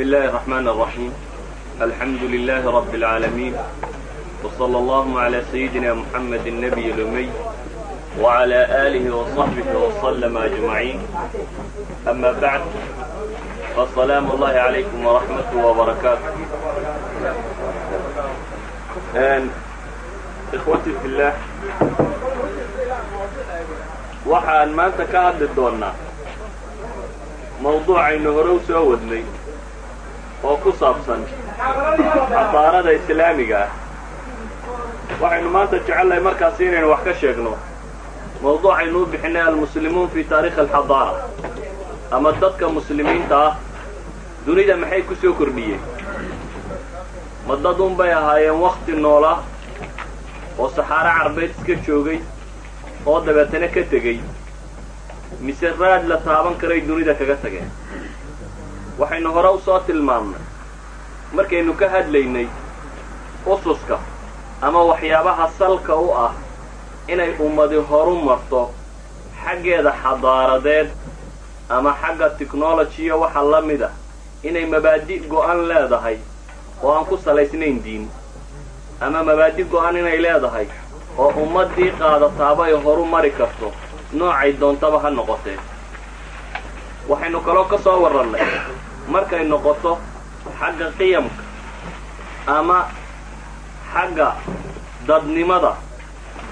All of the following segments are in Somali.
بسم الله الرحمن الرحيم الحمد لله رب العالمين وصلى اللهم على سيدنا محمد النبي الأمي وعلى آله وصحبه وسلم أجمعين أما بعد فالسلام الله عليكم ورحمته وبركاته آن إخوتي في الله waxaan maanta ka hadli doonnaa mawduucaynu hore u soo wadnay oo ku saabsan xadaarada islaamiga ah. Waxaynu maanta jecelnahay markaasi inaynu wax ka sheegno mawduucaynu u bixinay almuslimuun fi taarikhi alxadaara. Ama dadka muslimiinta ah dunida maxay ku soo kordhiyeen ma dad unbay ahaayeen wakti noola oo saxaaro carbeed iska joogay oo dabeetana ka tegey. Mise raad la taaban karay dunida kaga tageen waxaynu hore u soo tilmaamnay. Markaynu ka hadlaynay ususka ama waxyaabaha salka u ah inay ummadi horu marto xaggeeda xadaaradeed ama xagga technolojiya waxa la mid ah inay mabaadi' go'an leedahay oo aan ku salaysnayn diin ama mabaadi' go'an inay leedahay oo ummaddii qaadataaba ay horu mari karto noocay doontaba ha noqotee. Waxaynu kaloo ka soo warrannay markay noqoto xagga qiyamka ama xagga dadnimada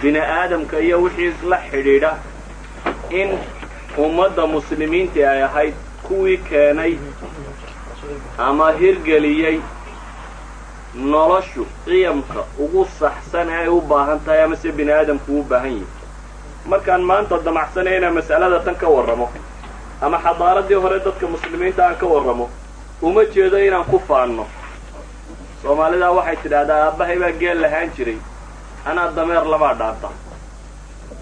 bini aadamka iyo wixii la xidhiidha in ummadda muslimiintii ay ahayd kuwii keenay ama hirgeliyey noloshu qiyamka ugu saxsan ee ay u baahan tahay ama se bini aadamku u baahan yihi markaan maanta damacsanay inaan mas'alada tan ka warramo ama xadaaradii hore dadka muslimiinta aan ka warramo uma jeedo inaan ku faanno. Soomaalidaa waxay tidhaahdaa aabbahay baa geel lahaan jiray anaa dameer labaa dhaanta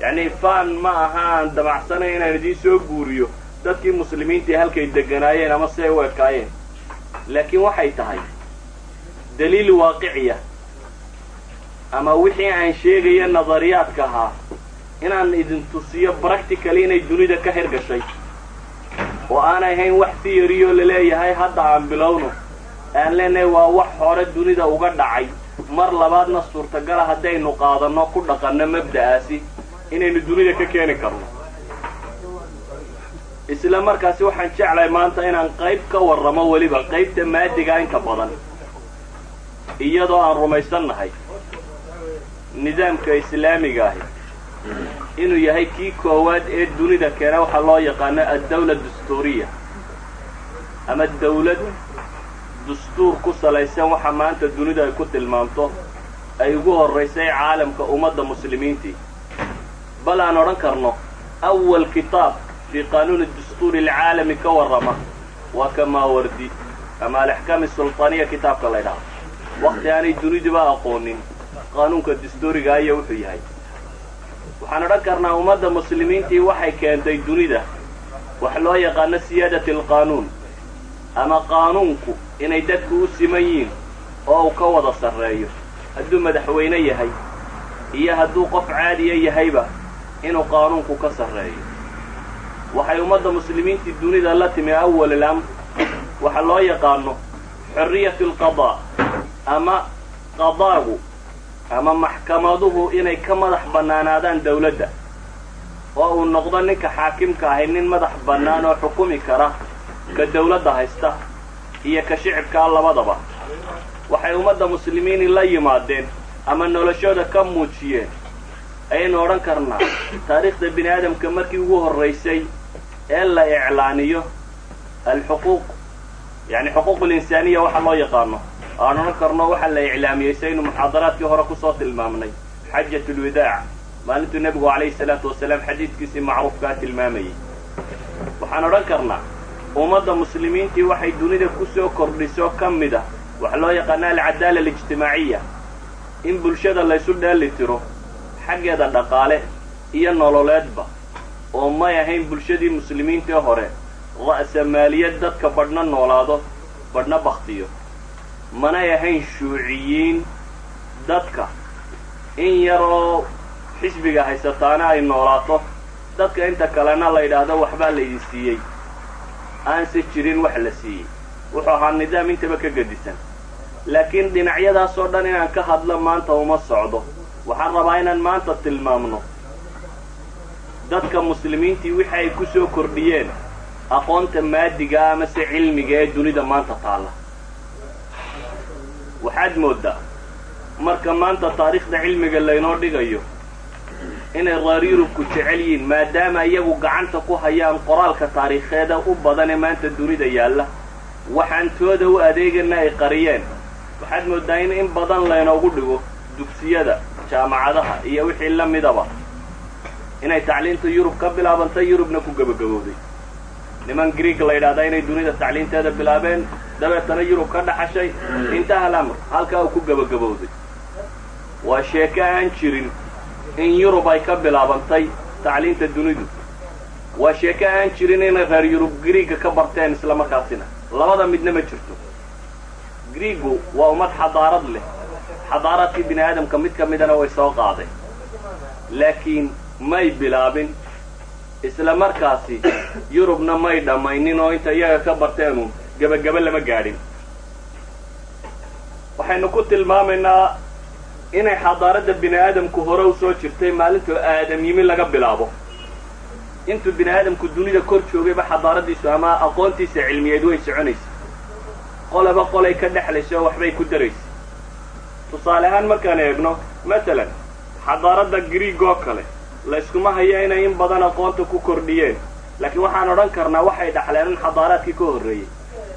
yacnii faan ma aha aan damacsanay inaan idiin soo guuriyo dadkii muslimiintii halkay degganaayeen ama si ay u ekaayeen laakiin waxay tahay daliil waaqiciya ama wixii aan sheegaya nadariyaadka ahaa inaan idin tusiyo practically inay dunida ka hirgashay oo aanay ahayn wax theoryoo la leeyahay hadda aan bilowno. Aan leenahay waa wax hore dunida uga dhacay. Mar labaadna suurtagala haddaynu qaadanno ku dhaqanno mabda'aasi inaynu dunida ka keeni karno. Isla markaasi waxaan jeclahay maanta inaan qayb ka warramo weliba qaybta maadiga inta badan iyadoo aan rumaysannahay. Nidaamka islaamiga ahi inuu yahay kii koowaad ee dunida keena waxaa loo yaqaano addawla dastuuriya ama dawlad dastuur ku salaysan waxa maanta dunidu ay ku tilmaamto ay ugu horraysay caalamka ummadda muslimiintii. Bal aan odhan karno awal kitaab fii qaanuuni dastuuri alcaalami ka warrama waa ka maawardi ama alaxkaami sultaaniya kitaabka la ydhaha wakti aanay duniduba aqoonin qaanuunka dastuuriga aya wuxuu yahay waxaan odhan karnaa ummadda muslimiintii waxay keentay dunida. wax loo yaqaano siyaadat alqaanuun. ama qaanuunku inay dadku u siman yihiin oo uu ka wada sarreeyo. hadduu madaxweyne yahay iyo hadduu qof caadiya yahayba inuu qaanuunku ka sarreeyo. waxay ummadda muslimiintii dunida la timi awal ilamr waxa loo yaqaano xorriyat alqadaa ama qadaagu ama maxkamaduhu inay ka madax bannaanaadaan dawladda oo uu noqdo ninka xaakimka ahay nin madax bannaan oo xukumi kara ka dawladda haysta iyo ka shicibkaa labadaba. Waxay ummadda muslimiini la yimaadeen ama noloshooda ka muujiyeen. Ayaynu odhan karnaa taariikhda bini aadamka markii ugu horraysay ee la iclaaniyo alxuquuq yacni xuquuq alinsaaniya waxa loo yaqaano aan odhan karno waxaa la iclaamiyey saynu muxaadaraadkii hore ku soo tilmaamnay. Xajat ulwadaac maalintuu nebigu calayhi salaatu wasalaam xadiidkiisii macruufkaa tilmaamayey. Waxaan odhan karnaa ummadda muslimiintii waxay dunida ku soo kordhiso ka mid ah waxa loo yaqaana alcadaala alijtimaaciya. In bulshada laysu dheeli tiro xaggeeda dhaqaale iyo nololeedba. Oo may ahayn bulshadii muslimiintii hore ra'sa maaliyad dadka badhna noolaado badhna baktiyo manay ahayn shuuciyiin dadka. In yaroo xisbiga haysataana ay noolaato dadka inta kalena la yidhaahdo waxbaa laydin siiyey. Aanse jirin wax la siiyey. Wuxuu ahaa nidaam intaba ka gedisan. Laakiin dhinacyadaasoo dhan inaan ka hadlo maanta uma socdo. Waxaan rabaa inaan maanta tilmaamno. Dadka muslimiintii wixi ay ku soo kordhiyeen aqoonta maadiga amase cilmiga ee dunida maanta taalla waxaad mooddaa marka maanta taariikhda cilmiga laynoo dhigayo inay reer yurubku jecel yihiin maadaama iyagu gacanta ku hayaan qoraalka taariikheeda u badan ee maanta dunida yaalla. Waxaan tooda u adeegana ay qariyeen waxaad mooddaa in in badan laynoogu dhigo dugsiyada jaamacadaha iyo wixii la midaba. Inay tacliinta yurub ka bilaabantay yurubna ku gebagabowday niman greeg la yidhahdaa inay dunida tacliinteeda bilaabeen dabeetana yurub ka dhaxashay. Intaha lamr halkaa uu ku gebagabowday waa sheeko aan jirin in yurub ay ka bilaabantay tacliinta dunidu. Waa sheeko aan jirin inay reer yurub griega ka barteen islamarkaasina labada midna ma jirto. Griigu waa ummad xadaarad leh. Xadaaraadkii bini aadamka mid ka midana way soo qaadeen laakiin may bilaabin isla markaasi yurubna may dhammaynin oo inta iyaga ka barteenu gebagaba lama gaadhin. Waxaynu ku tilmaamaynaa inay xadaaradda bini aadamku hore u soo jirtay maalintuu aadam yimi laga bilaabo. Intuu bini aadamku dunida kor joogayba xadaaradiisu ama aqoontiisa cilmiyeed way soconaysa. Qolaba qolay ka dhexlaysa waxbay ku daraysa. Tusaale ahaan markaan eegno matalan xadaaradda griig oo kale layskuma hayo inay in badan aqoonta ku kordhiyeen. Laakiin waxaan odhan karnaa waxay dhaxleen in xadaaraadkii ka horreeyey.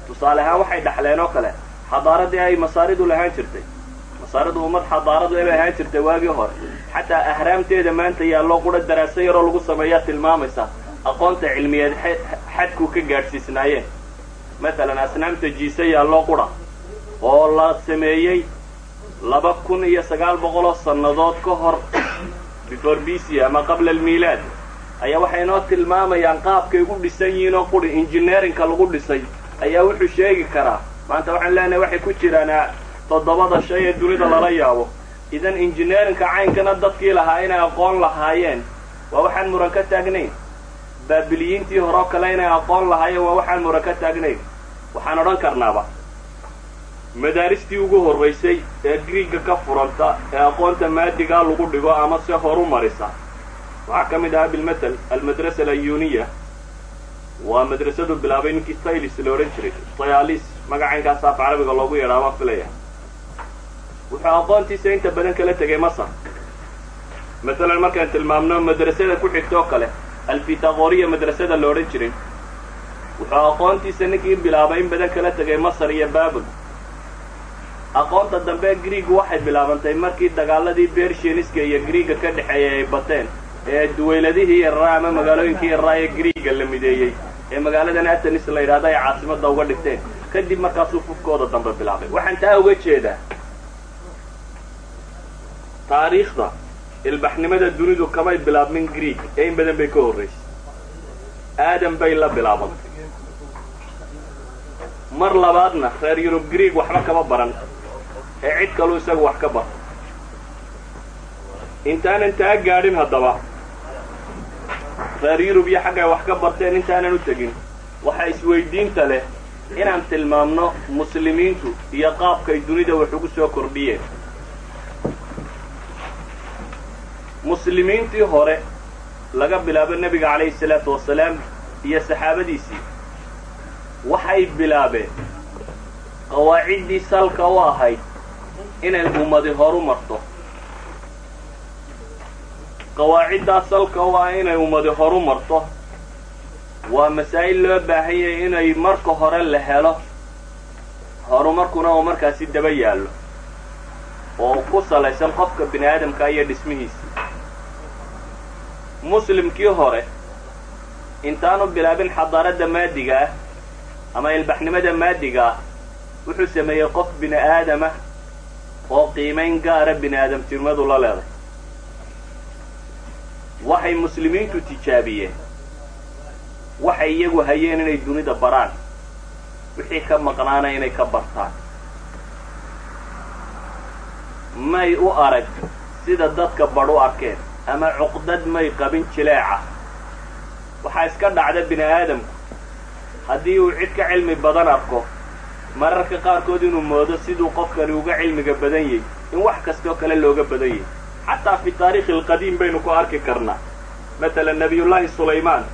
Tusaale ahaan waxay dhaxleen oo kale xadaaraddii ay masaaridu lahaan jirtay. Masaaridu ummad xadaaradu inay ahaan jirtay waagii hore. Xataa ahraamteeda maanta yaalloo qura daraaso yaroo lagu sameeyaa tilmaamaysa. Aqoonta cilmiyeed xadkuu ka gaadhsiisnaayeen. Matalan asnaamta jiise yaalloo qura oo la sameeyey laba kun iyo sagaal boqoloo sannadood ka hor before b c ama qabla almiilaad ayaa waxay inoo tilmaamayaan qaabkay ugu dhisan yihiin oo quri engineerinka lagu dhisay. Ayaa wuxuu sheegi karaa maanta waxaan leenahay waxay ku jiraan toddobada shay ee dunida lala yaabo. Idan engineerinka caynkana dadkii lahaa inay aqoon lahaayeen waa waxaan muran ka taagnayn. Baabiliyiintii horeo kale inay aqoon lahaayeen waa waxaan muran ka taagnayn. Waxaan odhan karnaaba madaaristii ugu horraysay ee griiga ka furanta ee aqoonta maadigaa lagu dhigo ama se horu marisa waxaa ka mid ahaa bilmatal almadrasa alayuniya waa madrasadu bilaabay ninkii stylis la odhan jiray stayalis magacaynkaas af carabiga loogu yeedhaa ma filaya. Wuxuu aqoontiisa inta badan kala tegay masar. Masalan markaan tilmaamno madrasada ku xigtoo kale alfitaqoriya madrasada la odhan jiray. Wuxuu aqoontiisa ninkii bilaabay in badan kala tegay masar iyo babul aqoonta dambe griigu waxay bilaabantay markii dagaaladii bersheniska iyo griiga ka dhexeeyay ay bateen ee duwayladihii yaraa ama magaalooyinkii yaraa ee griiga la mideeyey ee magaaladan atenis la yidhahda ay caasimada uga dhigteen. Kadib markaasuu fufkooda dambe bilaabay. Waxaan taa uga jeedaa taariikhda ilbaxnimada dunidu kamay bilaabmin griig ee in badan bay ka horraysay aadam bay la bilaabantay mar labaadna reer yurub griig waxba kama baran ee cid kaluu isagu wax ka barta intaanan taa gaadhin haddaba. Reer yurub iyo xaggay wax ka barteen intaanan u tegin. Waxaa isweydiinta leh inaan tilmaamno muslimiintu iyo qaabkay dunida wax ugu soo kordhiyeen. Muslimiintii hore laga bilaabo nebiga calayhi salaatu wasalaam iyo saxaabadiisii. Waxay bilaabeen. Qawaaciddii salka u ahayd inay ummadi horu marto. Qawaaciddaa salka u ah inay ummadi horu marto waa masaa'il loo baahan yahay inay marka hore la helo horumarkuna uu markaasi daba yaallo oo ku salaysan qofka bini aadamka iyo dhismihiisa. Muslimkii hore intaanu bilaabin xadaaradda maadiga ah ama ilbaxnimada maadiga ah wuxuu sameeyey qof bini aadamah oo qiimayn gaara bini aadamtinimadu la leeday. Waxay muslimiintu tijaabiyeen. Waxay iyagu hayeen inay dunida baraan. Wixii ka maqnaana inay ka bartaan. May u arag sida dadka badh u arkeen ama cuqdad may qabin jileeca. Waxaa iska dhacda bini aadamku haddii uu cid ka cilmi badan arko mararka qaarkood inuu moodo siduu qofkani uga cilmiga badan yahy in wax kastoo kale looga badan yahy xataa fi taariikhi alqadiim baynu ku arki karnaa. Matala nabiyullaahi sulaymaan.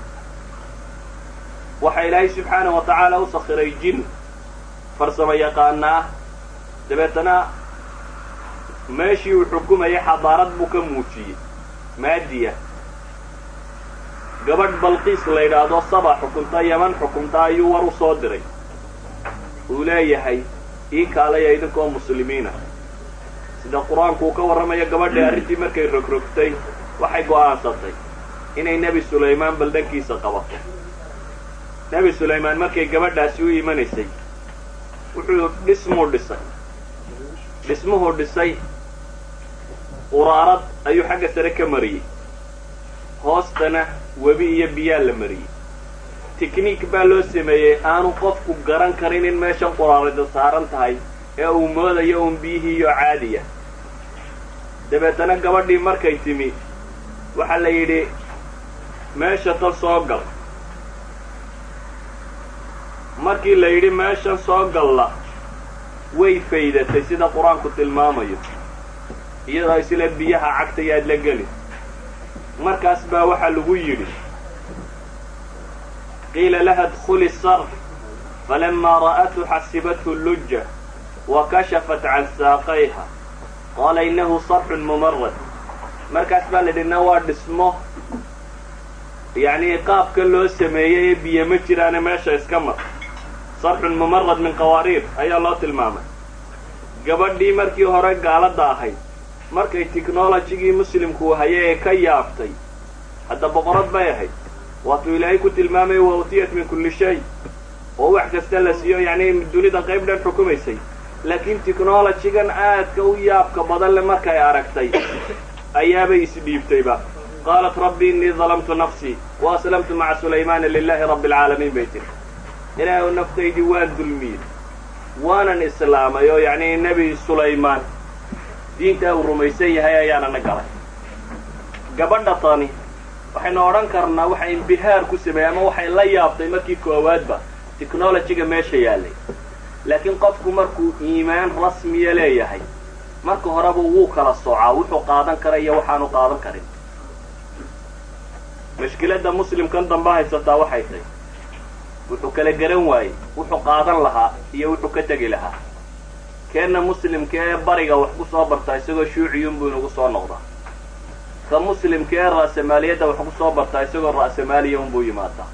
Waxaa ilaahay subxaana wa tacaala u sakhiray jin farsamo yaqaana ah dabeetana meeshii uu xukumayay xadaarad buu ka muujiyey. Maadiya gabadh balqiis la yidhaahdo saba xukunta yaman xukunta ayuu war u soo diray uu leeyahay ii kaalaya idinkoo muslimiina. Sida qur'aanku uu ka warramayo gabadhii arrintii markay rogrogtay waxay go'aansatay inay nebi sulaymaan baldhankiisa qabato. Nebi sulaymaan markay gabadhaasi u imanaysay wuxuu dhismuu dhisay. Dhismuhuu dhisay. Quraarad ayuu xagga sare ka mariyey. Hoostana webi iyo biyaa la mariyey tikniik baa loo sameeyey. Aanu qofku garan karin in meeshan quraarada saaran tahay ee uu moodayo uun biyihiiyo caadiya. Dabeetana gabadhii markay timi waxaa la yidhi meesha ta soo gal. Markii la yidhi meeshan soo galla way faydatay sida qur'aanku tilmaamayo. Iyadoo isla biyaha cagtayaad la geli markaas baa waxaa lagu yidhi laha dkhuli sarf falamaa ra'athu xasibathu luja wa kashafat can saaqayha qaala innahu sarxun mumarad markaas baa la yidhi na waa dhismo yacnii qaabka loo sameeyey ee biyo ma jiraane meesha iska mar sarxun mumarad min qawaariir ayaa loo tilmaamay gabadhii markii hore gaaladda ahayd markay technologigii muslimku haye ee ka yaabtay hadda boqorad bay ahayd waatuu ilaahay ku tilmaamaya wa utiyat min kulli shay oo wax kasta la siiyo yacnii dunida qayb dhan xukumaysay laakiin technologigan aadka u yaabka badan le markay aragtay ayaabay isdhiibtayba qaalat rabbi innii dalamtu nafsii wa aslamtu maca sulaymaana lilahi rabbi alcaalamiin bay tiri ilaahu naftaydii waan dulmiyey waanan islaamay oo yacnii nebi sulaymaan diintaa uu rumaysan yahay ayaanana galay gabadha tani waxaynu odhan karnaa waxay imbihaar ku sameeyey ama waxay la yaabtay markii koowaadba technologiga meesha yaallay laakiin qofku markuu iimaan rasmiya leeyahay marka horeba wuu kala soocaa wuxuu qaadan kara iyo waxaanu qaadan karin. Mashkiladda muslimkan dambe haysataa waxay tahy wuxuu kala garan waayey wuxuu qaadan lahaa iyo wuxuu ka tegi lahaa. Keenna muslimka ee bariga wax ku soo bartaa isagoo shuuciyunbuu inagu soo noqdaa ka muslimka ee ra'samaaliyadda wax ku soo bartaa isagoo ra'samaaliya unbuu yimaadaa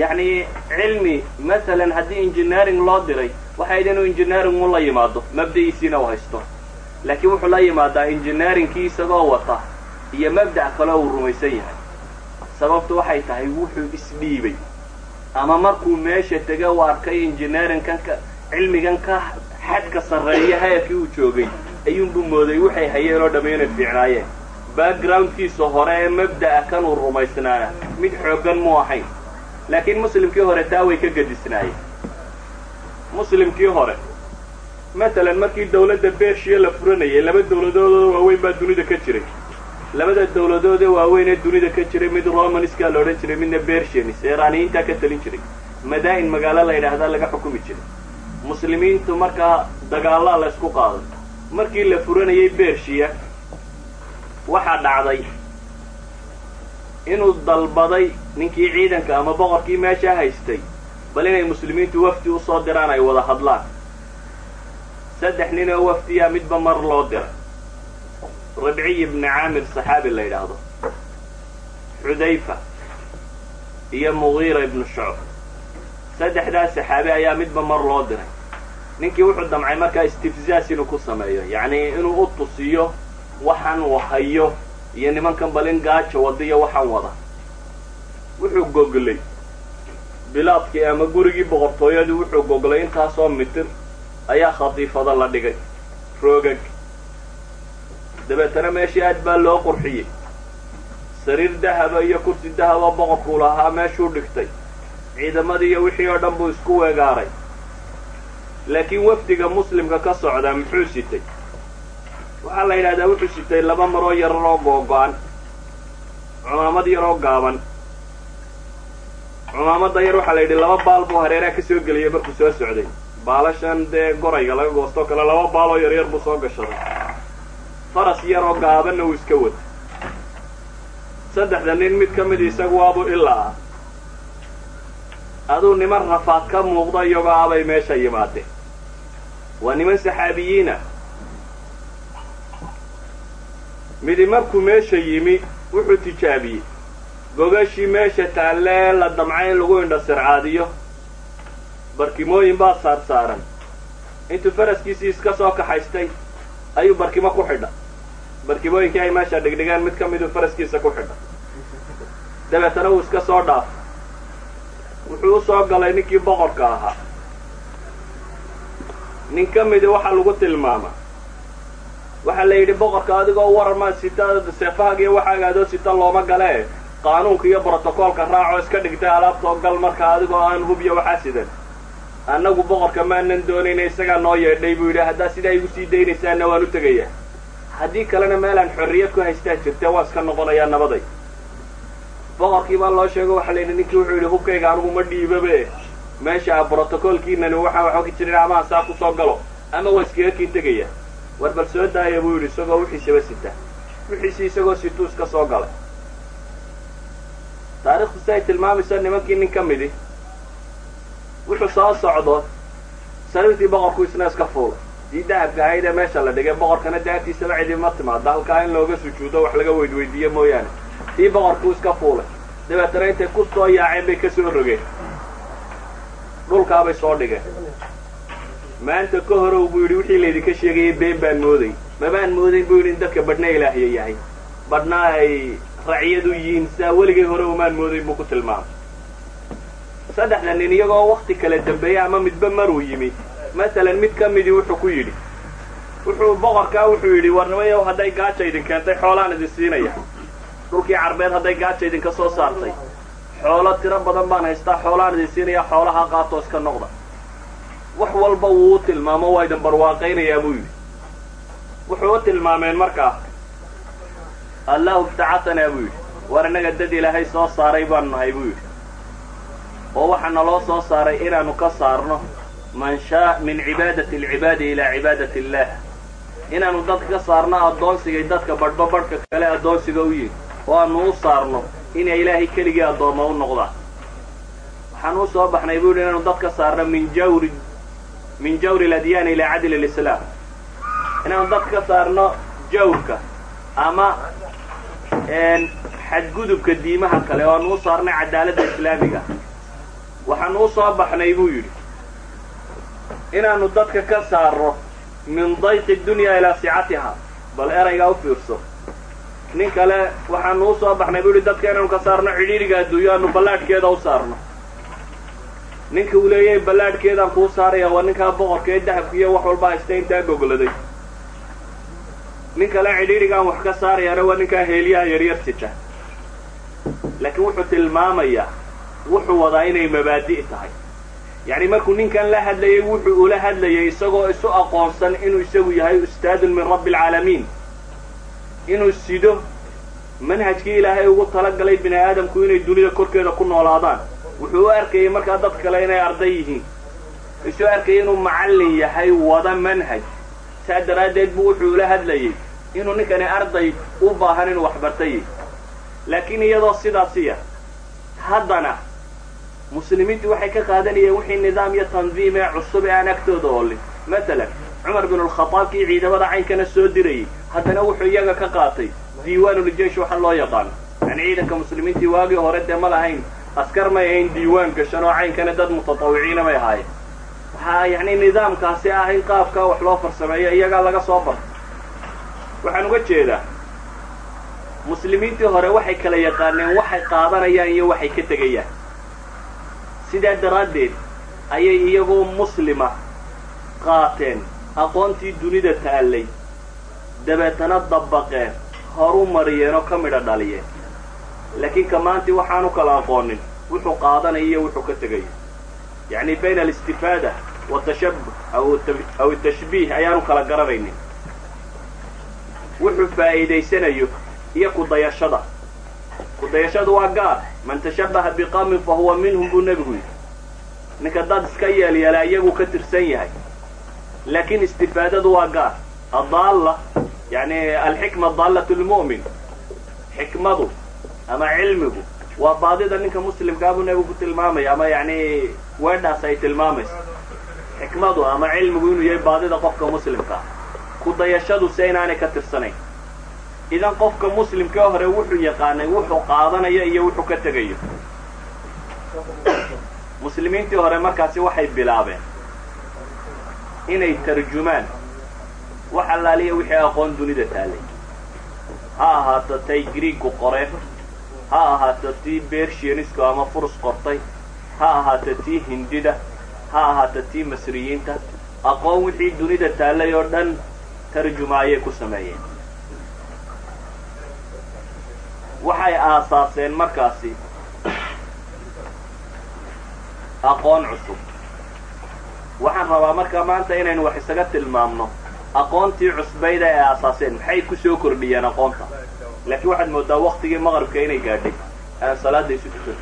yacni cilmi masalan haddii engineering loo diray waxay idhi inuu engineering un la yimaado mabda'iisiina u haysto. Laakiin wuxuu la yimaadaa engineeringkii isagoo wata iyo mabdac kale uu rumaysan yahay. Sababtu waxay tahay wuxuu isdhiibay. Ama markuu meesha tege u arkay engineeringkan ka cilmigan ka xadka sarreeya heerkii uu joogay ayuunbuu mooday waxay hayeen oo dhamma inay fiicnaayeen backgroundkiisa hore ee mabda'a kan uu rumaysnaana mid xooggan mu ahayn laakiin muslimkii hore taa way ka gedisnaayeen muslimkii hore matalan markii dawladda bershiya la furanayay laba dawladoodoo waaweyn baa dunida ka jiray. Labada dawladood ee waaweyn ee dunida ka jiray mid romaniskaa la odhan jiray midna bershianis eraaniyiintaa ka talin jiray. Madaa'in magaalo la yidhaahdaa laga xukumi jiray. Muslimiintu markaa dagaallaa la ysku qaaday. Markii la furanayay bershiya waxaa dhacday inuu dalbaday ninkii ciidanka ama boqorkii meesha haystay bal inay muslimiintu wafdi u soo diraan ay wada hadlaan. Saddex nin oo wafdiyaa midba mar loo diray rabciy ibni caamir saxaabi la yidhaahdo. Xudayfa iyo mugiira ibnu shucb. Saddexdaas saxaabi ayaa midba mar loo diray. Ninkii wuxuu damcay markaa istifzaas inuu ku sameeyo yacnii inuu u tusiyo waxaan wahayo iyo nimankan balin gaaja wada iyo waxaan wada wuxuu goglay bilaadkii ama gurigii boqortooyadii wuxuu goglay intaasoo mitir ayaa khatiifado la dhigay. Roogag. Dabeetana meeshii aad baa loo qurxiyey. Sariir dahaba iyo kursi dahaba boqorkuu lahaa meeshuu dhigtay. Ciidamadii iyo wixii oo dhan buu isku weegaaray. Laakiin wafdiga muslimka ka socdaa muxuu sitay waxaa la yidhahdaa wuxuu sitay laba maroo yararoo googo-an cumaamad yaroo gaaban. Cumaamadda yar waxaa la yidhi laba baal buu hareeraha ka soo geliyay markuu soo socday. Baalashan dee gorayga laga goostoo kale laba baaloo yaryar buu soo gashaday. Faras yaroo gaabanna uu iska wata saddexda nin mid ka mid isagu waabuu ilaa aduu niman rafaad ka muuqda iyagoo abay meesha yimaadeen waa niman saxaabiyiina midi markuu meesha yimi wuxuu tijaabiyey. Gogashii meesha taallee la damcay in lagu indhasircaadiyo barkimooyin baa saar saaran. Intuu faraskiisii iska soo kaxaystay ayuu barkimo ku xidha. Barkimooyinkii ay meesha dhigdhigaan mid ka miduu faraskiisa ku xidha. Dabeetana uu iska soo dhaafay wuxuu u soo galay ninkii boqorka ahaa. Nin ka midi waxaa lagu tilmaama waxaa la yidhi boqorka adigoo warama sita seefahaaga iyo waxaagaadoo sita looma galee qaanuunka iyo brotocoolka raacoo iska dhigtay alaabtoo gal markaa adigoo aan hubya waxaa sidan. Annagu boqorka maanan doonayna isagaa noo yeedhay buu yidhi haddaa sidaa igu sii daynaysaana waan u tegayaa. Haddii kalena meelaan xorriyad ku haystaa jirtee waan iska noqonayaa nabaday. Boqorkii baa loo sheego waxaa la yidhi ninkii wuxuu yidhi hubkayga anigu ma dhiibabe. Meesha brotocoolkiinani waxaan waxba ka jirin ama saa ku soo galo ama waa iskaga kii tegaya war bal soo daaya buu yidhi isagoo wixiisaba sita. Wixiisii isagoo situu iska soo galay. Taarikhdu si ay tilmaamayso nimankii nin ka midi. Wuxuu soo socdo sariirtii boqorku isna iska fuulay. Dii dahabka ahayd ee meesha la dhigay boqorkana daagtiisaba cidima timaada halkaa in looga sujuudo wax laga weydweydiiyo mooyaane. Dii boqorkuu iska fuulay. Dabeetana intay ku soo yaaceen bay ka soo rogeen. Dhulkaabay soo dhigeen maanta ka horow buu yidhi wixii laydinka sheegayay been baan mooday mabaan moodayn buu yidhi in dadka badhna ilaahya yahay badhna ay raciyadu yihiin sidaa weligay hore umaan moodayn buu ku tilmaamay saddexda nin iyagoo wakti kala dambeeyey ama midba maruu yimi masalan mid ka midii wuxuu ku yidhi wuxuu boqorkaa wuxuu yidhi warnimayow hadday gaaja idin keentay xoolaan idin siinaya. Dhulkii carbeed hadday gaaja idinka soo saartay. Xoolo tiro badan baan haystaa xoolaan idin siinaya xoolaha qaatoo iska noqda wax walba wuu tilmaamo waa idin barwaaqaynayaa buu yidhi. Wuxuu u tilmaameen markaa allahu ibtacatanaa buu yidhi. War innaga dad ilaahay soo saaray baanu nahay buu yidhi. Oo waxaa naloo soo saaray inaanu ka saarno man shaa min cibaadati alcibaadi ilaa cibaadati illaah inaanu dadka ka saarno addoonsigay dadka badhba badhka kale addoonsiga u yihiin oo aanu u saarno inay ilaahay keligii addoomma u noqdaan. Waxaan u soo baxnay buu yidhi inaanu dad ka saarno min jawri min jawri aladyaani ilaa cadli alislaam inaanu dad ka saarno jawrka ama xadgudubka diimaha kale oo aanu u saarnay cadaaladda islaamiga. Waxaanu u soo baxnay buu yidhi inaanu dadka ka saarno min dayqi dunya ilaa sicatiha bal eraygaa u fiirso. Nin kale waxaanu u soo baxnay buu yidhi dadka inaanu ka saarno cidhiiriga adduunyo aanu ballaadhkeeda u saarno ninka uu leeyahay ballaadhkeedaan kuu saaraya waa ninkaa boqorka ee dahabka iyo wax walba haysta intaa gogoladay nin kale cidhiirigaan wax ka saarayaana waa ninkaa heeliyaha yaryar sita laakiin wuxuu tilmaamayaa wuxuu wadaa inay mabaadi' tahay. Yacni markuu ninkan la hadlayay wuxuu ula hadlayay isagoo isu aqoonsan inuu isagu yahay ustaadun min rabbi alcaalamiin inuu sido manhajkii ilaahay ugu talagalay bini aadamku inay dunida korkeeda ku noolaadaan wuxuu u arkayay markaa dad kale inay arday yihiin. Isuu arkayay inuu macallin yahay wada manhaj. Saa daraaddeed buu wuxuu ula hadlayay inuu ninkani arday u baahan inuu waxbartay. Laakiin iyadoo sidaasiya haddana muslimiintu waxay ka qaadanayeen wixii nidaam iyo tandiim ee cusub ee aan agtooda oolin. Masalan cumar bin alkhataab kii ciidamada caynkana soo dirayay haddana wuxuu iyaga ka qaatay diiwaanuljeesh waxa loo yaqaano yani ciidanka muslimiintii waagii hore dee ma lahayn askar may ahayn diiwaan gashan oo caynkana dad mutatawiciina may ahaayeen waxaa yani nidaamkaasi ah in qaabkaa wax loo farsameeyo iyagaa laga soo barto. Waxaan uga jeedaa muslimiintii hore waxay kala yaqaaneen waxay qaadanayaan iyo waxay ka tegayaan. Sidaa daraaddeed ayay iyagoo muslima qaateen aqoontii dunida taallay dabeetana dabaqeen horu mariyeen oo ka midha dhaliyeen laakiin ka maantii waxaanu kala aqoonin. Wuxuu qaadanaya iyo wuxuu ka tegayo yacni bayna alistifaada watashabuh aw atashbiih ayaanu kala garanaynin wuxuu faa'iidaysanayo iyo kudayashada. Kudayashadu waa gaar. Man tashabbaha biqawmin fa huwa minhum buu nebigu yidhi. Ninka dad iska yeelyeela iyagu ka tirsan yahay. Laakiin istifaadadu waa gaar. Addaalla yani alxikma daallat lmu'min. Xikmadu ama cilmigu. Waa baadida ninka muslimkaa buu nebigu ku tilmaamaya ama yani weedhaas ay tilmaamayso xikmadu ama cilmigu inuu yahay baadida qofka muslimkaa ku dayashadu se inaanay ka tirsanayn. Idan qofka muslimkee hore wuxuu yaqaanay wuxuu qaadanayo iyo wuxuu ka tegayo. Muslimiintii hore markaasi waxay bilaabeen inay tarjumaan. Wax allaaliya wixii aqoon dunida taallay ha ahaato tay griigu qoreen ha ahaato tii bershianisku ama furus qortay. Ha ahaato tii hindida. Ha ahaato tii masriyiinta. Aqoon wixii dunida taallay oo dhan tarjuma ayay ku sameeyeen. Waxay aasaaseen markaasi aqoon cusub. Waxaan rabaa marka maanta inaynu wax isaga tilmaamno. Aqoontii cusbayda ay aasaaseen. Maxay ku soo kordhiyeen aqoonta laakiin waxaad moodaa waktigii maqribka inay gaadhay. Aan salaada isu tukan.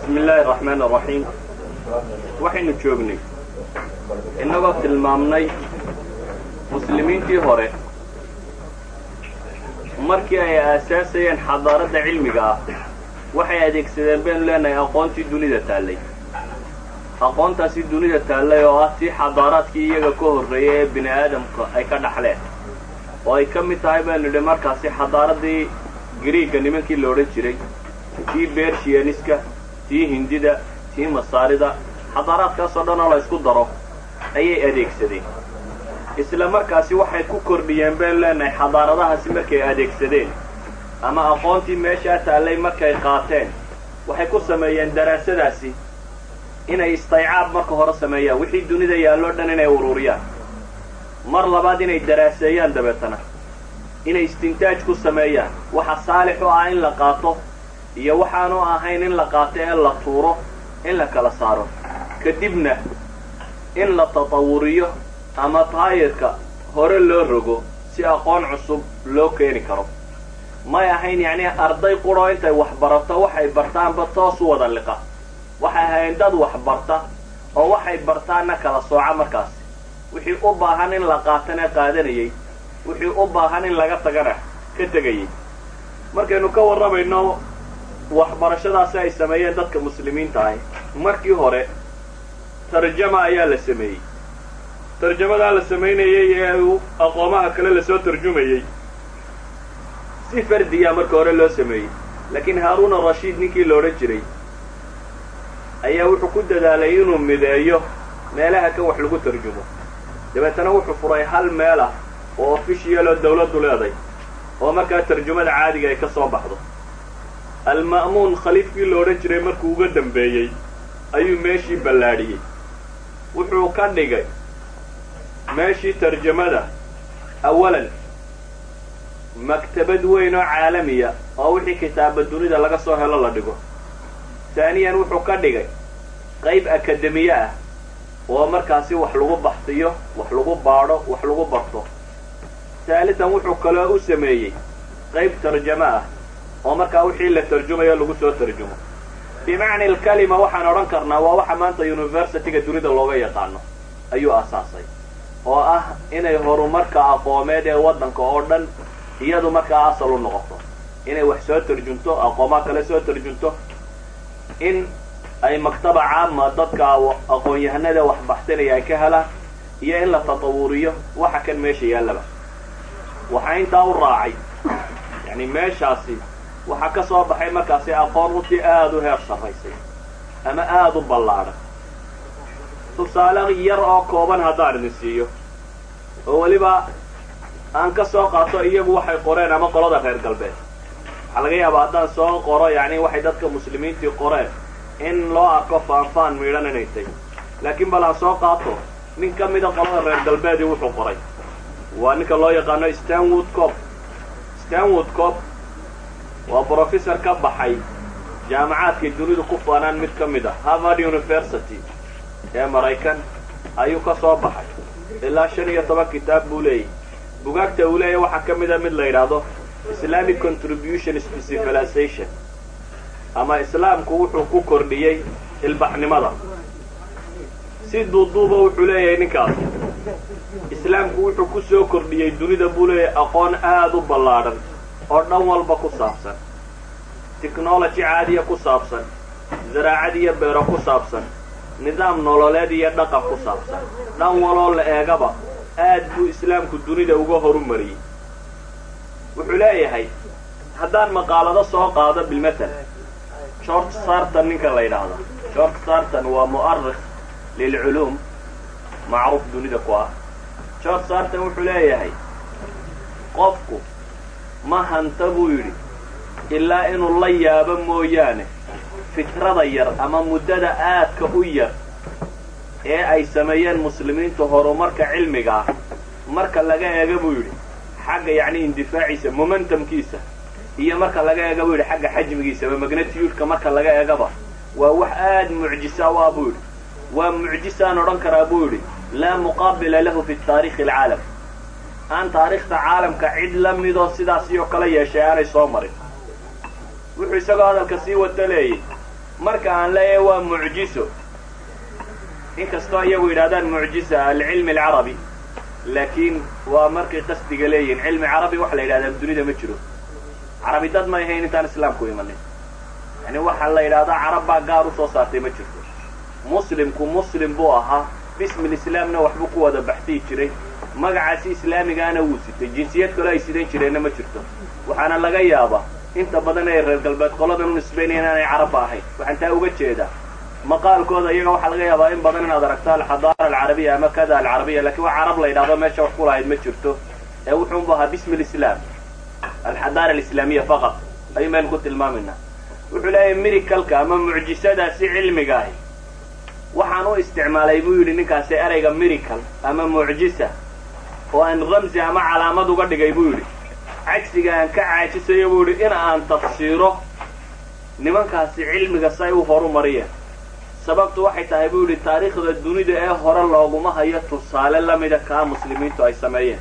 Bismi illaahi araxmaan araxiim waxaynu joognay. Innagoo tilmaamnay muslimiintii hore markii ay aasaasayeen xadaaradda cilmiga ah waxay adeegsadeen baynu leenahay aqoontii dunida taallay. Aqoontaasi dunida taallay oo ah tii xadaaraadkii iyaga ka horreeyay ee bini aadamka ay ka dhaxleen oo ay ka mid tahay baynu nidhi markaasi xadaaradii griiga nimankii la odhan jiray tii bershianiska tii hindida tii masaarida. Xadaaraadkaasoo dhan oo la ysku daro ayay adeegsadeen isla markaasi waxay ku kordhiyeen baynu leenahay xadaaradahaasi markay adeegsadeen. Ama aqoontii meeshaa taallay markay qaateen. Waxay ku sameeyeen daraasadaasi inay istaycaab marka hore sameeyaan. Wixii dunida yaalloo dhan inay ururiyaan. Mar labaad inay daraaseeyaan dabeetana. Inay istintaaj ku sameeyaan. Waxa saalix u ah in la qaato iyo waxaanu ahayn in la qaato ee la tuuro in la kala saaro. Kadibna in la tatawuriyo ama taayirka hore loo rogo si aqoon cusub loo keeni karo. May ahayn yacni arday quroo intay wax barato waxay bartaanba toos u wada liqa. Waxay ahayn dad wax barta oo waxay bartaanna kala sooca markaas. Wixii u baahan in la qaatana qaadanayay. Wixii u baahan in laga tagana ka tegayay. Markaynu ka warramayno waxbarashadaasi ay sameeyeen dadka muslimiinta ahi markii hore tarjama ayaa la sameeyey tarjamadaa la samaynayey ee uu aqoomaha kale la soo tarjumayey si fardiya marka hore loo sameeyey laakiin haaruun arashiid ninkii la odhan jiray ayaa wuxuu ku dadaalay inuu mideeyo meelaha kan wax lagu tarjumo. Dabeetana wuxuu furay hal meel ah oo official oo dawladdu leeday oo markaa tarjumada caadiga ay ka soo baxdo. Alma'muun khaliifkii la odhan jiray markuu uga dambeeyey ayuu meeshii ballaadhiyey. Wuxuu ka dhigay meeshii tarjamada awalan maktabad weyn oo caalamiya oo wixii kitaaba dunida laga soo helo la dhigo. Taaniyan wuxuu ka dhigay qayb akademiye ah oo markaasi wax lagu baxsiyo wax lagu baadho wax lagu barto. Taalitan wuxuu kaloo u sameeyey qayb tarjamo ah oo markaa wixii la tarjumayo lagu soo tarjumo. Bimacni alkalima waxaan odhan karnaa waa waxa maanta universityga dunida looga yaqaano ayuu asaasay oo ah inay horumarka aqoomeed ee waddanka oo dhan iyadu markaa asal u noqoto. Inay wax soo tarjunto aqoomaa kale soo tarjunto in ay maktaba caama dadka aqoon-yahanada wax baxsanaya ay ka helaan iyo in la tatawuriyo waxa kan meesha yaallaba. Waxaa intaa u raacay yani meeshaasi waxaa ka soo baxay markaasi aqoon runtii aada u heer sarraysay ama aada u ballaadhan tusaale yar oo kooban haddaan idin siiyo. Oo weliba aan ka soo qaato iyagu waxay qoreen ama qolada reer galbeed. Waxaa laga yaabaa haddaan soo qoro yacni waxay dadka muslimiintii qoreen in loo arko faanfaan miidhan inay tay laakiin bal aan soo qaato nin ka mida qolada reer galbeedii wuxuu qoray. Waa ninka loo yaqaano stanwood cop stanwood cop waa brofessor ka baxay jaamacaadkay dunidu ku faanaan mid ka mid a harvard university ee maraykan ayuu ka soo baxay. Ilaa shan iyo toban kitaab buu leeyahy bugaagta uu leeyahy waxaa ka mid a mid la yidhaahdo islamic contributions to civilization ama islaamku wuxuu ku kordhiyey ilbaxnimada. Si duuduuba wuxuu leeyahay ninkaas. Islaamku wuxuu ku soo kordhiyey dunida buu leeyahay aqoon aada u ballaadhan oo dhan walba ku saabsan. Technology caadiya ku saabsan. Zaraacad iyo beero ku saabsan nidaam nololeed iyo dhaqan ku saabsan. Dhan waloo la eegaba aad buu islaamku dunida uga horumariyey. Wuxuu leeyahay haddaan maqaalado soo qaado bilmatal george sarton ninka la yidhaahdo. George sarton waa mu'arikh lilculuum macruuf dunida ku ah. George sarton wuxuu leeyahay qofku ma hanta buu yidhi ilaa inuu la yaabo mooyaane fikrada yar ama muddada aadka u yar ee ay sameeyeen muslimiintu horumarka cilmiga ah. Marka laga eega buu yidhi xagga yacni indifaaciisa momentumkiisa iyo marka laga eega buu yidhi xagga xajmigiisa ama magnatiyuudhka marka laga eegaba waa wax aada mucjisa u ah buu yidhi. Waa mucjisaan odhan karaa buu yidhi laa muqaabila lahu fi taariikhi alcaalam. Aan taariikhda caalamka cid la midoo sidaas iyo kale yeeshay aanay soo marin wuxuu isagoo hadalka sii wata leeyay. Marka aan leeyahay waa mucjiso. Inkastoo iyagu yidhahdaan mucjisa alcilmi alcarabi laakiin waa markay qasdiga leeyihiin cilmi carabi waxa la yidhahdaa dunida ma jiro. Carabi dad may ahayn intaan islaamku imanin yani waxa la yidhahdaa carab baa gaar u soo saartay ma jirto. Muslimku muslim buu ahaa. Bismil islaamna waxbuu ku wada baxsiyi jiray. Magacaasi islaamigaana wuu sitay. Jinsiyad kale ay sidan jireenna ma jirto. Waxaana laga yaabaa inta badan ee reer galbeed qoladan u nisbaynaya inaanay carabba ahayn waxaan taa uga jeedaa maqaalkooda iyaga waxaa laga yaabaa in badan inaad aragto alxadaara alcarabiya ama kada alcarabiya lakiin wax carab la yidhahdo meesha wax ku lahayd ma jirto. Ee wuxuunbu ahaa bismi lislaam alxadaara alislaamiya faqat. Ayuun baynu ku tilmaamayna wuxuu leeyahay miricalka ama mucjisadaasi cilmiga ahi. Waxaan u isticmaalay buu yidhi ninkaasi ereyga mirical ama mucjisa oo aan ramsi ama calaamad uga dhigay buu yidhi cagsiga aan ka caajisayo buu yidhi in aan tafsiiro. Nimankaasi cilmiga say u horu mariyeen sababtu waxay tahay buu yidhi taariikhda dunida ee hore looguma hayo tusaale lamida kaa muslimiintu ay sameeyeen.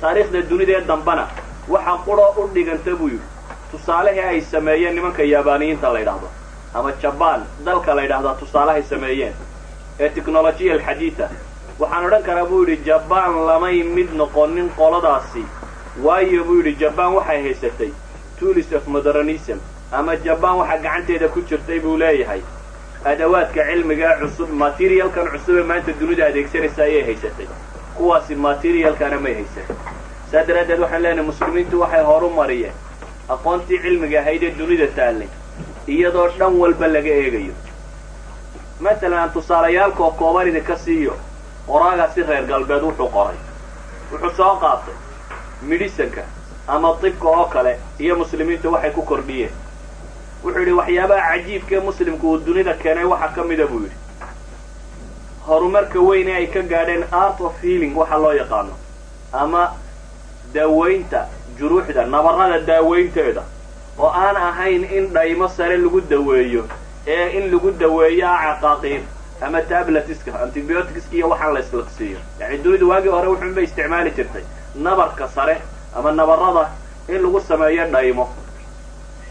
Taariikhda dunida ee dambana waxa quroo u dhiganta buu yidhi. Tusaalihii ay sameeyeen nimanka yaabaniyiinta la yidhaahdo ama jabaan dalka la yidhahdaa tusaalehay sameeyeen. Ee technolojiya alxadiida waxaan odhan karaa buu yidhi jabaan lamay mid noqonin qoladaasi waayo buu yidhi jabaan waxay haysatay tools of modernism ama jabaan waxaa gacanteeda ku jirtay buu leeyahay. Adawaadka cilmiga cusub materialkan cusub ee maanta dunida adeegsanaysa ayay haysatay. Kuwaasi materialkana may haysan saa daraaddeed waxaan leenahay muslimiintu waxay horu mariyeen. Aqoontii cilmiga ahayd ee dunida taallay iyadoo dhan walba laga eegayo. Masalan aan tusaalayaalkoo kooban idinka siiyo qoraagaasi reer galbeed wuxuu qoray. Wuxuu soo qaatay midhisanka ama tibka oo kale iyo muslimiintu waxay ku kordhiyeen. Wuxuu yidhi waxyaabaha cajiibkaee muslimku uu dunida keenay waxaa ka mida buu yidhi. Horumarka weyn ee ay ka gaadheen art of healing waxa loo yaqaano ama daaweynta juruuxda nabarrada daaweynteeda oo aan ahayn in dhaymo sare lagu daweeyo ee in lagu daweeyo caqaaqiir ama tabletiska antibioticska iyo waxaan la islaqsiiyo. Yani dunidu waagii hore wuxuun bay isticmaali jirtay nabarka sare ama nabarrada in lagu sameeyo dhaymo.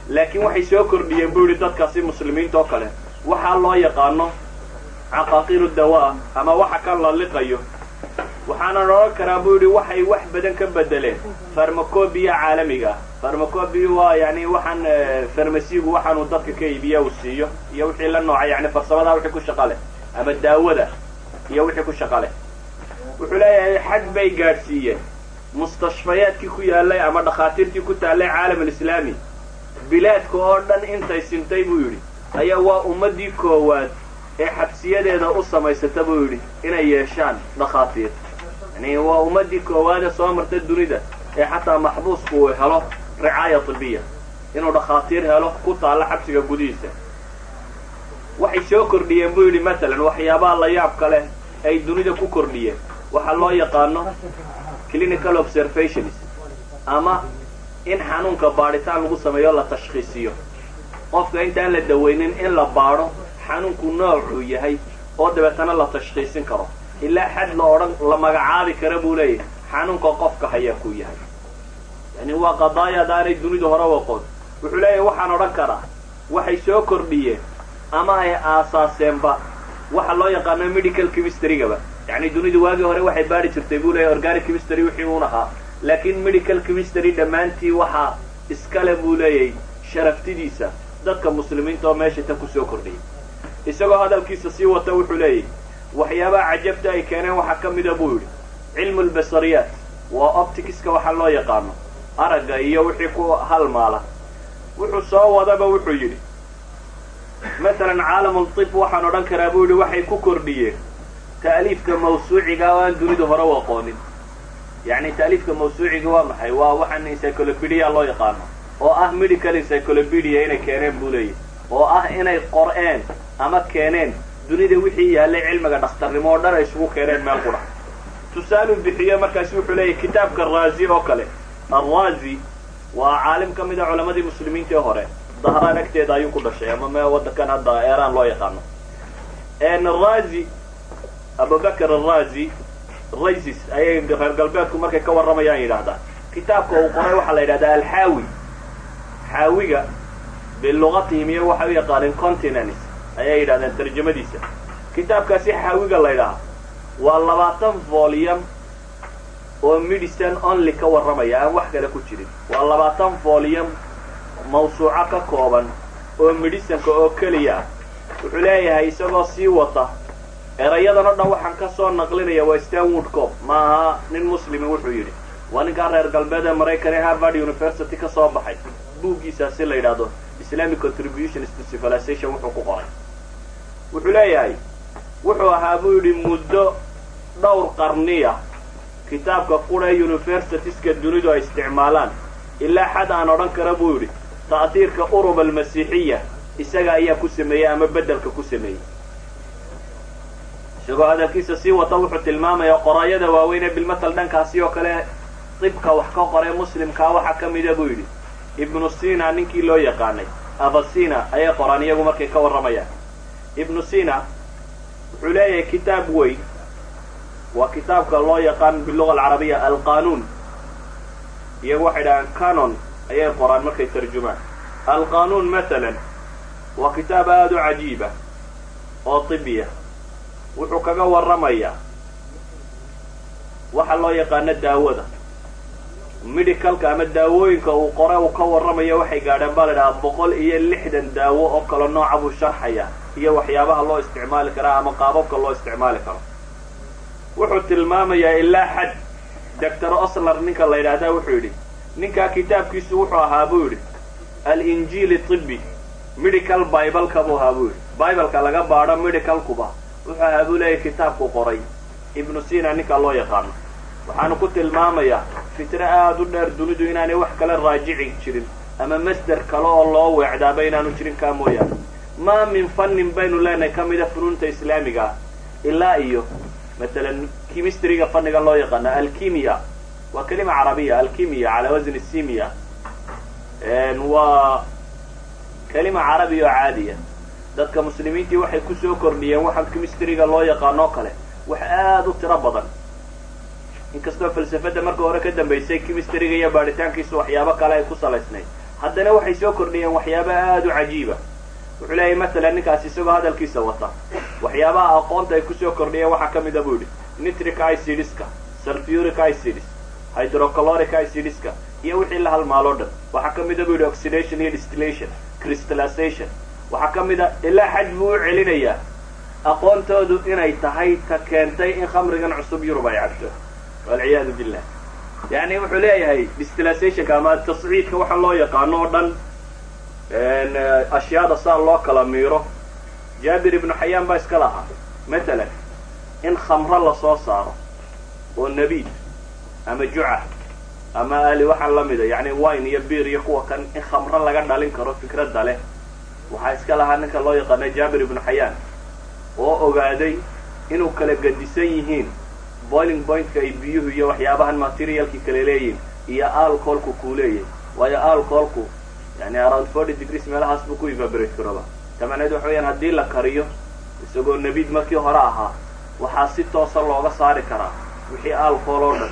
Laakiin waxay soo kordhiyeen buu yidhi dadkaasi muslimiinta oo kale. Waxaa loo yaqaano caqaaqiiru dawaa ama waxa kan la liqayo. Waxaana odhan karaa buu yidhi waxay wax badan ka bedeleen farmacobiya caalamiga. Ah farmacobiya waa yani waxaan farmasigu waxaanuu dadka ka iibiya uu siiyo iyo wixii la nooca yani farsamada wixii ku shaqa leh ama daawada iyo wixii ku shaqa leh. Wuxuu leeyahay xad bay gaadhsiiyeen mustashfayaadkii ku yaalay ama dhakhaatiirtii ku taallay caalam alislaami. Bilaadka oo dhan intay sintay buu yidhi. Ayaa waa ummaddii koowaad ee xabsiyadeeda u samaysata buu yidhi inay yeeshaan dhakhaatiir. Yani waa ummaddii koowaadee soo marta dunida ee xataa maxbuusku uu helo ricaaya tibiya inuu dhakhaatiir helo ku taalla xabsiga gudihiisa. Waxay soo kordhiyeen buu yidhi matalan waxyaabaha la yaabka leh ay dunida ku kordhiyeen. Waxaa loo yaqaano clinical observations ama in xanuunka baadhitaan lagu sameeyo la tashkhiisiyo. Qofka intaan la daweynin in la baadho xanuunku noocuu yahay oo dabeetana la tashkiisin karo. Ilaa xad la odhan la magacaabi kara buu leeyahay. Xanuunka qofka hayaa ku yahay. Yani waa qadaayad aanay dunidu hore waqoon. Wuxuu leeyahay waxaan odhan karaa waxay soo kordhiyeen ama ay aasaaseenba. Waxa loo yaqaano medical chemistrygaba yani dunidu waagii hore waxay baari jirtay buu leeyahy organic chemistry wixii uun ahaa laakiin medical chemistry dhammaantii waxaa iskale buu leeyahay sharaftidiisa. Dadka muslimiinta oo meesha tan ku soo kordhiyay. Isagoo hadalkiisa sii wata wuxuu leeyahy waxyaabaha cajabta ay keeneen waxaa ka mida buu yidhi. Cilmu lbasariyaat waa opticska waxa loo yaqaano. Aragga iyo wixii ku halmaala wuxuu soo wadaba wuxuu yidhi masalan caalamultib waxaan odhan karaa buu yidhi waxay ku kordhiyeen ta'liifka mawsuuciga aan dunidu hore u aqoonin. Yacni ta'liifka mawsuuciga waa maxay? Waa waxaan encyclopedia loo yaqaano. Oo ah medical encyclopedia inay keeneen buu leeyahy oo ah inay qor'een ama keeneen dunida wixii yaallay cilmiga dhakhtarnimo oo dhan ay isugu keeneen meel qudha tusaaluu bixiye markaasi wuxuu leeyahy kitaabka raazi oo kale. Arrazi waa caalim ka mid a culamadii muslimiintii hore. Dahraan agteeda ayuu ku dhashay ama me waddankan hadda eeraan loo yaqaano. Razi abubakr arazi raisis ayay reer galbeedku markay ka warramayaan yidhahdaan kitaabka uu qoray waxaa la yidhahdaa alxaawi xaawiga bilugatihim iyo waxay u yaqaaneen continents ayay yidhahdeen tarjamadiisa. Kitaabkaasi xaawiga la ydhahaa waa labaatan volume oo medicine only ka warramaya aan wax kale ku jirin. Waa labaatan volume mawsuuco ka kooban oo medicinka oo keliya. Wuxuu leeyahay isagoo sii wata erayadan o dhan waxaan ka soo naqlinaya waa stanwood ma aha nin muslimi wuxuu yidhi waa ninkaa reer galbeed ee maraykan ee harvard university ka soo baxay. Buuggiisaasi la yidhaahdo islamic contributions to civilization wuxuu ku qoray. Wuxuu leeyahay wuxuu ahaa buu yidhi muddo dhowr qarniya kitaabka qura universitieska dunidu ay isticmaalaan. Ilaa xad aan odhan kara buu yidhi ta'tiirka urub almasiixiya isaga ayaa ku sameeyey ama beddelka ku sameeyey isagoo hadalkiisa sii wata wuxuu tilmaamayaa qoraayada waaweyn ee bilmatal dhankaasi oo kale dibka wax ka qoray muslimkaa waxaa ka mida buu yidhi. Ibnu sina ninkii loo yaqaanay avasina ayay qoraan iyagu markay ka warramayaan. Ibnu sina wuxuu leeyahay kitaab weyn. Waa kitaabka loo yaqaan biluga alcarabiya alqanuun iyagu waxay dhahaan canon ayay qoraan markay tarjumaan. Alqanuun matalan waa kitaab aada u cajiiba oo tibiya wuxuu kaga warramayaa. Waxa loo yaqaano daawada. Medicalka ama daawooyinka uu qore uu ka warramayo waxay gaadhaan baa la idhahaa boqol iyo lixdan daawo oo kale nooca buu sharxaya iyo waxyaabaha loo isticmaali karaa ama qaababka loo isticmaali karo. Wuxuu tilmaamayaa ilaa xad. Doctor osler ninka la yidhaahdaa wuxuu yidhi ninkaa kitaabkiisu wuxuu ahaa buu yidhi alinjiili tibi medical bibleka buu ahaa buu yidhi. Bibleka laga baadho medicalkuba wuxuu ahaa buu leeyahy kitaabku qoray. Ibnu sina ninkaa loo yaqaano waxaanu ku tilmaamayaa fitro aada u dheer dunidu inaanay wax kale raajici jirin ama masder kale oo loo weecdaaba inaanu jirin kaa mooyaane. Maa min fannin baynu leenahay ka mida funuunta islaamiga ah ilaa iyo matalan chemistryga fanniga loo yaqaano alkimiya. Waa kelima carabiya alkimiya calaa wasni simia waa kelima carabiya oo caadiya dadka muslimiintii waxay ku soo kordhiyeen waxa chemistryga loo yaqaano o kale. Wax aada u tiro badan. Inkastoo falsafadda marka hore ka dambaysay chemistryga iyo baadhitaankiisu waxyaabo kale ay ku salaysnayd haddana waxay soo kordhiyeen waxyaabo aada u cajiiba. Wuxuu leeyahay matalan ninkaas isagoo hadalkiisa wata. Waxyaabaha aqoonta ay ku soo kordhiyeen waxaa ka mida buu yidhi nitric icidska sulfuric icids hydrocaloric icidska iyo wixii la halmaaloo dhan. Waxaa ka mida buu yidhi oxidation iyo distillation crystallization waxaa ka mida ilaa xaj buu u celinayaa. Aqoontoodu inay tahay ta keentay in khamrigan cusub yurub ay cabto. Walciyaadu billah. Yani wuxuu leeyahay distillationka ama tasciidka waxa loo yaqaano oo dhan ashyaada saa loo kala miiro. Jaabir ibnu xayaan baa iska lahaa. Matalan in khamro la soo saaro oo nabiid ama juca ama ali waxaan la mida yani wine iyo bir iyo kuwa kan in khamro laga dhalin karo fikradda leh waxaa iska lahaa ninka loo yaqaana jaabir ibnu xayaan oo ogaaday inuu kala gadisan yihiin boiling pointka ay biyuhu iyo waxyaabahan materialki kale leeyihiin iyo alcoholku kuu leeyahay waayo alcoholku yani around forty degrees meelahaas buu ku evaborate garooba tamaneed waxa weyaan haddii la kariyo isagoo nebiid markii hore ahaa waxaa si toosa looga saari karaa wixii alcohol oo dhan.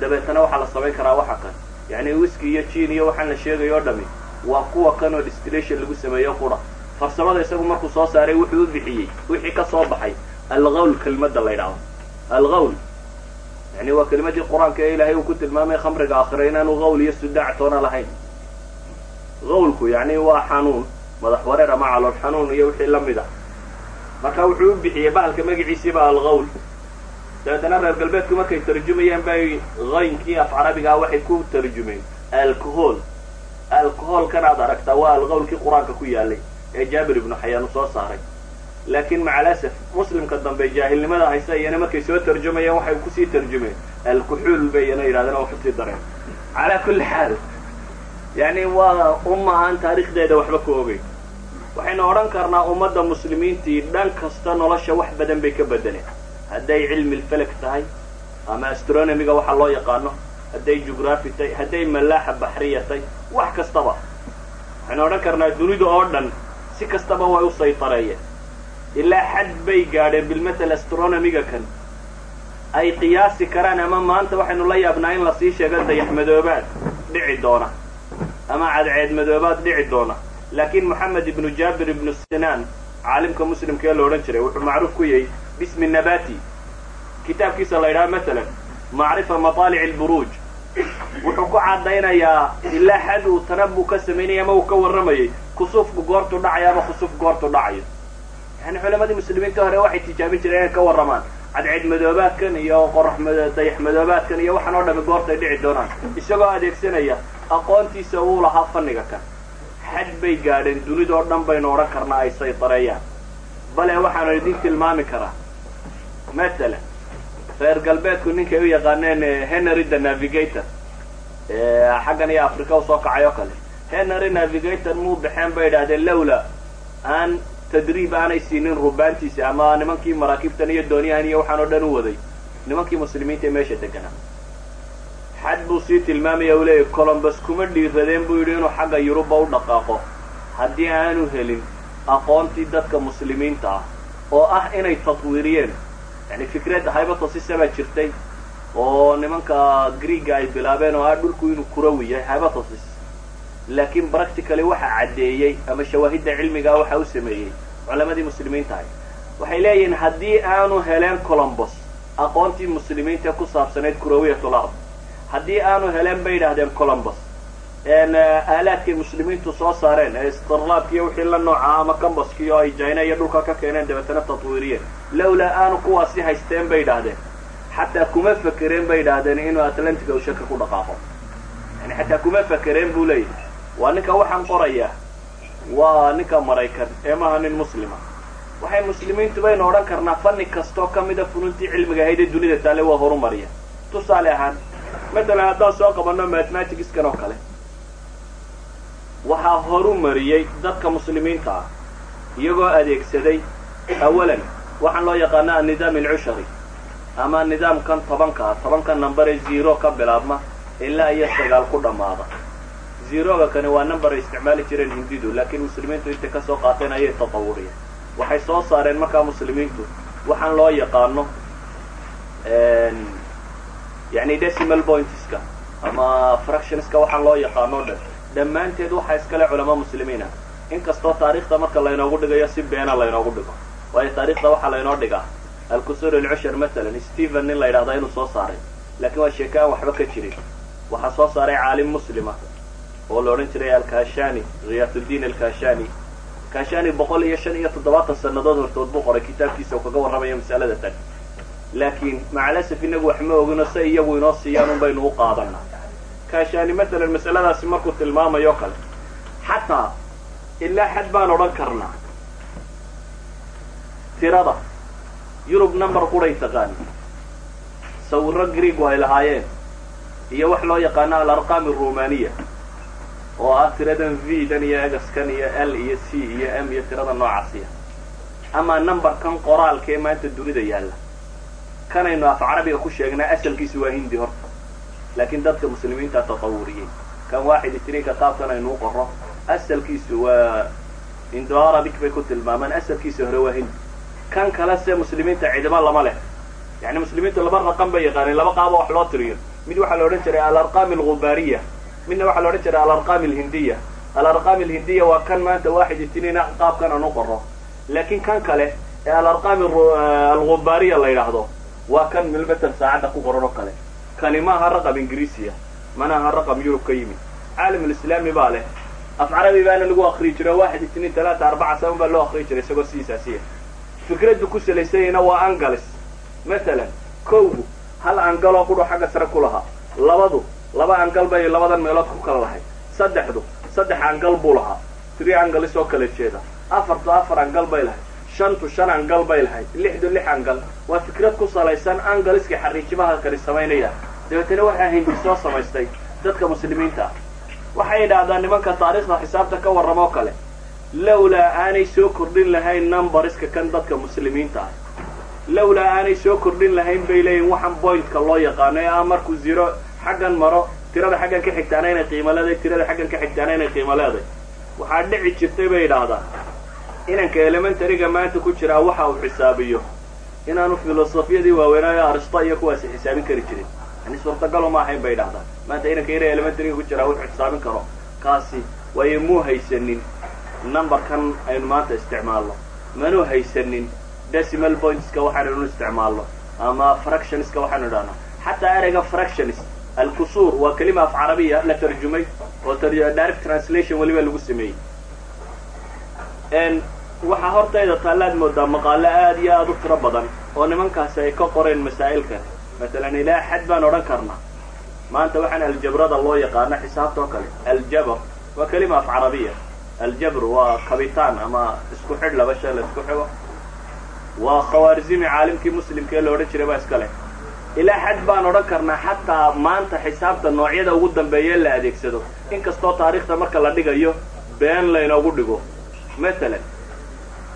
Dabeetana waxaa la samayn karaa waxa kan yani whisky iyo jin iyo waxaan la sheegayo o dhami waa kuwa kan oo distillation lagu sameeyo qura. Farsamada isagu markuu soo saaray wuxuu u bixiyey wixii ka soo baxay algawl kelmadda la ydhaahdo algawl yani waa kelimadii qur'aanka ee ilaahay uu ku tilmaamay khamriga akhira inaanu gawl iyo sudaac toona lahayn. Gawlku yani waa xanuun madax wareer ama calool xanuun iyo wixii la mid a. Marka wuxuu u bixiyey bahalka magaciisiiba algawl dabeetana reer galbeedku markay tarjumayeen bay qaynkii af carabigaa waxay ku tarjumeen alcohol alcoholkan aad aragtaa waa alqawlkii qur'aanka ku yaalay ee jaabir ibnu xayaan uu soo saaray. Laakiin macalasaf muslimka dambe jaahilnimada haysa iyana markay soo tarjumayeen waxay ku sii tarjumeen. Alkuxuul bay iyana yidhahdeen oo ku sii dareen. Calaa kulli xaal yani waa umma aan taarikhdeeda waxba ka ogeyn. Waxaynu odhan karnaa ummadda muslimiintii dhan kasta nolosha wax badan bay ka bedeleen hadday cilmi lfeleg tahay ama astronomiga waxa loo yaqaano hadday jugraphy tahay hadday malaaxa baxriya tahay wax kastaba. Waxaynu odhan karnaa dunida oo dhan si kastaba way u saytareeyeen. Ilaa xad bay gaadheen bilmathal astronomiga kan. Ay qiyaasi karaan ama maanta waxaynu la yaabnaa in la sii sheego dayax madoobaad dhici doona. Ama cadceed madoobaad dhici doona. Laakiin moxamed ibnu jaabir ibnu sinaan caalimka muslimka ee la odhan jiray wuxuu macruuf ku yahay bismi nabati kitaabkiisa la ydhaha maalan macrifa mataalic alburuuj wuxuu ku caddaynayaa ilaa xad uu tanabu ka samaynaya ama uu ka warramayay. Kusuufku goortu dhacayo ama khusuuf goortu dhacayo yani culamadii muslimiinta hore waxay tijaabin jireen inay ka warramaan. Cadceed madoobaadkan iyo qorax dayax madoobaadkan iyo waxaan oo dhami goortay dhici doonaan. Isagoo adeegsanaya aqoontiisa uu lahaa fanniga kan xad bay gaadheen dunidoo dhan baynu odhan karnaa ay saytareeyaan bale waxaanu idin tilmaami karaa. Matalan reer galbeedku ninkay u yaqaaneen henry the navigator. Xaggan iyo africa u soo kacay oo kale. Henry navigator muu baxeen bay idhahdeen lawla aan tadriib aanay siinin rubaantiisa ama nimankii maraakiibtan iyo doonyahan iyo waxaan oo dhan u waday. Nimankii muslimiinta ee meesha deganaa xad buu sii tilmaamaya u leeyahy colombus kuma dhiiradeen buu yidhi inuu xagga yuruba u dhaqaaqo. Haddii aanu helin aqoontii dadka muslimiinta ah oo ah inay tatwiiriyeen yani fikrad hybatosisa baa jirtay oo nimanka greega ay bilaabeen oo ah dhulku inuu kurawi yahay hypatosis laakiin practically waxa caddeeyey ama shawaahidda cilmigaa waxa u sameeyey culamadii muslimiinta ahay waxay leeyihiin haddii aanu heleen colombos aqoontii muslimiinta ku saabsanayd kurawiyatl ard haddii aanu heleen bay yidhaahdeen colombos aalaadkay muslimiintu soo saareen ee starlaabkiiyo wixii la nooca ama camboskii oo ay jina iyo dhulka ka keeneen dabeetana tatwiiriyeen. Lawlaa aanu kuwaasi haysteen bay yidhaahdeen xataa kuma fakereen bay yidhaahdeen inuu atlantica uu shaka ku dhaqaaqo. Yani xataa kuma fakereen buu leeyahay. Waa ninka waxaan qorayaa waa ninka maraykan ee maaha nin muslima. Waxay muslimiintu baynu odhan karnaa fanni kastoo ka mida fununtii cilmiga ahayd ee dunida taale waa horumariya tusaale ahaan matalan haddaan soo qabanno mathematicsan oo kale waxaa horu mariyey dadka muslimiinta ah iyagoo adeegsaday awalan. Waxaan loo yaqaana annidaam alcushari ama nidaamkan tobanka tobanka number ee zero ka bilaabma ilaa iyo sagaal ku dhammaada. Zeroga kani waa number ay isticmaali jireen hindidu laakiin muslimiintu intay ka soo qaateen ayay tatawuriyeen waxay soo saareen markaa muslimiintu. Waxaan loo yaqaano yani decimal pointska ama fractionska waxaan loo yaqaano dhan dhammaanteed waxaa iskale culamo muslimiina. Inkastoo taarikhda marka laynoogu dhigayo si beena laynoogu dhigo. Waayo taarikhda waxaa laynoo dhigaa. Alkusur alcushar matalan stephen nin la yidhahdaa inuu soo saaray. Laakiin waa sheeke aan waxba ka jirin waxaa soo saaray caalim muslima oo la odhan jiray alkashani khiyaatuddiin alkashani kashani boqol iyo shan iyo toddobaatan sannadood hortood buu qoray kitaabkiisa oo kaga warramaya masalada tan laakiin macalasaf inagu wax ma ogino se iyagu inoo siiyaan un baynu u qaadanaa kashani matalan masaladaasi markuu tilmaamayo o kale xataa ilaa xad baan odhan karnaa. Tirada yurub number quray taqaani. Sawiro greegu ay lahaayeen iyo wax loo yaqaano alarqaam arumaniya oo ah tiradan v dan iyo egaskan iyo l iyo c iyo m iyo tirada noocaasiya ama numberkan qoraalkee maanta dunida yaalla. Kanaynu af carabiga ku sheegnaa asalkiisu waa hindi horta laakiin dadka muslimiinta tatawuriyey kan waaxid itrinka qaabkan aynuu qoro asalkiisu waa indo arabic bay ku tilmaamaan asalkiisa hore waa hindi kan kale se muslimiinta cidimo lama leh yani muslimiintu laba raqam bay yaqaaneen laba qaabo wax loo tiriyo mid waxaa la odhan jiray alarqam alghubariya midna waxaa la odhan jiray alarqam alhindiya alarqam alhindiya waa kan maanta waaxid itiniina qaabkan aan u qoro laakiin kan kale ee alarqam alghubariya la yidhaahdo waa kan milmeter saacadda ku qoran oo kale kani ma aha raqam ingiriisiya mana aha raqam yurub ka yimid. Caalamulislaami baa leh af carabi baana lagu akriyi jiro waaxid itiniin talaata arbaca saban baa loo akriyi jiray isagoo sidiisaasiya fikraddu ku salaysanyayna waa angalis matalan kowgu hal angaloo qudho xagga sare ku lahaa. Labadu laba angal bay labadan meelood ku kala lahayd. Saddexdu saddex angal buu lahaa. Three angalis oo kala jeeda. Afartu afar angal bay lahayd shantu shan angal bay lahayd lixdu lix angal. Waa fikrad ku salaysan angaliska xariijimaha kani samaynaya dabeetana waxaa hindi soo samaystay dadka muslimiinta. Ah waxay yidhaahdaan nimanka taariikhda xisaabta ka warramoo kale lawlaa aanay soo kordhin lahayn numbariska kan dadka muslimiinta ah. Lawlaa aanay soo kordhin lahayn bay leeyihiin waxaan bointka loo yaqaano ee ah markuu ziro xaggan maro tirada xaggan ka xigtaana inay qiimo leeday tirada xaggan ka xigtaana inay qiimo leeday waxaa dhici jirtay bay yidhaahdaan inanka elementaryga maanta ku jiraa waxa uu xisaabiyo. Inaanu filosofiyadii waaweynaayo aristo iyo kuwaasi xisaabin kari jirin. Yani suurtagalo ma ahayn bay yidhahdaan maanta inanka ina elementaryga ku jiraa wuxuu xisaabin karo. Kaasi waayo muu haysanin? Numberkan aynu maanta isticmaalno. Manuu haysanin? Decimal pointska waxaanaynu isticmaalno. Ama fractionska waxaanu idhahnaa xataa ereyga fractionis alkusuur waa kelima af carabiya la tarjumay oo direct translation weliba lagu sameeyey waxaa hortayda taallaad moodaa maqaalo aad iyo aada u tiro badan oo nimankaasi ay ka qoreen masaa'ilkan masalan ilaa xad baan odhan karnaa. Maanta waxaan aljabrada loo yaqaano xisaabta oo kale. Aljabr waa kelima af carabiya aljabr waa kabitaan ama isku xidh laba shay la isku xigo. Waa khawaarizimi caalimkii muslimka ee la odhan jiray baa iska leh. Ilaa xad baan odhan karnaa xataa maanta xisaabta noocyada ugu dambeeya la adeegsado. Inkastoo taariikhda marka la dhigayo been laynoogu dhigo. Matalan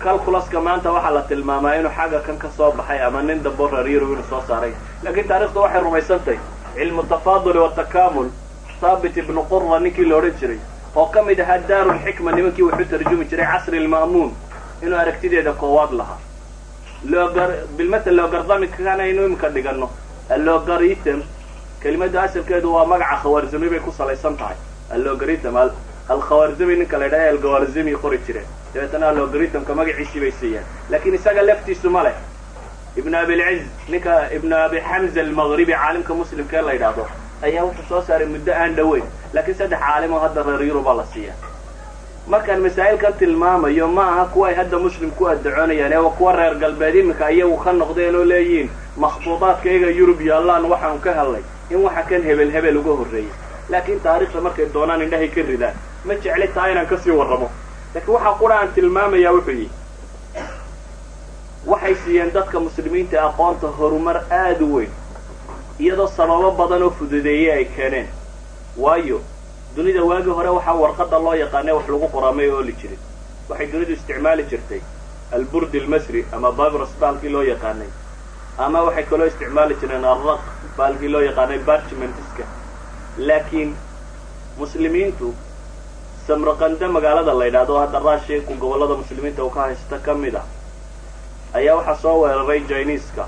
calculaska maanta waxaa la tilmaamaa inuu xagga kan ka soo baxay ama nin dambo yurub inuu soo saaray. Laakiin taarikhdu waxay rumaysantahy cilmu tafaaduli watakamul thaabit ibnu qura ninkii la odhan jiray. Oo ka mid ahaa daarulxikma nimankii wuxuu tarjumi jiray casri lma'muun inuu aragtideeda koowaad lahaa. Bilmatal logarthamikana aynu imika dhigano allogarithm kelimada asalkeedu waa magaca khawaarzami bay ku salaysan tahay. Allogarithm alkhawaarzami ninka la ydhaha algawarzami qori jireen dabeetana allogaritmka magaciisii bay siiyaan laakiin isaga laftiisu ma leh. Ibn abilciz ninka ibn abi xamza almagribi caalimka muslimka ee la yidhaahdo ayaa wuxuu soo saaray muddo aan dhoweyn. Laakiin saddex caalim oo hadda reer yuruba la siiya. Markaan masaa'ilkan tilmaamayo ma aha kuwa ay hadda muslim ku addacoonayaan ee kuwa reer galbeed. Iminka iyagu ka noqdeen oo leeyihiin makhtuudaadkayga yurub yaallaan waxaanu ka helnay in waxa kan hebel hebel uga horreeyay. Laakiin taariikhda markay doonaan indhahay ka ridaan ma jecli taa inaan ka sii warramo laakiin waxa qura aan tilmaamayaa wuxuu yihi waxay siiyeen dadka muslimiinta aqoonta horumar aada u weyn iyadoo sababo badan oo fududeeyey ay keeneen. Waayo dunida waagii hore waxaa warqadda loo yaqaanay wax lagu qoraamay ooli jirin waxay dunidu isticmaali jirtay alburdi almasri ama babros baalkii loo yaqaanay ama waxay kaloo isticmaali jireen alraq baalkii loo yaqaanay bargimentiska laakiin muslimiintu samraqande magaalada la yidhaahdo hadda raashiku gobollada muslimiinta uu ka haysta ka mid ah ayaa waxaa soo weeraray jiniiska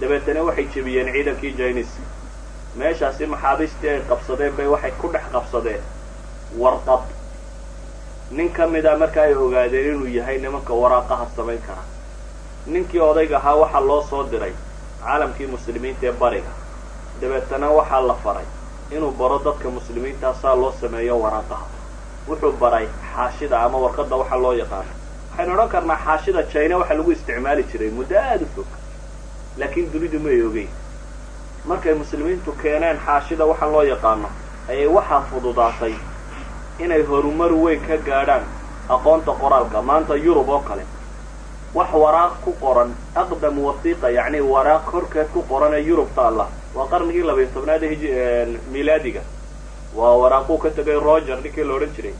dabeetana waxay jebiyeen ciidankii jiniiska meeshaasi maxaabiistii ay qabsadeen bay waxay ku dhex qabsadeen. Warqad nin ka mid a marka ay ogaadeen inuu yahay nimanka waraaqaha samayn kara. Ninkii odayga ahaa waxaa loo soo diray caalamkii muslimiinta ee bariga. Dabeetana waxaa la faray inuu baro dadka muslimiinta saa loo sameeyo waraaqaha wuxuu baray xaashida ama warqadda waxa loo yaqaano waxaynu odhan karnaa xaashida jina waxaa lagu isticmaali jiray muddo aada u fog. Laakiin dunidu may ogeyn. Markay muslimiintu keeneen xaashida waxa loo yaqaano ayay waxaa fududaatay inay horumar weyn ka gaadhaan aqoonta qoraalka maanta yurub oo kale. Wax waraaq ku qoran aqdam wasiiqa yacni waraaq horkeed ku qoran ee yurub taalla. Waa qarnigii labayo tobnaad ee milaadiga waa waraaquu ka tegay roger ninkii la odhan jiray.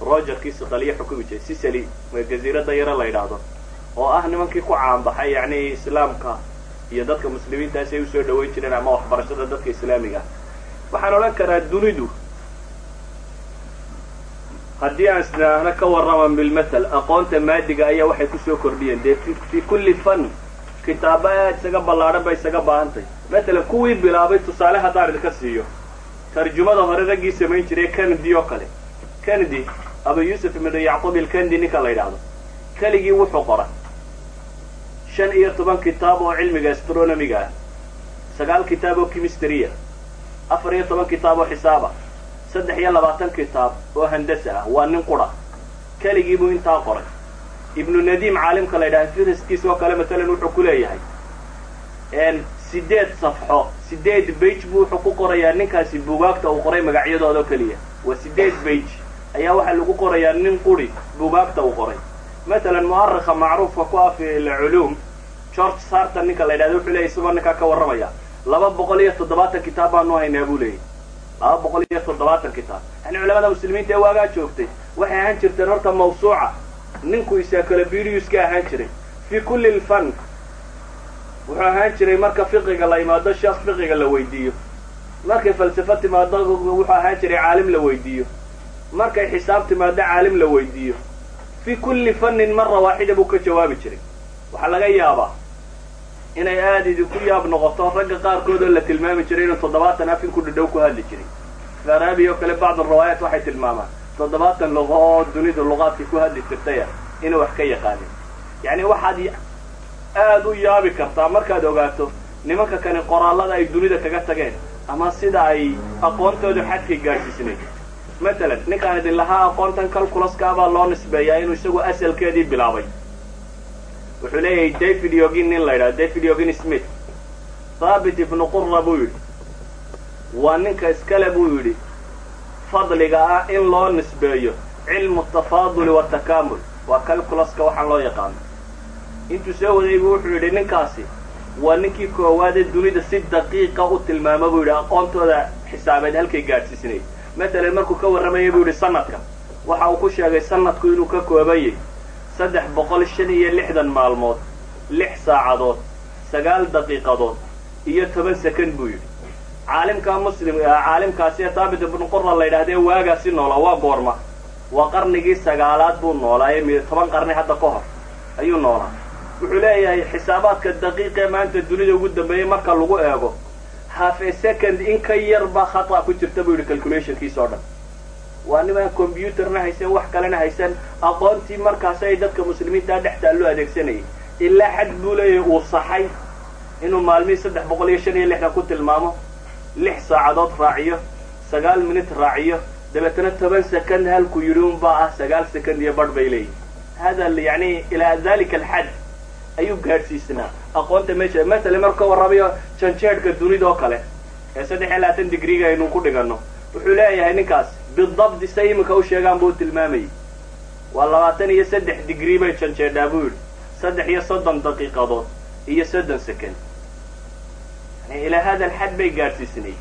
Rogerkii siqaliya xukumi jiray sicily jaziiradda yare la yidhaahdo. Oo ah nimankii ku caanbaxay yacni islaamka iyo dadka muslimiintaasi ay u soo dhaweyn jireen ama waxbarashada dadka islaamiga. Waxaan odhan karaa dunidu. Haddii aan isnaahno ka warraman bilmatal aqoonta maadiga ayaa waxay ku soo kordhiyeen. Dee fi kulli fan kitaaba aad isaga ballaadhan bay isaga baahantay matalan kuwii bilaabay tusaale haddaan idinka siiyo tarjumada hore raggii samayn jiray kennedy oo kale. Kennedy abu yuusuf ibnu yacquub ilkendi ninka la yidhaahdo. Keligii wuxuu qoray. Shan iyo toban kitaab oo cilmiga astronomiga ah. Sagaal kitaab oo chemistria afar iyo toban kitaab oo xisaaba. Saddex iyo labaatan kitaab oo handasa ah. Waa nin qura. Keligii buu intaa qoray. Ibnu nadiim caalimka la yidhaha firiskiisa oo kale matalan wuxuu ku leeyahay sideed safxo sideed bage buu wuxuu ku qorayaa ninkaasi buugaagta uu qoray magacyadooda oo keliya. Waa sideed bage ayaa waxaa lagu qorayaa nin quri buugaagta uu qoray. Matalan mu'arikha macruufka ku ah fi lculuum george sarton ninka la yidhahda wuxuu leeyahy isagoo ninkaa ka warramaya laba boqol iyo toddobaatan kitaab baanu haynaa buu leeyahy laba boqol iyo toddobaatan kitaab. Yani culamada muslimiinta ee waagaa joogtay waxay ahaan jirteen horta mawsuuca ninku isacolobiriuska ahaan jiray. Fi kulli lfan wuxuu ahaan jiray marka fiqiga la imaado sheekh fiqiga la weydiiyo. Markay falsafo timaado wuxuu ahaan jiray caalim la weydiiyo. Markay xisaab timaado caalim la weydiiyo. Fi kulli fannin mara waaxida buu ka jawaabi jiray. Waxaa laga yaabaa inay aada idinku yaab noqoto ragga qaarkood oo la tilmaami jiray inuu toddobaatan af inku dhadhow ku hadli jiray. Farabi oo kale bacd riwaayaat waxay tilmaamaan toddobaatan luqo oo dunida luqaadka ku hadli jirtaya inuu wax ka yaqaanin yacni waxaad aada u yaabi kartaa. Markaad ogaato nimanka kani qoraallada ay dunida kaga tageen ama sida ay aqoontoodu xadkay gaadhsiisnayd matalan ninkaan idin lahaa aqoontan calculaska baa loo nisbeeyaa inuu isagu asalkeedii bilaabay. Wuxuu leeyahay david yogin nin la yidhaha david yogin smith. Thaabit ibnu qura buu yidhi waa ninka iskale buu yidhi fadliga ah in loo nisbeeyo cilmu tafaaduli watakamul waa calculaska waxaan loo yaqaano intuu soo waday buu wuxuu yidhi ninkaasi waa ninkii koowaadee dunida si daqiiqa u tilmaama buu yidhi aqoontooda xisaabeed halkay gaadhsiisnayd matalan markuu ka warramayay buu yidhi sanadka waxa uu ku sheegay sanadku inuu ka kooban yahy saddex boqol shan iyo lixdan maalmood lix saacadood sagaal daqiiqadood iyo toban second buu yidhi. Caalimka muslim caalimkaasi ee thaabit ibnu qura la yidhahdee waagaasi noolaa waa goorma. Waa qarnigii sagaalaad buu noolaa ee toban qarni hadda ka hor ayuu noolaa wuxuu leeyahay xisaabaadka daqiiqee maanta dunida ugu dambeeyey marka lagu eego. Half a second in ka yar baa khata ku jirta buu yidhi calculationkiisa oo dhan. Waa nimaan combyuterna haysan wax kalena haysan aqoontii markaas ay dadka muslimiintaa dhex taalloo adeegsanayay. Ilaa xad buu leeyahay uu saxay inuu maalmihii saddex boqol iyo shan iyo lixdan ku tilmaamo. Lix saacadood raaciyo sagaal minut raaciyo dabeetana toban second halkuu yidhi unbaa ah sagaal second iyo badh bay leeyihiin hada yani ilaa dalika alxad ayuu gaadhsiisnaa aqoonta meesha matala marka ka warramayo janjeedhka dunida oo kale ee saddex iyo labaatan digriga aynu ku dhiganno wuxuu leeyahay ninkaas bidabdi say iminka u sheegaan buu tilmaamayay waa labaatan iyo saddex digrii bay janjeedhaa buu yidhi. Saddex iyo soddon daqiiqadood iyo soddon second yani ilaa hada alxad bay gaadhsiisnay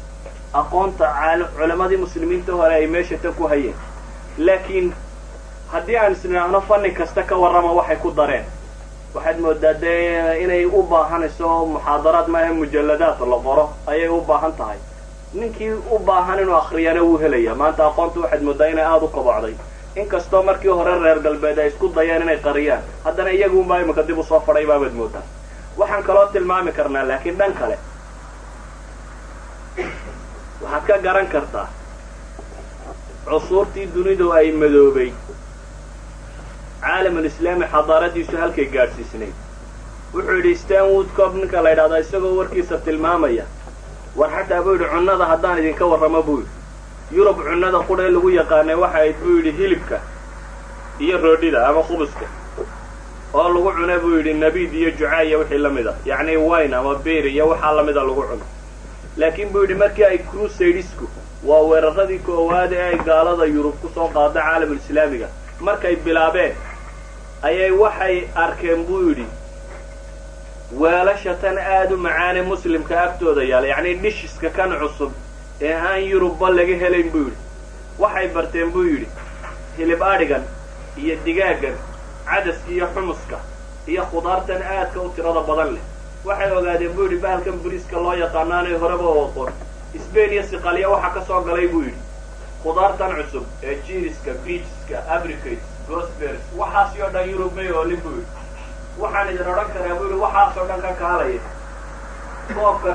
aqoonta culamadii muslimiinta hore ay meesha tan ku hayeen. Laakiin haddii aan isnidhaahno fanni kasta ka warrama waxay ku dareen waxaad moodaa dee inay u baahanayso muxaadaraad maaha mujalladaad la qoro ayay u baahan tahay. Ninkii u baahan inuu akriyana wuu helaya maanta aqoontu waxaad moodaa inay aada u kobocday inkastoo markii hore reer galbeed ay isku dayeen inay qariyaan haddana iyagunbaa imika dib u soo fadhay baabaad moodaa. Waxaan kaloo tilmaami karnaa laakiin dhan kale. Waxaad ka garan kartaa cusuurtii dunidu ay madoobay caalamulislaami xadaaradiisu halkay gaadhsiisnayd. Wuxuu yidhi stanwood cob ninka la ydhahdaa isagoo warkiisa tilmaamaya. War xataa buu yidhi cunnada haddaan idinka warramo buu yidhi. Yurub cunnada qudhee lagu yaqaanay waxa ayd buu yidhi hilibka iyo roodhida ama khubuska oo lagu cuna buu yidhi nabiid iyo jucaaya wixii la mid a yacni wine ama beer iyo waxaa lamida lagu cuno. Laakiin buu yidhi markii ay crusadisku waa weeraradii koowaad ee ay gaalada yurub ku soo qaada caalamulislaamiga markay bilaabeen ayay waxay arkeen buu yidhi weelasha tan aada u macaane muslimka agtooda yaalla yacni dhishiska kan cusub ee aan yurubba laga helayn buu yidhi. Waxay barteen buu yidhi hilib adhigan iyo digaagan cadaska iyo xumuska iyo khudaartan aadka u tirada badan leh. Waxay ogaadeen buu yidhi bahalkan buriiska loo yaqaano aanay horeba u aqoon sbain iyo siqalya waxa ka soo galay buu yidhi khudaartan cusub ee jiriska beachska abricates gosbers waxaasi oo dhan yurub may oolin buu yidhi waxaan idin odhan karaa buu yidhi waxaas oo dhan ka kaalaya. Koobka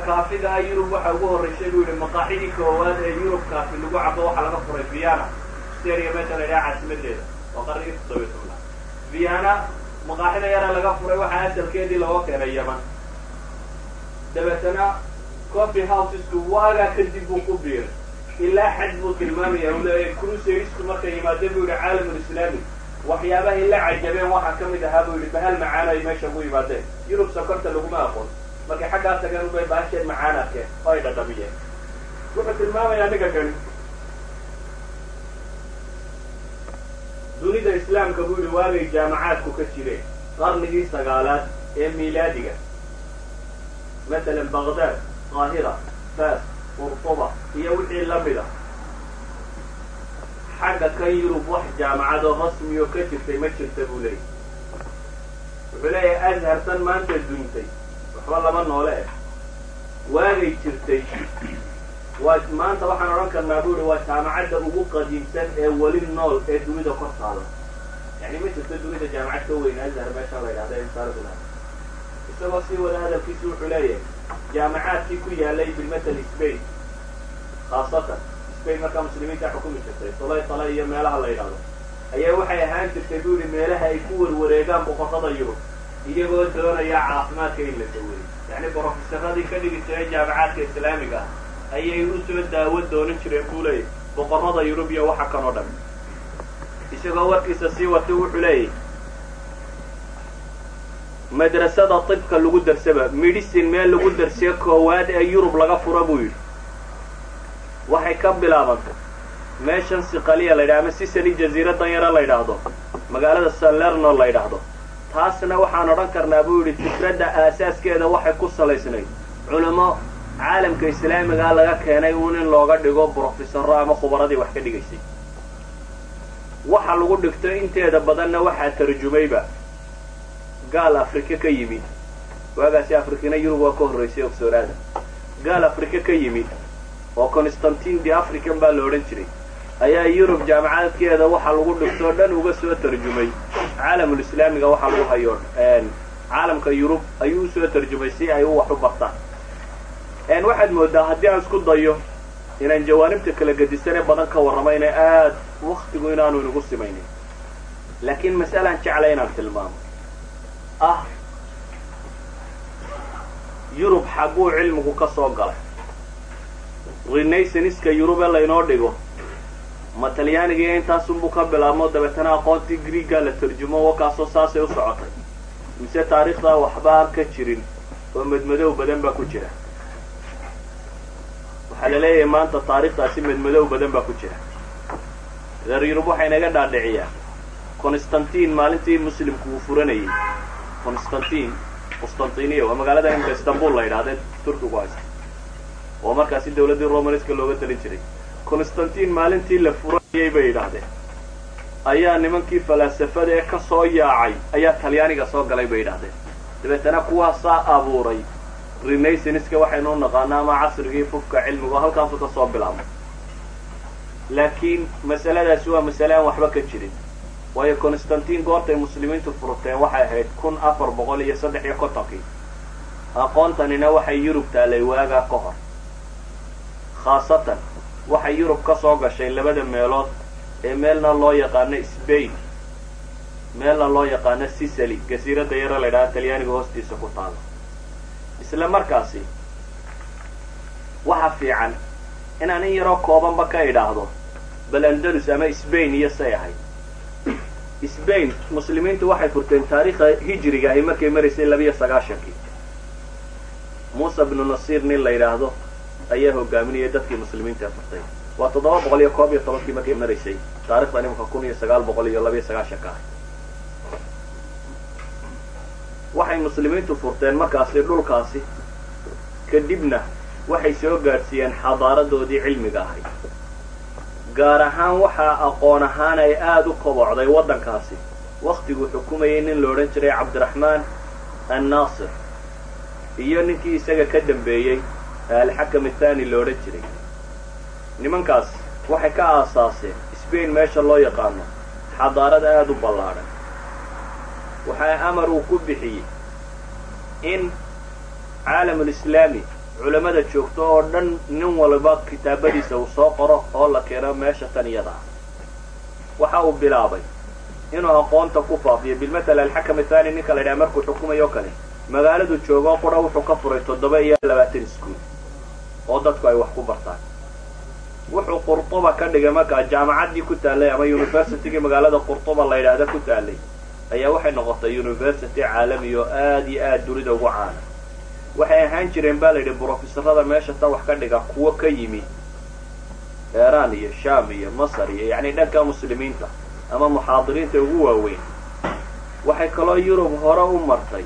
ah yurub waxa ugu horraysay buu yidhi maqaaxidii koowaad ee yurub kaafi lagu cabo waxaa laga furay viana. Steria meesha la yidhaha caasimadeeda waa qarnigii toddobiyo tobnaad viana maqaaxida yara laga furay waxaa asalkeedii looga keenay yaman dabeetana coffee housesku waagaa kadib buu ku biiray ilaa xad buu tilmaamaya u leeyahay crusadersku markay yimaadeen buu yidhi caalamul islaami. Waxyaabahay la cajabeen waxaa ka mid ahaa buu yidhi bahal macaan ay meesha ugu yimaadeen. Yurub sokorta laguma aqoon. Markay xaggaa tageen ubay baasheen macaan arkeen oo ay dhadhamiyeen. Wuxuu tilmaamayaa kani dunida islaamka buu yidhi waagay jaamacaadku ka jireen qarnigii sagaalaad ee miilaadiga masalan baghdad qaahira fas qurtuba iyo wixii la mida xagga kan yurub wax jaamacadoo rasmiyo ka jirtay ma jirta buu leeyahy wuxuu leeyahay azhartan maanta duntay waxba lama noole eh. Waagay jirtay. Waa maanta waxaan odhan karnaa bu ihi waa jaamacadda ugu qadiimsan ee weli nool ee dunida kor taala yani ma jirto dunida jaamacad ka weyn azhar meesha la yidhahda insaarabila isagoo sii wada hadalkiisi wuxuu leeyahay jaamacaadkii ku yaalay bilmatal spain khaasatan spain markaa muslimiinta xukumi jirtay tulaytala iyo meelaha la yidhahdo ayaa waxay ahaan jirtay bu ihi meelaha ay ku warwareegaan boqorrada yurub iyagoo doonaya caafimaadka in la daweeyo yacni brofesaradii ka dhigi jiray jaamacaadka islaamiga ah ayay u soo daawo doonan jireen buu leeyahy boqorrada yurub iyo waxa kan oo dhan isagoo warkiisa sii watay wuxuu leeyahy madrasada tibka lagu darsaba medicine meel lagu darsiyo koowaad ee yurub laga fura buu yidhi. Waxay ka bilaabantay meeshan siqaliya la yidhaha ama sisali jasiiradan yaro la yidhaahdo magaalada salerno la yidhaahdo. Taasna waxaan odhan karnaa buu yidhi fikradda aasaaskeeda waxay ku salaysnayd. Culamo caalamka islaamigaa laga keenay uun in looga dhigo brofesaro ama khubaradii wax ka dhigaysay. Waxa lagu dhigto inteeda badanna waxaa tarjumayba gaal afrika ka yimid. Waagaasi afrikina yurub waa ka horraysay ogsoonaada gaal afrika ka yimid oo constantine de african baa la odhan jiray ayaa yurub jaamacadkeeda waxa lagu dhigtoo dhan uga soo tarjumay caalamul islaamiga waxa lagu hayo caalamka yurub ayuu u soo tarjumay si ay u wax u bartaan. Waxaad moodaa haddii aan isku dayo inaan jawaanibta kala gedisanee badan ka warramayna aad waktigu inaanu inagu simaynin. Laakiin mas'alaan jecla inaan tilmaamo ah. Yurub xagguu cilmigu ka soo galay. Renaysaniska yurub ee laynoo dhigo. Ma talyaanigiiyo intaasunbuu ka bilaabmo dabeetana aqoontii greega la tarjumo wakaasoo saasay u socotay. Mise taariikhdaa waxba aan ka jirin oo madmadow badan baa ku jira. Waxaa la leeyahay maanta taariikhdaasi madmadow badan baa ku jira. Reer yurub waxay naga dhaadhiciyaan constantine maalintii muslimku uu furanayay constantine qustantiniya waa magaalada imika istanbul la yidhahdee turkigu haysta oo markaasi dawladdii romanska looga talin jiray constantine maalintii la furanayay bay yidhaahdeen ayaa nimankii falaasafada ee ka soo yaacay ayaa talyaaniga soo galay bay yidhahdeen dabeetana kuwaasaa abuuray renaysaniska waxaynu u naqaana ama casrigii fufka cilmigu halkaasu ka soo bilaabmay laakiin masaladaasi waa masale aan waxba ka jirin waayo constantine goortay muslimiintu furteen waxay ahayd kun afar boqol iyo saddex iyo kontonkii. Aqoontanina waxay yurub taalay waagaa ka hor. Khaasatan waxay yurub ka soo gashay labada meelood ee meelna loo yaqaano sbain meelna loo yaqaano sicily jasiiradda yaro la ydhaha talyaaniga hoostiisa ku taala isla markaasi waxa fiican inaan in yaroo koobanba ka idhaahdo bal andalus ama sbain iyo say ahayd sbain muslimiintu waxay furteen taariikha hijriga ahi markay maraysay labiyo sagaashankii. Muuse bnu nasiir nin la yidhaahdo ayaa hogaaminayay dadkii muslimiinta furtay. Waa toddoba boqol iyo koob iyo tobankii markay maraysay taarikhdan imika kun iyo sagaal boqol iyo labiyo sagaashanka. Ahay waxay muslimiintu furteen markaasi dhulkaasi. Kadibna waxay soo gaadhsiiyeen xadaaradoodii cilmiga ahayd gaar ahaan waxaa aqoon ahaan ay aada u kobocday waddankaasi. Waktiguu xukumayay nin la odhan jiray cabdiraxmaan annaasir iyo ninkii isaga ka dambeeyey alxakam athani la odhan jiray. Nimankaas waxay ka aasaaseen spain meesha loo yaqaano xadaarad aada u ballaadhan waxaa amar uu ku bixiyey in caalamulislaami culammada joogto oo dhan nin walba kitaabadiisa uu soo qoro oo la keeno meesha tan iyada. Ah waxa uu bilaabay inuu aqoonta ku faafiyo. Bilmatal alxakam athani ninka la yidhaha markuu xukumayo kale magaaladu joogo qura wuxuu ka furay toddoba iyo labaatan iskuol oo dadku ay wax ku bartaan. Wuxuu qurtuba ka dhigay markaa jaamacaddii ku taallay ama universitygii magaalada qurtuba la yidhaahda ku taallay ayaa waxay noqotay university caalami oo aada iyo aada dunida ugu caana waxay ahaan jireen baa la yidhi brofesorada meesha ta wax ka dhiga kuwo ka yimi iran iyo sham iyo masar iyo yacni dhanka muslimiinta ama muxaadiriinta ugu waaweyn. Waxay kaloo yurub hore u martay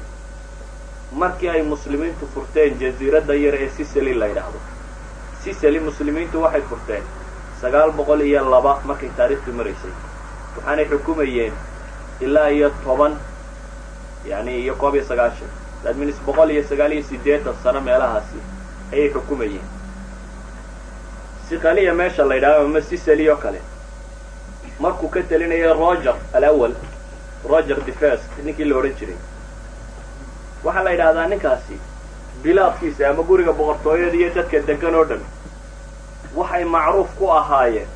markii ay muslimiintu furteen jasiiradda yar ee sicily la yidhaahdo. Sicily muslimiintu waxay furteen sagaal boqol iyo laba markay taariikhdu maraysay waxaanay xukumayeen ilaa iyo toban yani iyo koob iyo sagaashan adminis boqol iyo sagaal iyo siddeetan sano meelahaasi ayay xukumayeen. Siqaliya meesha la yidhahdo ama sicily oo kale. Markuu ka telinayay roger alawal roger defest ninkii la odhan jiray waxaa la yidhaahdaa ninkaasi bilaadkiisa ama guriga boqortooyada iyo dadka degan oo dhan waxay macruuf ku ahaayeen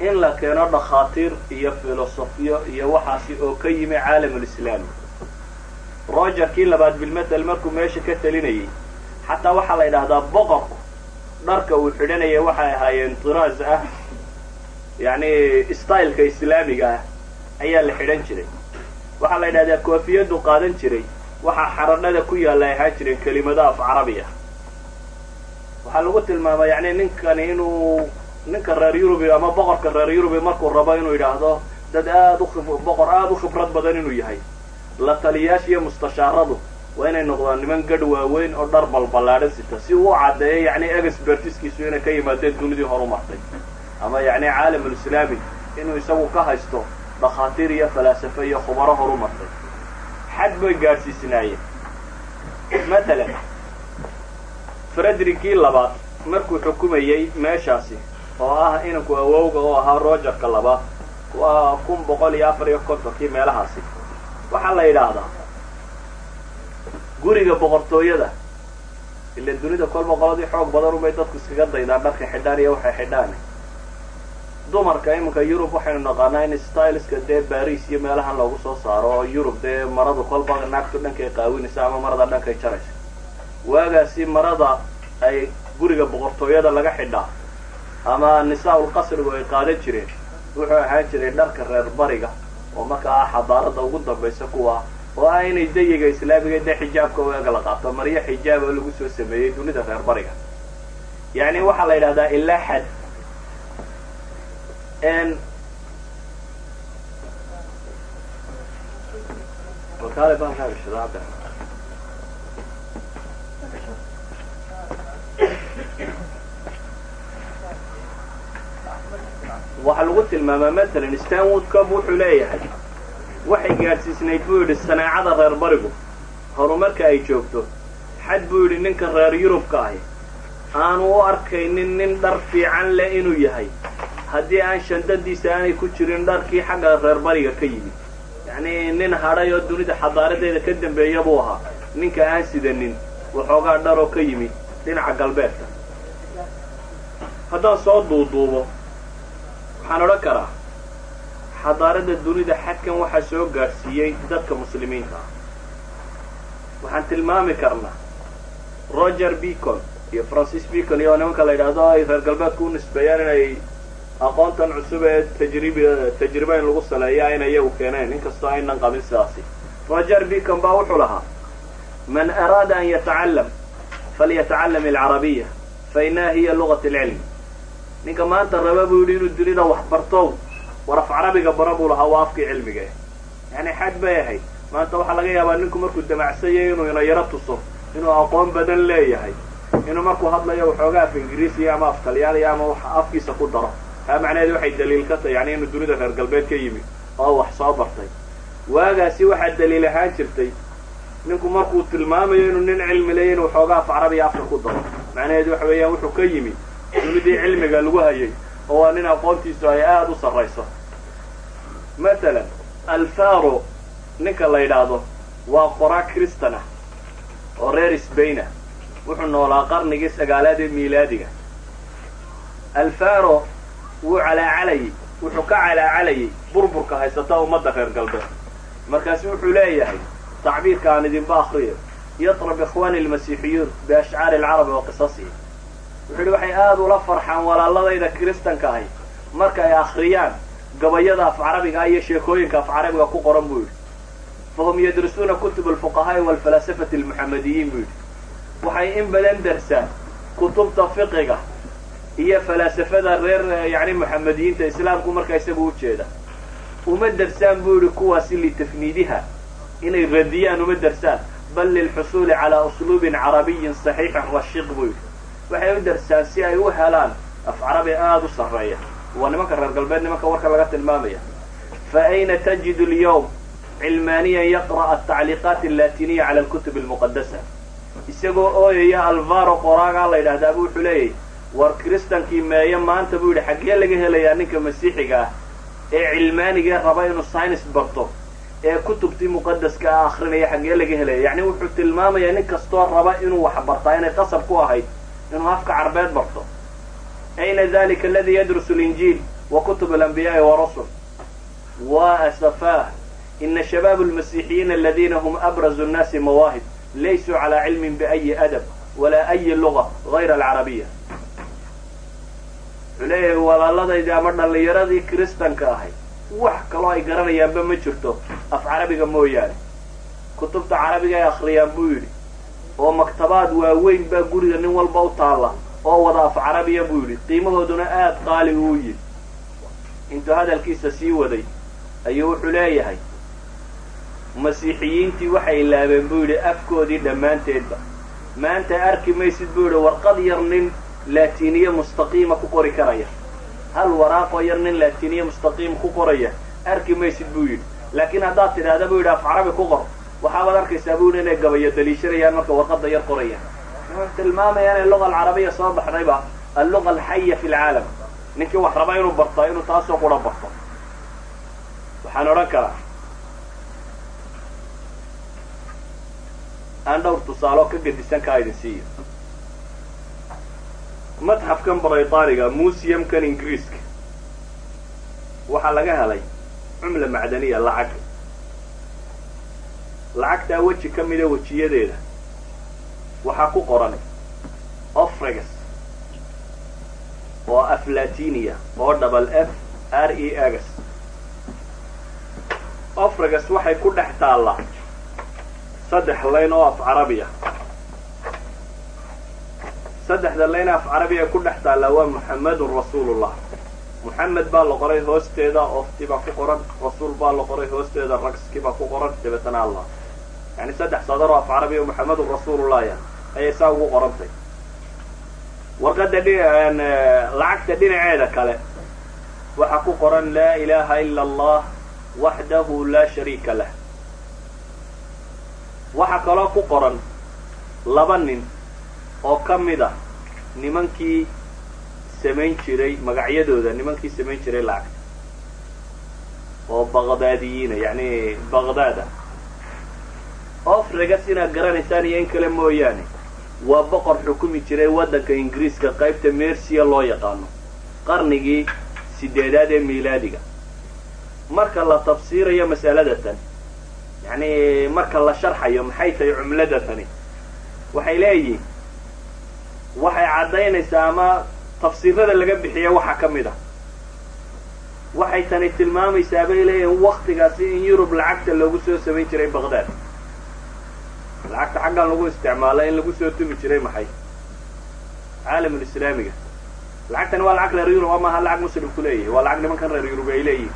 in la keeno dhakhaatiir iyo filosofiyo iyo waxaasi oo ka yimi caalamulislaami roger kii labaad bilmatel markuu meesha ka telinayay xataa waxaa la yidhaahdaa boqorku dharka uu xidhanaya waxay ahaayeen tiraas ah. Yacni styleka islaamiga ah ayaa la xidhan jiray. Waxaa la yidhahdaa koofiyaddu qaadan jiray. Waxaa xaradhada ku yaalla ahaan jireen kelimado af carabi ah waxaa lagu tilmaamay yacni ninkani inuu ninka reer yurubi ama boqorka reer yurubi markuu rabo inuu yidhaahdo dad aada u boqor aada u khibrad badan inuu yahay la taliyaasha iyo mustashaaradu waa inay noqdaan niman gadh waaweyn oo dhar balballaadhan sita si uu caddeeyo yacni expertiskiisu inay ka yimaadeen dunidii horu martay. Ama yacni caalamulislaami inuu isagu ka haysto dhakhaatiir iyo falaasafo iyo khubaro horu martay. Xad bay gaadhsiisnaayeen. Matalan frederickii labaad markuu xukumayey meeshaasi oo ah inanku awowga oo ahaa rogerka labaad waa kun boqol iyo afar iyo kontonkii meelahaasi waxaa la yidhaahdaa guriga boqortooyada ila dunida kolba qoladii xoog badan unbay dadku iskaga daydaan dharka xidhaan iyo waxay xidhaan. Dumarka iminka yurub waxaynu naqaanaa in styleska dee baris iyo meelahan loogu soo saaro oo yurub dee maradu kolba naagtu dhankay qaawinaysa ama marada dhankay jaraysa. Waagaasi marada ay guriga boqortooyada laga xidhaa ama nisaa-ul qasrigu ay qaadan jireen wuxuu ahaan jiray dharka reer bariga oo markaa ah xadaarada ugu dambaysa kuwa oo ah inay dayiga islaamiga dee xijaabka waaga la qaato maryo xijaab oo lagu soo sameeyey dunida reer bariga. Yacni waxaa la yidhahdaa ilaa xad waxaa lagu tilmaamaa matalan stanwood cob wuxuu leeyahay. Waxay gaadhsiisnayd buu yidhi sanaacada reer barigu. Horumarka ay joogto. Xad buu yidhi ninka reer yurubka ahi. Aanu u arkaynin nin dhar fiican leh inuu yahay. Haddii aan shandadiisa aanay ku jirin dharkii xagga reer bariga ka yimid. Yacnii nin hadhay oo dunida xadaaradeeda ka dambeeya buu ahaa. Ninka aan sidanin waxoogaa dharoo ka yimid dhinaca galbeedka. Haddaan soo duuduubo waxaan odhan karaa xadaarada dunida xadkan waxaa soo gaadhsiiyey dadka muslimiinta. Ah waxaan tilmaami karnaa. Roger beacon iyo francis beacon iyo nimanka la yidhaahdo ay reer galbeedku u nisbeeyaan inay aqoontan cusub ee tajrib tajriba in lagu saleeya inay iyagu keeneen. Inkastoo aynan qabin sidaasi. Roger beacon baa wuxuu lahaa man araada an yatacalam falyatacalam alcarabiya fa inaha hiya lugat alcilm ninka maanta raba buu yidhi inuu dunida wax bartow war af carabiga bara buu lahaa waa afkii cilmiga eh. Yani xad bay ahayd. Maanta waxaa laga yaabaa ninku markuu damacsanyay inuu ina yaro tuso inuu aqoon badan leeyahay inuu markuu hadlayo waxooga af ingiriisiya ama af talyaaniya ama afkiisa ku daro. Taa macnaheed waxay daliil ka tahay yani inuu dunida reer galbeed ka yimi oo wax soo bartay. Waagaasi waxaa daliil ahaan jirtay ninku markuu tilmaamayo inuu nin cilmi leeya inuu waxooga af carabiya afka ku daro. Macnaheed waxa weeyaan wuxuu ka yimi dunidii cilmiga lagu hayay oo waa nin aqoontiisu ay aada u sarrayso. Matalan alfaro ninka la yidhaahdo waa qoraa kristan ah oo reer sbain ah wuxuu noolaa qarnigii sagaalaad ee miilaadiga alfaro wuu calaacalayay wuxuu ka calaacalayay burburka haysata ummadda reer galbeed. Markaasu wuxuu leeyahay tacbiirka aan idinba akriyo yatrab ikhwaani almasiixiyuun biashcaari alcarabi wa qisasihi wuxuu yihi waxay aada ula farxaan walaaladayda kiristanka ahi. Marka ay akhriyaan gabayada af carabiga iyo sheekooyinka af carabiga ku qoran buu yidhi. Fahum yadrusuuna kutub alfuqahaa'i waalfalaasafati almuxamadiyiin buu yidhi. Waxay in badan darsaan kutubta fiqiga iyo falaasafada reer yani muxamadiyiinta islaamku markaa isagu u jeeda. Uma darsaan buu yihi kuwaasi litafniidiha. Inay radiyaan uma darsaan. Bal lilxusuuli calaa usluubin carabiyin saxiixin rashiq buu yidhi waxay u darsaan si ay u helaan af carabi aada u sarreeya. Waa nimanka reer galbeed nimanka warka laga tilmaamaya. Fa ayna tajidu alyawm cilmaaniyan yaqra'a atacliiqaat allatiniya cala alkutub almuqadasa isagoo ooyaya alvaro qoraagaa la yidhahdaa bu wuxuu leeyahy war kiristankii meeye maanta buu yidhi xaggee laga helayaa ninka masiixiga ah ee cilmaanigee raba inuu saynis barto ee kutubtii muqadaska ah akrinaya xaggee laga helaya yacni wuxuu tilmaamayaa nin kastoo raba inuu wax bartaa inay qasab ku ahayd inuu afka carbeed barto. Ayna dalika aladi yadrusu alinjiil wa kutub alanbiyaai warasul wa asafah ina shabaab almasiixiyiina aladina hum abrazu nnaasi mawaahib laysuu calaa cilmin biayi adab walaa ayi luga gayra alcarabiya. Wuxuu leeyahay walaaladaydii ama dhallinyaradii kiristanka ahay wax kaloo ay garanayaanba ma jirto af carabiga mooyaane. Kutubta carabiga ay akhriyaan buu yidhi oo maktabaad waaweyn baa guriga nin walba u taalla oo wada af carabiya buu yidhi qiimahooduna aada qaali uu yihi intuu hadalkiisa sii waday ayuu wuxuu leeyahay masiixiyiintii waxay laabeen buu yidhi afkoodii dhammaanteedba. Maanta arki maysid buu yidhi warqad yar nin laatiniye mustaqiima ku qori karaya. Hal waraaqoo yar nin laatiniye mustaqiima ku qoraya arki maysid buu yidhi. Laakiin haddaad tidhaahda buu yidhi af carabi ku qor waxaabaad arkaysaa buu inay gabayo daliishanayaan marka warqadda yar qorayaan wuxuu tilmaamaya inay luga alcarabiya soo baxdayba alluga alxaya fi lcaalam ninkii wax raba inuu bartaa inuu taasoo qura barto. Waxaan odhan karaa. Aan dhowr tusaalo ka gedisan kaa idin siiyo. Madxafkan braytaaniga museumkan ingiriiska waxaa laga helay cumla macdaniya lacag lacagtaa weji ka mida wejiyadeeda. Waxaa ku qoran ofregas oo aflatinia oo double f r e gs ofregas waxay ku dhex taallaa saddex layn oo af carabiya. Saddexda layn af carabiya ku dhex taallaa waa muxammedun rasuulullah. Muxamed baa la qoray hoosteeda ofti baa ku qoran rasuul baa la qoray hoosteeda ragski baa ku qoran dabeetana allah yani saddex sadar oo af carabiya muxammedun rasuulullahya ayay saa ugu qorantay. Warqadda lacagta dhinaceeda kale waxaa ku qoran laa ilaha ila allah waxdahu laa shariika lah. Waxaa kaloo ku qoran laba nin oo ka mid a nimankii samayn jiray magacyadooda nimankii samayn jiray lacagta oo baqdaadiyiina yacni baqdaad ah ofregas inaad garanaysaan iyo in kale mooyaane. Waa boqor xukumi jiray waddanka ingiriiska qaybta mersiya loo yaqaano qarnigii sideedaad ee miilaadiga marka la tafsiirayo mas'aladatan yacni marka la sharxayo maxay tahay cumladatani waxay leeyihiin waxay caddaynaysaa ama tafsiirada laga bixiya waxaa ka mid ah waxay tani tilmaamaysaa bay leeyihiin waktigaasi in yurub lacagta loogu soo samayn jiray baqdaad lacagta xaggan lagu isticmaala in lagu soo tumi jiray maxay? Caalamulislaamiga lacagtani waa lacag reer yurub maaha lacag muslimku leeyahay waa lacag nimankan reer yurub ay leeyihiin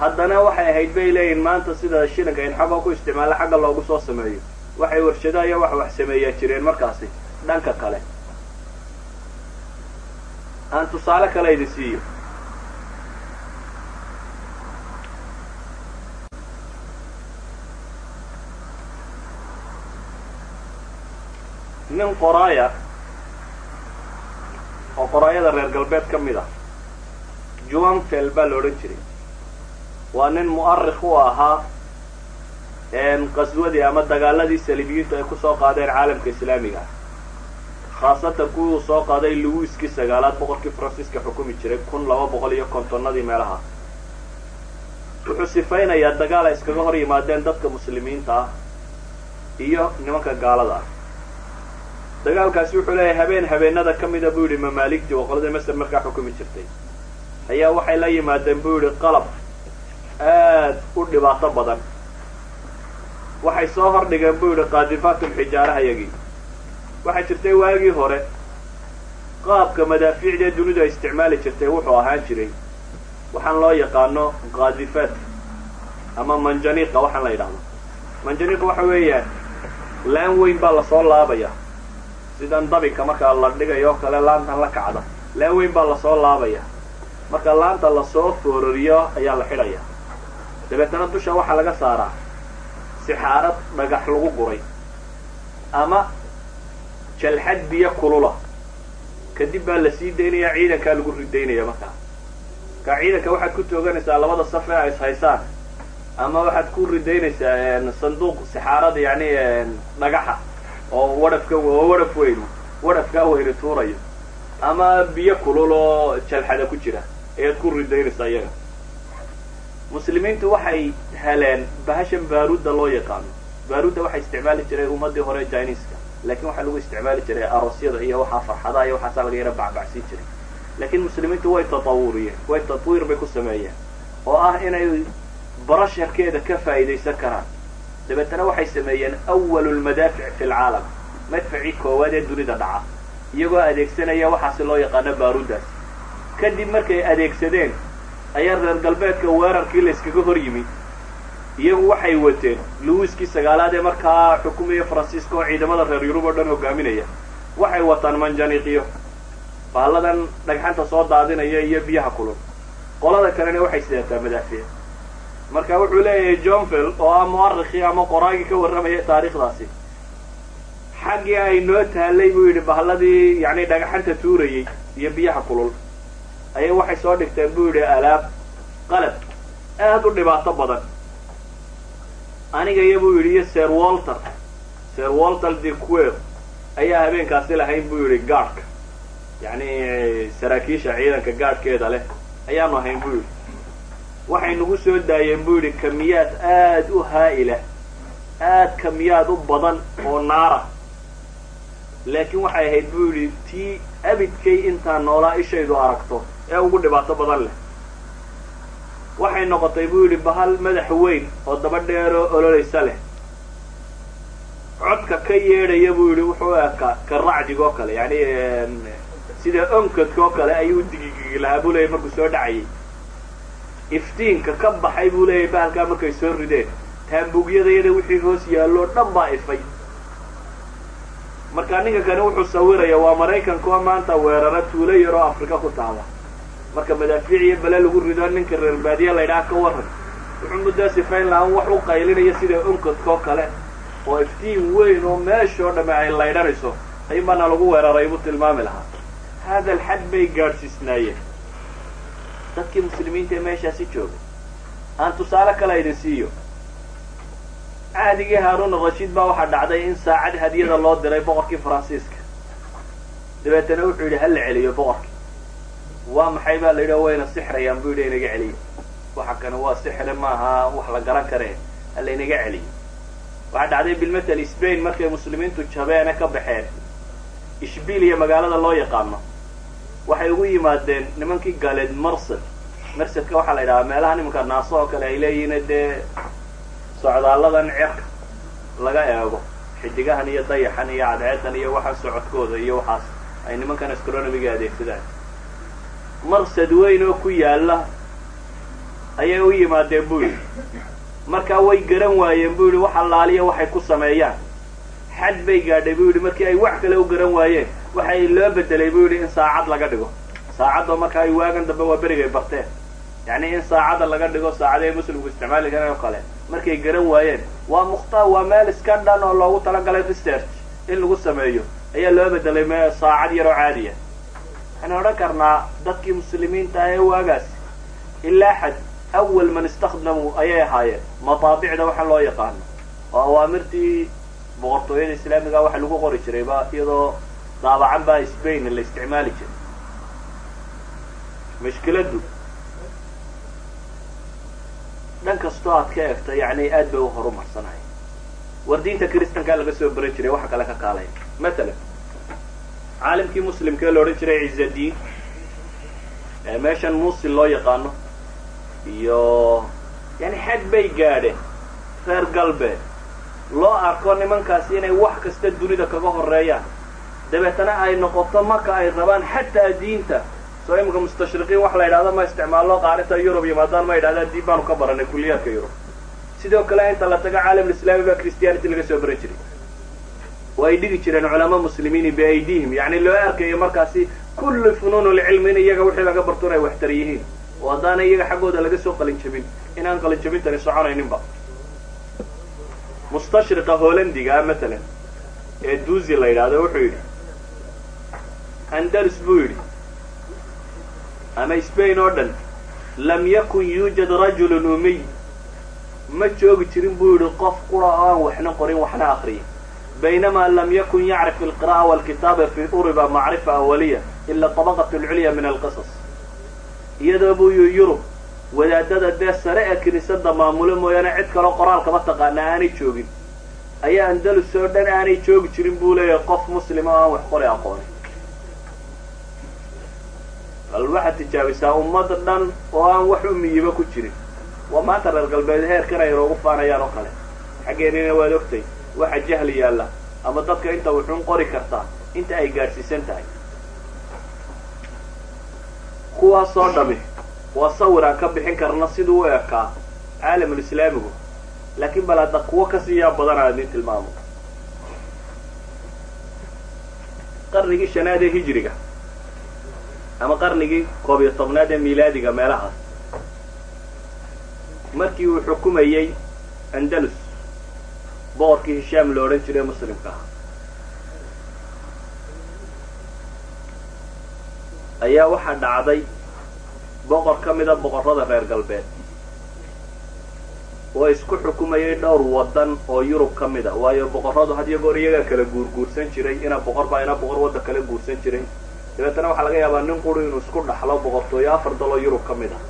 haddana waxay ahayd bay leeyihiin maanta sida shilinka in xagga ku isticmaala xagga loogu soo sameeyo. Waxay warshadaha iyo wax wax sameeyaa jireen markaasi dhanka kale. Aan tusaale kale idin siiyo nin qoraaya oo qoraayada reer galbeed ka mid ah juanfel baa la odhan jiray. Waa nin mu'arikh u ahaa qaswadii ama dagaaladii saliibiyiintu ay ku soo qaadeen caalamka islaamiga. Khaasatan kuwii uu soo qaaday luwiskii sagaalaad boqorkii faransiiska xukumi jiray kun laba boqol iyo kontonnadii meelaha. Wuxuu sifaynayaa dagaal ay iskaga hor yimaadeen dadka muslimiinta ah iyo nimanka gaalada ah dagaalkaasi wuxuu leeyahay habeen habeenada ka mida buu yidhi mamaaligtii oo qoladii masar markaa xukumi jirtay. Ayaa waxay la yimaadeen buu yidhi qalab aad u dhibaato badan. Waxay soo hordhigeen buu yidhi qaadifaatun xijaaraha yagii waxaa jirtay waagii hore qaabka madaafiicdee dunidu ay isticmaali jirtay wuxuu ahaan jiray. Waxaan loo yaqaano qaadifaat ama manjaniiqa waxaan la yidhahdo manjaniiqa waxa weeyaan laan weyn baa la soo laabaya sidan dabinka markaa la dhigayo kale laantan la kacda laan weyn baa la soo laabaya. Marka laanta la soo foorariyo ayaa la xidhaya. Dabeetana dusha waxaa laga saaraa sixaarad dhagax lagu guray ama jalxad biyo kulula. Kadib baa la sii daynaya ciidankaa lagu ridaynaya markaa markaa ciidanka waxaad ku tooganaysaa labada saf ee ay is haysaan ama waxaad ku ridaynaysaa sanduuq sixaarada yani dhagaxa oo wadhafka oo wadhaf weyn wadhafkaa weyni tuurayo. Ama biyo kulul oo jalxada ku jira ayaad ku ridaynaysaa iyaga. Muslimiintu waxay heleen bahashan baaruudda loo yaqaano. Baaruudda waxay isticmaali jiray ummadii hore jiniska laakiin waxaa lagu isticmaali jiray aroosyada iyo waxaa farxadaha iyo waxaasaa laga yara bacbacsiin jiray. Laakiin muslimiintu way tatawuriyeen way tatwiir bay ku sameeyeen oo ah inay barasharkeeda ka faa'iidaysan karaan dabeetana waxay sameeyeen awalu lmadaafic fi lcaalam madfacii koowaad ee dunida dhaca iyagoo adeegsanaya waxaasi loo yaqaano baaruuddaas kadib markay adeegsadeen ayaa reer galbeedka weerarkii la yskaga hor yimi iyagu waxay wateen luwiskii sagaalaad ee markaa xukumaya faransiiska oo ciidamada reer yurub oo dhan hogaaminaya. Waxay wataan manjaniiqyo bahalladan dhagxanta soo daadinaya iyo biyaha kulun qolada kalena waxay sidataa madaafiic marka wuxuu leeyahay johnville oo ah mu'arikii ama qoraagii ka warramaya taariikhdaasi. Xaggii ay noo taallay buu yidhi bahalladii yacni dhagaxanta tuurayey iyo biyaha kulul. Ayay waxay soo dhigteen buu yidhi alaab qalab aad u dhibaato badan. Aniga buu yidhi iyo ser walter ser walter de quer ayaa habeenkaasi lahayn buu yidhi gaadhka. Yacni saraakiisha ciidanka gaadhkeeda leh ayaanu ahayn buu yidhi waxay nagu soo daayeen buu yidhi kamiyaad aad u haa'ila aad kamiyaad u badan oo naara. Laakiin waxay ahayd buu yidhi tii abidkay intaan noolaa ishaydu aragto ee ugu dhibaato badan leh. Waxay noqotay buu yidhi bahal madax weyn oo daba dheeroo ololaysa leh. Codka ka yeedhaya buu yidhi wuxuu ekaa ka racdigoo kale yani sida onkadka oo kale ayuu digigigi lahaa buu leeyay markuu soo dhacayay iftiinka ka baxay buu leeyahay bahalkaa markay soo rideen. Taambuugyadayada wixii hoos yaalloo dhan baa ifay. Marka ninka kani wuxuu sawiraya waa maraykankuwa maanta weerara tuulo yaroo afrika ku taala. Marka madaafiic iyo bale lagu rido ninka reer baadiya laydhaha ka waran wuxuu muddaa sifayn lahaan wax u qaylinaya sida onkadkoo kale oo iftiin weyn oo meeshoo dhamme ay laydhanayso ayun baana lagu weeraray buu tilmaami lahaa. Hada alxad bay gaadhsiisnaayeen dadkii muslimiinta ee meeshaasi joogay aan tusaale kale idin siiyo. Cahdigii haaruun rashiid baa waxaa dhacday in saacad hadiyada loo diray boqorkii faransiiska. Dabeetana wuxuu yidhi hala celiyo boqorkii? Waa maxay baa la yidhi? Wayna sixrayaan buu yidhi inaga celiyo. Waxa kane waa sixri maaha wax la garan karee hala inaga celiyo. Waxaa dhacday bilmatel spain markay muslimiintu jabeene ka baxeen. Ishbiliya magaalada loo yaqaano waxay ugu yimaadeen nimankii galeed marsad. Marsadka waxaa la yidhahaa meelaha nimanka naaso oo kale ay leeyihiin dee socdaalladan cerka laga eego. Xidigahan iyo dayaxan iyo cadceedan iyo waxaan socodkooda iyo waxaas ay nimankan astronomiga adeegsadaan. Marsad weyn oo ku yaalla ayay u yimaadeen buu yidhi. Markaa way garan waayeen buu yidhi wax allaaliya waxay ku sameeyaan. Xad bay gaadhay buu yidhi markii ay wax kale u garan waayeen waxay loo bedelay buu yidhi in saacad laga dhigo. Saacadoo marka ay waagan dambe waa berigay barteen. Yacni in saacadda laga dhigo saacadahay muslimku isticmaali kareen oo kale markay garan waayeen waa mukhtaar waa meel iska dhan oo loogu talagalay research in lagu sameeyo. Ayaa loo bedelay me saacad yaroo caadiya waxaynu odhan karnaa dadkii muslimiinta ah ee waagaas ilaa xad awal man istakdamu ayay ahaayeen. Mataabicda waxa loo yaqaano. Oo awaamirtii boqortooyada islaamiga waxa lagu qori jiray ba iyadoo daabacan baa spain la isticmaali jiray. Mashkiladdu dhan kastoo aad ka eegto yani aad bay u horumarsanahay. War diinta kristankaa laga soo baran jiray waxa kale ka kaalaya matalan caalimkii muslimkee la odhan jiray cizadiin ee meeshan musil loo yaqaano iyo yani xad bay gaadheen reer galbeed. Loo arko nimankaasi inay wax kasta dunida kaga horeeyaan dabeetana ay noqoto marka ay rabaan xataa diinta. Soo iminka mustashriqiin wax la yidhahdo ma isticmaalno qaarinta yurub yimaadaan ma yidhahdaan diin baanu ka baranay kuliyaadka yurub. Sidoo kale inta la tago caalamulislaami baa christianity laga soo baran jiray. Oo ay dhigi jireen culama muslimiini biaydihim yani loo arkayo markaasi kullu funuun lcilmi in iyaga wixii laga barto inay waxtar yihiin oo haddaana iyaga xaggooda laga soo qalinjabin inaan qalinjabintani soconayninba. Mustashriqa holandiga matalan ee duuzi la yidhaahdo wuxuu yidhi andalus buu yidhi ama spain oo dhan lam yakun yuujad rajulun umiy. Ma joogi jirin buu yidhi qof qura aan waxna qorin waxna akriyin baynamaa lam yakun yacrif alqira'a walkitaaba fi uriba macrifa awaliya ila tabaqat alculya min alqisas iyadoo buu yii yurub wadaadada dee sare ee kiniisada maamulo mooyaane cid kaloo qoraalkama taqaana aanay joogin. Ayaa andalus oo dhan aanay joogi jirin buu leeyahay qof muslima oo aan wax qori aqoonin bal waxaad tijaabisaa ummad dhan oo aan wax umiyiba ku jirin. Waa maanta reer galbeed heerkan ay inoogu faanayaan oo kale. Xaggeenina waad ogtay waxa jahli yaalla ama dadka inta wuxuun qori kartaa inta ay gaadhsiisan tahay. Kuwaasoo dhami waa sawir aan ka bixin karna siduu u ekaa caalamul islaamigu laakiin bal hadda kuwo ka sii yaa badan aan idin tilmaamo. Qarnigii shanaad ee hijiriga ama qarnigii koob iyo tobnaad ee miilaadiga meelahaas markii uu xukumayey andalus boqorkii hishaam la odhan jiray muslimka. Ah ayaa waxaa dhacday boqor ka mida boqorrada reer galbeed. Oo isku xukumayay dhowr waddan oo yurub ka mid a. Waayo boqorradu had iyo goor iyagaa kala guurguursan jiray ina boqor baa ina boqor wadda kala guursan jiray dabeetana waxaa laga yaabaa nin quri inuu isku dhaxlo boqortooyo afar daloo yurub ka mid ah.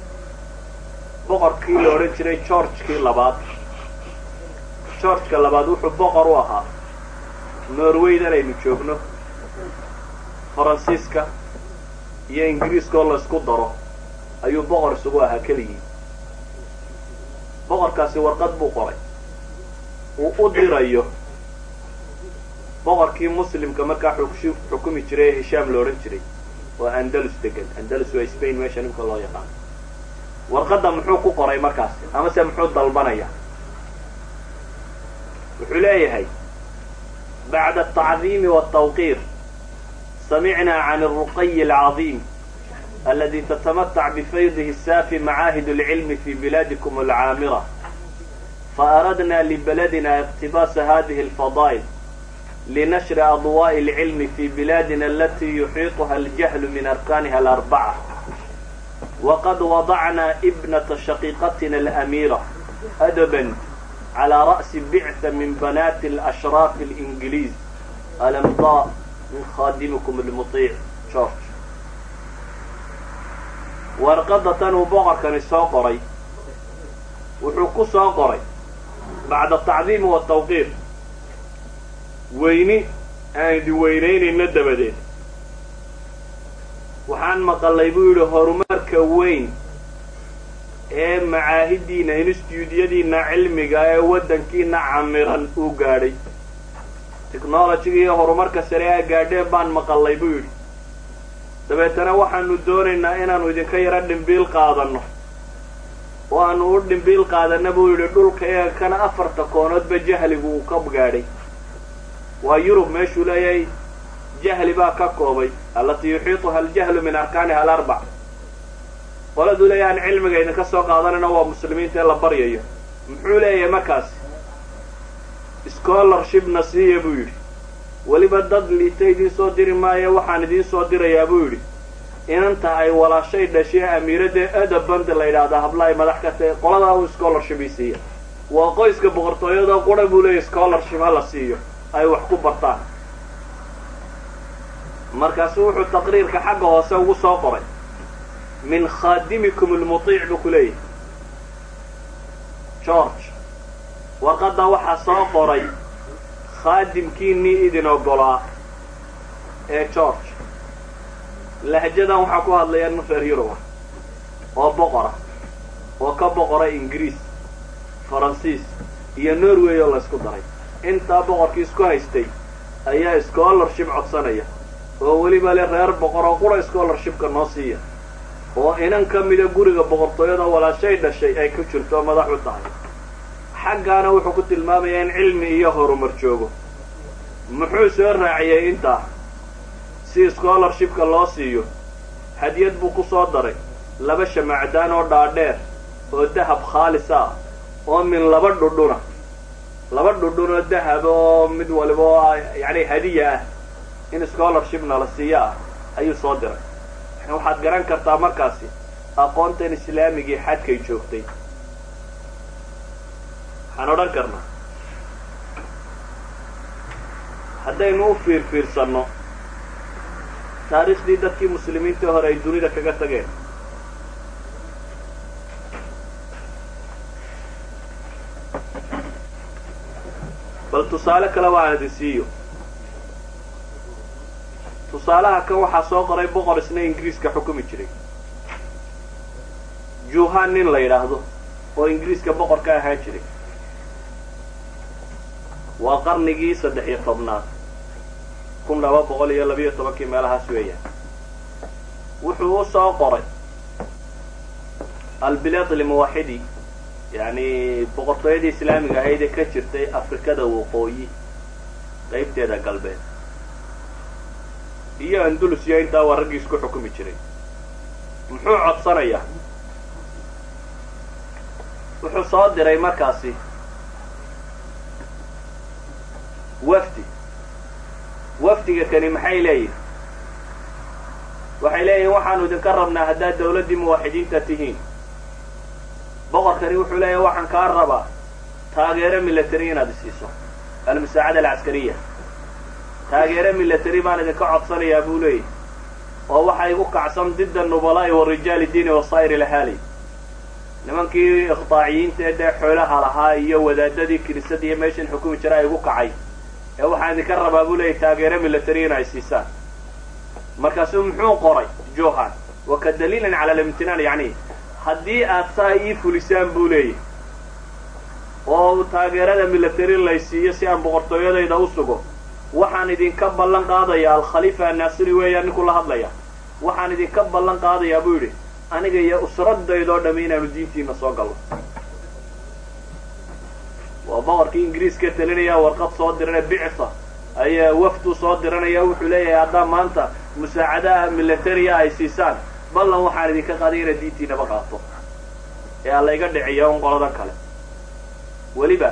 Boqorkii la odhan jiray georgekii labaad. Georgeka labaad wuxuu boqor u ahaa. Norwaydan aynu joogno. Faransiiska iyo ingiriiska oo la isku daro ayuu boqor isugu ahaa keligii. Boqorkaasi warqad buu qoray. Uu u dirayo boqorkii muslimka markaa xukumi jiray ee hishaam la odhan jiray. Oo andalus degan andalus waa spain meesha ninka loo yaqaano warqadda muxuu ku qoray markaasi amase muxuu dalbanaya? Wuxuu leeyahay bacda altacdiimi waaltawqiir samicnaa can alruqayi alcadiim aladi tatamatac bifaydihi saafi macaahid alcilmi fi bilaadikum alcaamira faaradna libaladina iqtibaasa hadihi alfadaa'il linashri adwaa'i alcilmi fi bilaadina alatii yuxiituha aljahlu min arkaniha alarbaca waqad wadacnaa ibnata shaqiiqatina alamiira adaban calaa ra'si bictha min banaati alashraaf alingiliiz alamda min khaadimikum almuiic george warqadda tan uu boqorkani soo qoray wuxuu ku soo qoray bacda tacdiimi watawqiir weyni aan idi weynaynayno dabadeed. Waxaan maqalay buu yidhi horumarka weyn ee macaahidiina instituudyadiina cilmiga ee waddankiina camiran uu gaadhay. Technologiga iyo horumarka sare aa gaadheen baan maqalay buu yidhi. Dabeetana waxaanu doonaynaa inaanu idinka yaro dhimbiil qaadanno. Oo aanu u dhimbiil qaadanna buu yidhi dhulka eega kana afarta koonoodba jahligu uu ka gaadhay waa yurub meeshuu leeyahay? Jahli baa ka koobay. Allatii yuxiituha aljahlu min arkaaniha alarbac qoladuu leeyahay aan cilmiga idinka soo qaadanayna waa muslimiinta ee la baryayo. Muxuu leeyahay markaasi scholarshipna siiya buu yidhi. Weliba dad liita idiin soo diri maayo waxaan idiin soo dirayaa buu yidhi. Inanta ay walaashay dhashay amiiradee edaband la yidhaahda habla ay madax ka tahay qoladaa uu scholarship i siiya waa qoyska boqortooyada qura buu leeyahy scholarship ha la siiyo ay wax ku bartaan. Markaasu wuxuu taqriirka xagga hoose ugu soo qoray. Min khaadimikum almutiic buu ku leeyahay. George warqadda waxaa soo qoray khaadimkiinii idin ogolaa ee george. Lahjadan waxaa ku hadlaya nin reer yuruba oo boqora oo ka boqora ingiriis faransiis iyo norway oo laysku daray intaa boqorkii isku haystay ayaa scholarship codsanaya. Oo weliba le reer boqor oo qura scholarshipka noo siiya. Oo inan ka mida guriga boqortooyada walaashay dhashay ay ku jirto madax u tahay. Xaggaana wuxuu ku tilmaamayaa in cilmi iyo horumar joogo. Muxuu soo raaciyey intaa si scholarshipka loo siiyo? Hadiyad buu ku soo daray. Laba shamacdaan oo dhaadheer oo dahab khaalis ah oo min laba dhudhuna laba dhudhun oo dahab oo mid waliba oo yacni hadiya ah in scholarshipna la siiyo ah ayuu soo diray. Waxaad garan kartaa markaasi aqoontan islaamigii xadkay joogtay. Waxaan odhan karnaa haddaynu u fiirfiirsanno taariikhdii dadkii muslimiintii hore ay dunida kaga tageen bal tusaale kaleba aan idin siiyo tusaalaha kan waxaa soo qoray boqor isna ingiriiska xukumi jiray. Juhan nin la yidhaahdo oo ingiriiska boqor ka ahaan jiray. Waa qarnigii saddex iyo tobnaad kun laba boqol iyo labiyo tobankii meelahaas weeyaan wuxuu u soo qoray albilaad almuwaxidi yacni boqortooyadii islaamiga ahayd ee ka jirtay afrikada waqooyi qaybteeda galbeed. Iyo andulusiya intaa waa raggii isku xukumi jiray. Muxuu codsanayaa? Wuxuu soo diray markaasi wafdi. Wafdiga kani maxay leeyihiin waxay leeyihiin waxaanu idinka rabnaa haddaad dawladdii muwaaxidiinta tihiin boqorkani wuxuu leeyahay waxaan kaa rabaa taageero milatary inaad isiiso. Almusaacada alcaskariya taageero milatary baan idinka codsanayaa buu leeyahy oo waxaa igu kacsan didda nubalaa'i wa rijaali diini wasaa'ir ilahaali nimankii ikhtaaciyiinta ee dee xoolaha lahaa iyo wadaadadii kiniisada iyo meeshan xukumi jira igu kacay. Ee waxaan idinka rabaa buu leeyahy taageero milatary in ay siisaan. Markaasuu muxuu qoray johan. Wa ka daliilin cala alimtinaan yacni haddii aad saa ii fulisaan buu leeyahy oo taageerada milatary lay siiyo si aan boqortooyadayda u sugo waxaan idinka ballan qaadayaa alkhaliifa annaasiri weeyaan ninkuu la hadlaya waxaan idinka ballan qaadayaa buu yidhi aniga iyo usradaydoo dhammi inaanu diintiina soo galno. Waa boqorkii ingiriiska talinaya warqad soo dirana bicsa ayaa wafdu soo diranaya wuxuu leeyahay haddaa maanta musaacadaha militariya ay siisaan ballan waxaan idinka qaaday inaad diintiinaba qaato. Ee alla iga dhiciya un qoladan kale. Weliba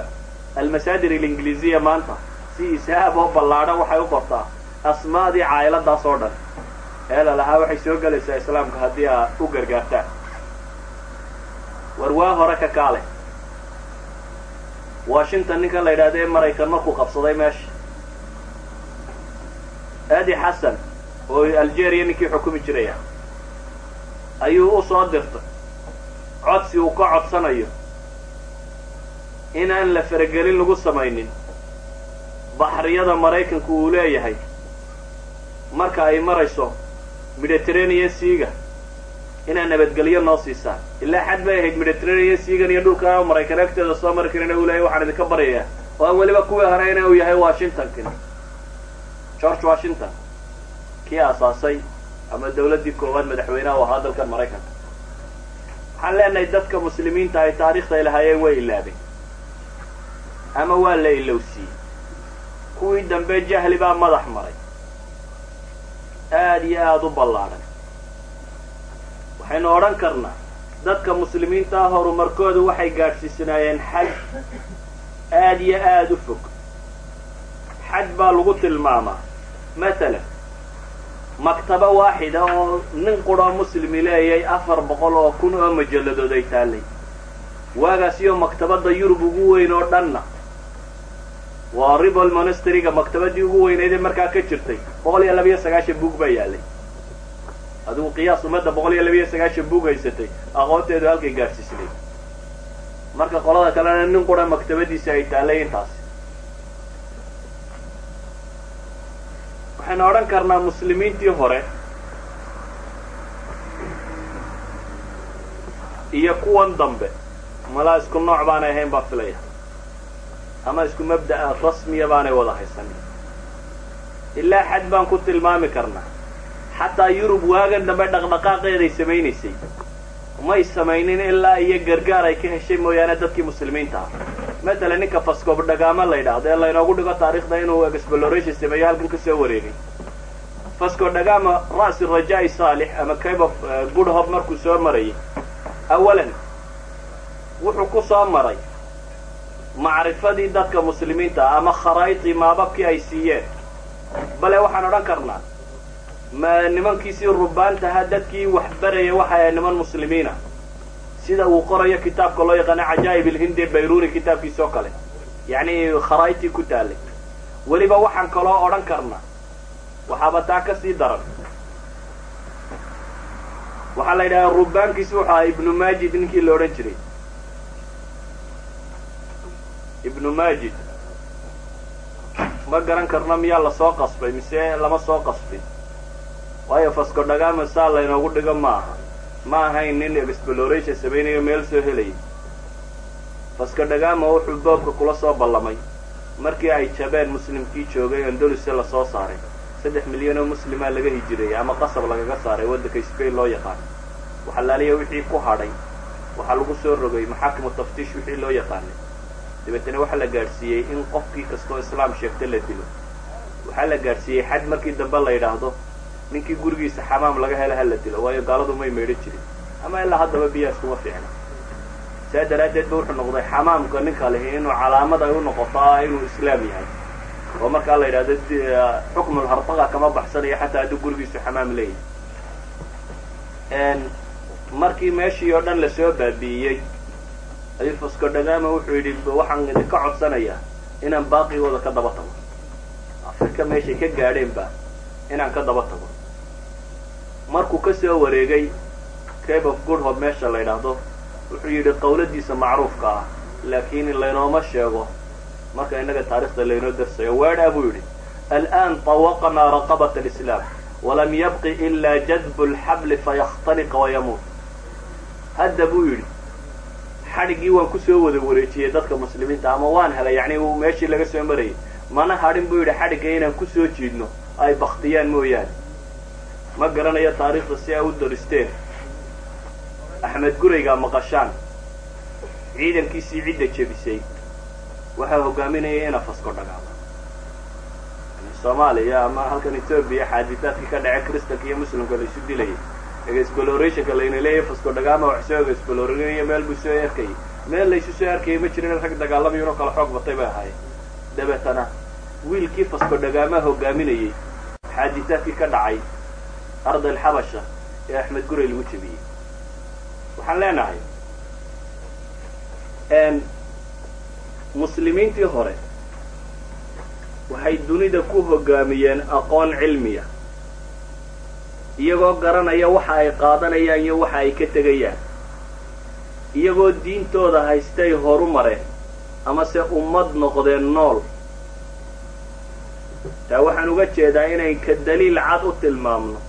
almasaadir alingiliisiya maanta si isaab oo ballaadhan waxay u qortaa asmaadii caa'iladaas oo dhan. Ee lalahaa waxay soo gelaysaa islaamka haddii aad u gargaartaan war waa hore ka kaale. Washington ninkan la yidhahda ee maraykan markuu qabsaday meesha adi xasan oo algeria ninkii xukumi jiraya ayuu u soo dirtay. Codsi uu ka codsanayo. Inaan la faragelin lagu samaynin. Baxriyada maraykanku uu leeyahay. Marka ay marayso mediterranean seaga inaad nabadgelyo noo siisaan ilaa xad bay ahayd mediterranean seagan iyo dhulka maraykan agteeda soo mari karina uu leeyahay waxaan idinka baryayaa. Oo aan weliba kuwii horeyna uu yahay washingtonkin george washington kii aasaasay ama dawladdii koowaad madaxweynaha u ahaa dalkan maraykanka waxaan leenahay dadka muslimiinta ay taariikhday lahaayeen way ilaabeen. Ama waa la ilowsiiyey. Kuwii dambe jahli baa madax maray. Aad iyo aada u ballaadhan waxaynu odhan karnaa dadka muslimiintaa horumarkoodu waxay gaadhsiisanaayeen xaj. Aad iyo aada u fog. Xaj baa lagu tilmaamaa. Matalan maktabo waaxida oo nin quroo muslimi leeyay afar boqol oo kun oo majalladood ay taallay. Waagaas iyo maktabadda yurub ugu weyn oo dhanna. Waa ribol monasteryga maktabadii ugu weynaydee markaa ka jirtay. Boqol iyo labiyo sagaashan buug baa yaalay. Adigu qiyaas ummadda boqol iyo labiyo sagaashan buug haysatay aqoonteedu halkay gaadhsiisnay marka qolada kalena nin qura maktabadiisa ay taallay intaas waxaynu odhan karnaa muslimiintii hore. Iyo kuwan dambe. Malaa isku nooc baanay ahayn baa filaya. Ama isku mabda'a rasmiya baanay wada haysanin ilaa xad baan ku tilmaami karnaa xataa yurub waagan dambe dhaqdhaqaaqeeday samaynaysay. May samaynin ilaa iyo gargaar ay ka heshay mooyaane dadkii muslimiinta. ah matalan ninka fascob dhagaama la yidhaahdo ee laynoogu dhigo taarikhda inuu exploration sameeyo halkan ka soo wareegay. Fasco dhagama ra'si rajaa'i saalix ama cabe of good hope markuu soo marayay awalan wuxuu ku soo maray macrifadii dadka muslimiinta ah ama kharaa'idii maababkii ay siiyeen. Bale waxaan odhan karnaa ma nimankiisii rubaantaha dadkii wax baraya waxa ay niman muslimiina sida uu qorayo kitaabka loo yaqaano cajaa'ib ilhindi bayruni kitaabkiisa oo kale. Yacni kharaa'idtii ku taalay weliba waxaan kaloo odhan karnaa. Waxaaba taa ka sii daran. Waxaa la yidhahaa rubaankiisi wuxu ahaa ibnu majid ninkii la odhan jiray. Ibnu majid ma garan karno miyaa la soo qasbay mise lama soo qasbin? Waayo fasco dhagama saa laynoogu dhigo ma aha ma ahayn nin exploration samaynayo meel soo helayay fasco dhagama wuxuu boobka kula soo ballamay. Markii ay jabeen muslimkii joogay andaluse la soo saaray. Saddex milyan oo muslimaa laga hijireeyay ama qasab lagaga saaray waddanka spain loo yaqaano waxalaaliya wixii ku hadhay. Waxaa lagu soo rogay maxaakimu taftiish wixii loo yaqaanay. Dabeetana waxaa la gaadhsiiyey in qofkii kastoo islaam sheegta la dilo. Waxaa la gaadhsiiyey xad markii dambe la yidhaahdo ninkii gurigiisa xamaam laga hela ha la dilo waayo gaaladu may maydhan jirin. Ama ilaa haddaba biyaas kuma fiicna. Saa daraaddeed ba wuxuu noqday xamaamka ninka lihi inuu calaamad ay u noqoto ah inuu islaam yahay. Oo markaa la yidhahdo xukmul harbaqa kama baxsanayo xataa hadduu gurigiisu xamaam leeyahay. Markii meeshii oo dhan la soo baabi'iyey ayuu fasco dhagama wuxuu yidhi waxaan idinka codsanayaa inaan baaqigooda ka daba tago. Afrika meeshay ka gaadheenba inaan ka daba tago markuu ka soo wareegay cape of good meesha la yidhaahdo wuxuu yidhi qawladiisa macruufka ah laakiin laynooma sheego. Marka innaga taarikhda laynoo darsayo weedhaa buu yidhi al'aan tawaqnaa raqabat alislaam walam yabqi ilaa jadbu alxabli fayaktaliqa wayamuut hadda buu yidhi xadhiggii waan ku soo wada wareejiyey dadka muslimiinta ama waan helay yacnii uu meeshii laga soo marayay. Mana hadhin buu yidhi xadhigga inaan ku soo jiidno ay baktiyaan mooyaane ma garanayo taariikhda si ay u daristeen axmed guraygaa maqashaan ciidankiisii cidda jebisay. Waxaa hogaaminaya ina fasco dhagaama soomaaliya ama halkan etoobiya xaadisaadkii ka dhace kristanka iyo muslimka laisu dilayay explorationka layna leeyahay fasco dhagaama wax soo explorinaya meel buu soo erkayay meel laysu soo arkayay ma jirin rag dagaalamayo inoo kala xoog batay bay ahaayeen dabeetana wiilkii fasco dhagaamaha hogaaminayey xaadisaadkii ka dhacay ardal xabasha ee axmed guray lagu jebiyey waxaan leenahay muslimiintii hore waxay dunida ku hogaamiyeen aqoon cilmiya iyagoo garanaya waxa ay qaadanayaan iyo waxa ay ka tegayaan iyagoo diintooda haystay horu mareen ama se ummad noqdeen nool taa waxaan uga jeedaa inay ka daliil cad u tilmaamno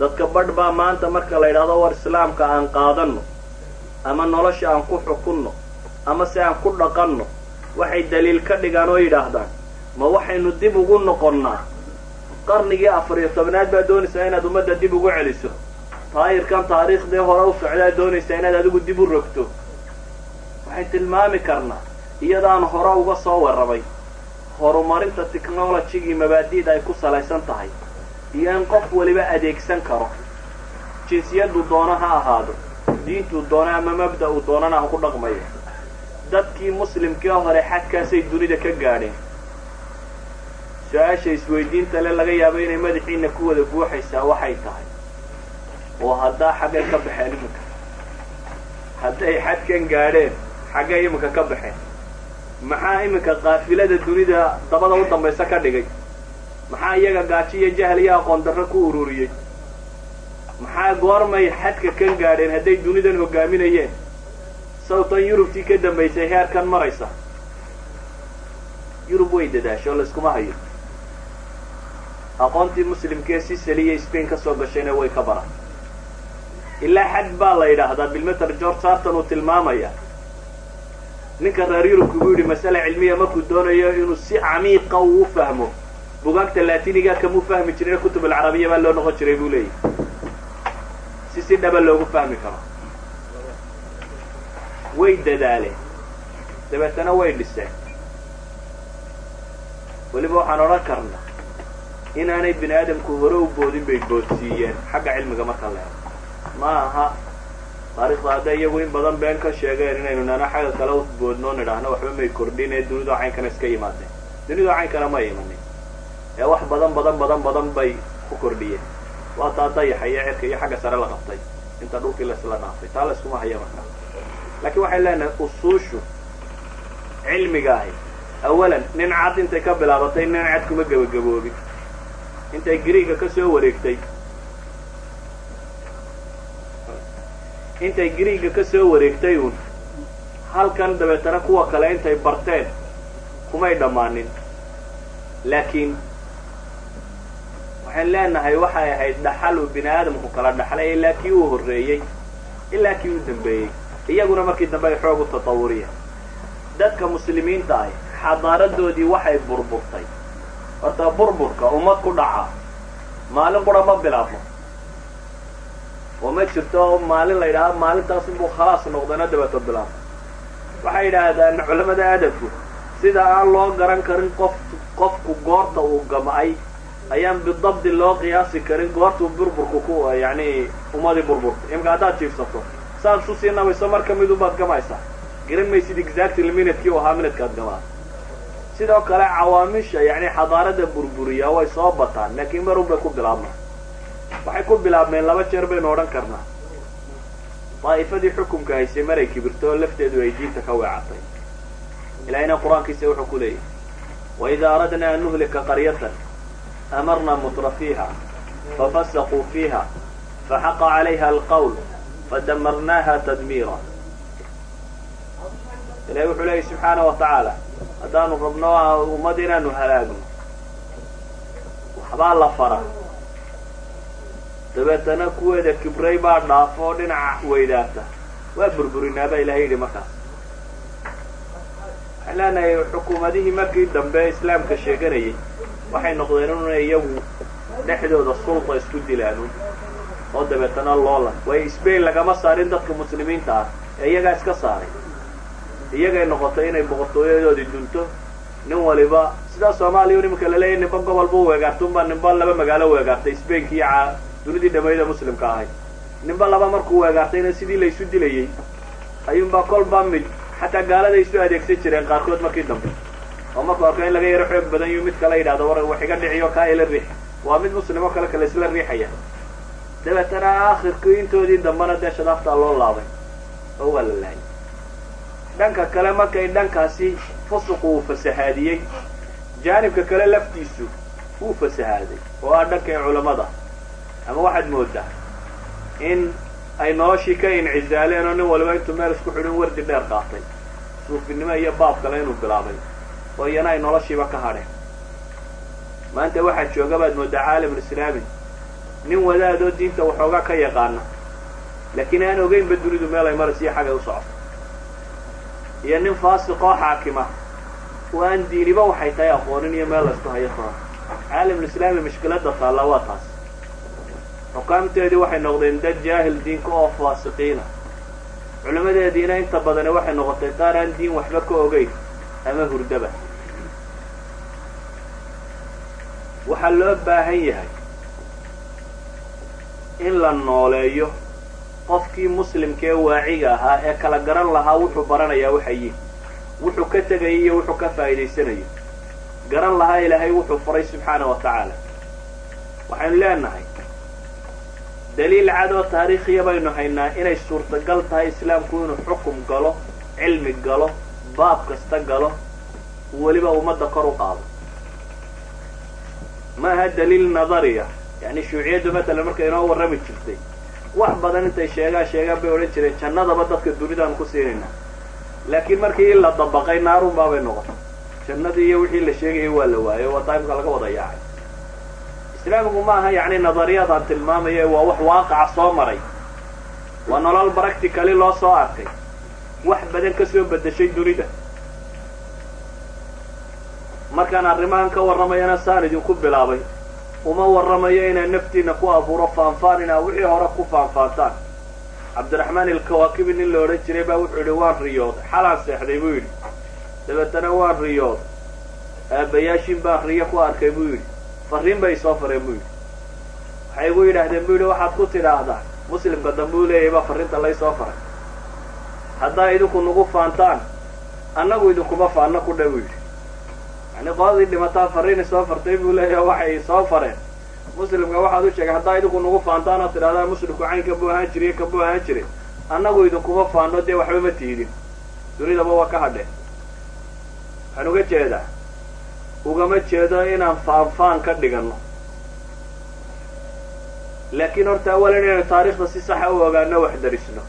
dadka badh baa maanta marka la yidhahdo war islaamka aan qaadanno ama nolosha aan ku xukunno ama se aan ku dhaqanno waxay daliil ka dhigaan oo yidhaahdaan ma waxaynu dib ugu noqonnaa? Qarnigii afar iyo tobnaad baa doonaysaa inaad ummadda dib ugu celiso. Taayirkan taariikhdii hore u socdaa doonaysaa inaad adigu dib u rogto. Waxay tilmaami karnaa iyadaan hore uga soo warramay. Horumarinta technologigii mabaadi'da ay ku salaysan tahay iyo in qof waliba adeegsan karo. Jinsiyaddu doono ha ahaado. Diintuu doono ama mabda uu doonana ha ku dhaqmayo. Dadkii muslimkii hore xadkaasay dunida ka gaadheen su'aasha isweydiinta le laga yaabo inay madaxiina ku wada buuxaysaa waxay tahay. Oo haddaa xaggay ka baxeen iminka. Hadday xadkan gaadheen xaggay iminka ka baxeen. Maxaa iminka qaafilada dunida dabada u dambaysa ka dhigay maxaa iyaga gaajo iyo jahal iyo aqoon darro ku ururiyey? Maxaa goormay xadka kan gaadheen hadday dunidan hogaaminayeen sawtan yurubtii ka dambaysay heerkan maraysa. Yurub way dadaasho layskuma hayo. Aqoontii muslimkee si saliya spain ka soo gashayna way ka baraan ilaa xad baa la yidhaahdaa bilmeter george sarton uu tilmaamaya. Ninka reer yurubka buu yidhi masale cilmiya markuu doonayo inuu si camiiqa uu u fahmo bugaagta latiniga kamuu fahmi jirin kutub alcarabiya baa loo noqon jiray buu leeyahy si si dhaba loogu fahmi karo. Way dadaaleen. Dabeetana way dhiseen. Weliba waxaan odhan karnaa inaanay bini aadamku hore u boodin bay boodsiiyeen xagga cilmiga marka la ego ma aha. Taarikhda hadday iyagu in badan been ka sheegeen inaynu nana xagga kale u boodnoo nidhaahno waxba may kordhin ee dunidu caynkana iska yimaadeen dunidu caynkana ma imanin ee wax badan badan badan badan bay ku kordhiyeen. Waa taa dayaxa iyo cirka iyo xagga sare la qabtay. Inta dhulkii laisla dhaafay taa layskuma haya marka. Laakiin waxay leenahay usuushu cilmiga ahi. Awalan nin cad intay ka bilaabatay nin cad kuma gebagaboobin intay griiga ka soo wareegtay. Intay griiga ka soo wareegtay uun. Halkan dabeetana kuwa kale intay barteen kumay dhammaanin. Laakiin waxaan leenahay waxay ahayd dhaxal uu bini aadamku kala dhaxlay ilaa kii uu horreeyey. Ilaa kii uu dambeeyey. Iyaguna markii dambe ay xoog u tatawuriyeen. Dadka muslimiinta ahi xadaaradoodii waxay burburtay. Horta burburka ummad ku dhaca maalin qura ma bilaabmo. Oo ma jirto maalin la yidhahdo maalintaasunbuu khalaas noqdana dabeeto bilaabmo waxay yidhaahdaan culamada adabku sida aan loo garan karin qof qofku goorta uu gam'ay ayaan bidabdi loo qiyaasi karin goortuu burburku ku yacni ummadii burburtay imka haddaad jiifsato saad isu sii nabayso marka midubaad gamaysaa garan maysid exactly minadkii u ahaa minadkaad gamaa sidoo kale cawaamisha yacni xadaarada burburiya way soo bataan laakiin marun bay ku bilaabmaan waxay ku bilaabmeen laba jeer baynu odhan karnaa. Daa'ifadii xukumka haysay maray kibirto oo lafteedu ay diinta ka weecatay. Ilaahayna qur'aankiisa wuxuu ku leeyahy waidaa aradna an nuhlika qaryatan amarna mutra fiiha fafasaquu fiiha faxaqa calayha alqawl fadamarnaha tadmiira ilahi wuxuu leeyahy subxaana wa tacaala haddaanu rabno ummad inaanu halaagno waxbaa la fara dabeetana kuweeda kibray baa dhaafo oo dhinaca weydaata waa burburinaabaa ilahay yidhi markaas waxaan leenahay xukuumadihii markii dambe islaamka sheeganayay waxay noqdeen inuna iyagu dhexdooda sulta isku dilaanun oo dabeetana loolan waayo sbain lagama saarin dadka muslimiinta ah. Ee iyagaa iska saaray. Iyagay noqotay inay boqortooyadoodii dunto. Nin waliba sidaa soomaaliya nimanka laleeyahy ninba gobol buu weegaartay unbaa ninba laba magaalo weegaartay sbainki iyo dunidii dhamayda muslimka ahayd ninba laba markuu weegaartayna sidii laysu dilayey ayuunbaa kolba mid xataa gaaladay isu adeegsan jireen qaarkood markii dambe oo markuu arko in laga yaro xoog badan yu mid kala yidhahdo war wax iga dhiciyo kaa ila riix waa mid muslim oo kale kale isla riixaya. Dabeetana aakhirkii intoodii dambena dee shadaaftaa loo laabay oo waa la laayay. Dhanka kale markay dhankaasi fusuqu uu fasahaadiyey jaanibka kale laftiisu wuu fasahaaday oo ah dhankay culammada. Ama waxaad moodaa in ay noloshii ka incizaaleen oo nin waliba intuu meel isku xidhin wardi dheer qaatay suufinimo iyo baab kale inuu bilaabay oo iyana ay noloshiiba ka hadheen maanta waxaa jooga baad moodaa caalamul islaami nin wadaadoo diinta waxoogaa ka yaqaana. Laakiin aan ogeynba dunidu meel ay maraysiyo xagay u socoto. Iyo nin faasiqoo xaakima oo aan diiniba waxay tahay aqoonin iyo meel laysku hayo toona caalamul islaami mushkiladda taalla waa taas. Xukaamteedii waxay noqdeen dad jaahil diinka oo faasiqiina. Culimmadeediina inta badani waxay noqotay qaar aan diin waxba ka ogeyn ama hurdaba waxaa loo baahan yahay in la nooleeyo qofkii muslimka ee waaciga ahaa ee kala garan lahaa wuxuu baranayaa waxay yihiin wuxuu ka tegaya iyo wuxuu ka faa'iidaysanayo garan lahaa ilaahay wuxuu furay subxaana wa tacaala. Waxaynu leenahay daliil cad oo taariikhiya baynu haynaa inay suurtagal tahay islaamku inuu xukum galo cilmi galo baab kasta galo weliba ummadda kor u qaado ma aha daliil nadariya yani shuuciyaddu matalan markay inoo warrami jirtay wax badan intay sheegaan sheegaan bay odhan jireen jannadaba dadka dunidaan ku siinaynaa laakiin markii la dabaqay naarun baabay noqotay jannadii iyo wixii la sheegayay waa la waayey waa taimka laga wada yaacay islaamku ma aha yacni nadariyadaan tilmaamaya waa wax waaqaca soo maray waa nolol practicali loo soo arkay wax badan ka soo bedeshay dunida markaan arrimahan ka warramayana saan idinku bilaabay. Uma warramayo inaan naftiina ku abuuro faanfaan inaa wixii hore ku faanfaantaan cabdiraxmaan ilkawaakibi nin la odhan jiray baa wuxuu yidhi waan riyooday xalaan seexday buu yidhi. Dabeetana waan riyooday aabbayaashin baan riyo ku arkay buu yidhi. Farriin bay soo fareen buu yidhi. Waxay igu yidhaahdeen buu yidhi waxaad ku tidhaahdaa muslimka dambe uu leeyahay baa farriinta lay soo faray. Haddaa idinku nagu faantaan annagu idinkuma faanno ku dha buu yidhi yani qoladii dhimataa farriini soo fartay buu leeyahay waxay soo fareen. Muslimka waxaad u sheegay haddaa idinku nagu faantaan oo tidhahdaa muslimku caynka buu ahaan jiriyo ka buu ahaan jiray. Annagu idinkuma faanno dee waxba ma tiidin. Dunidaba waa ka hadheen waxaan uga jeedaa ugama jeedo inaan faanfaan ka dhiganno. Laakiin horta awalan inaynu taariikhda si saxa u ogaano wax darisno.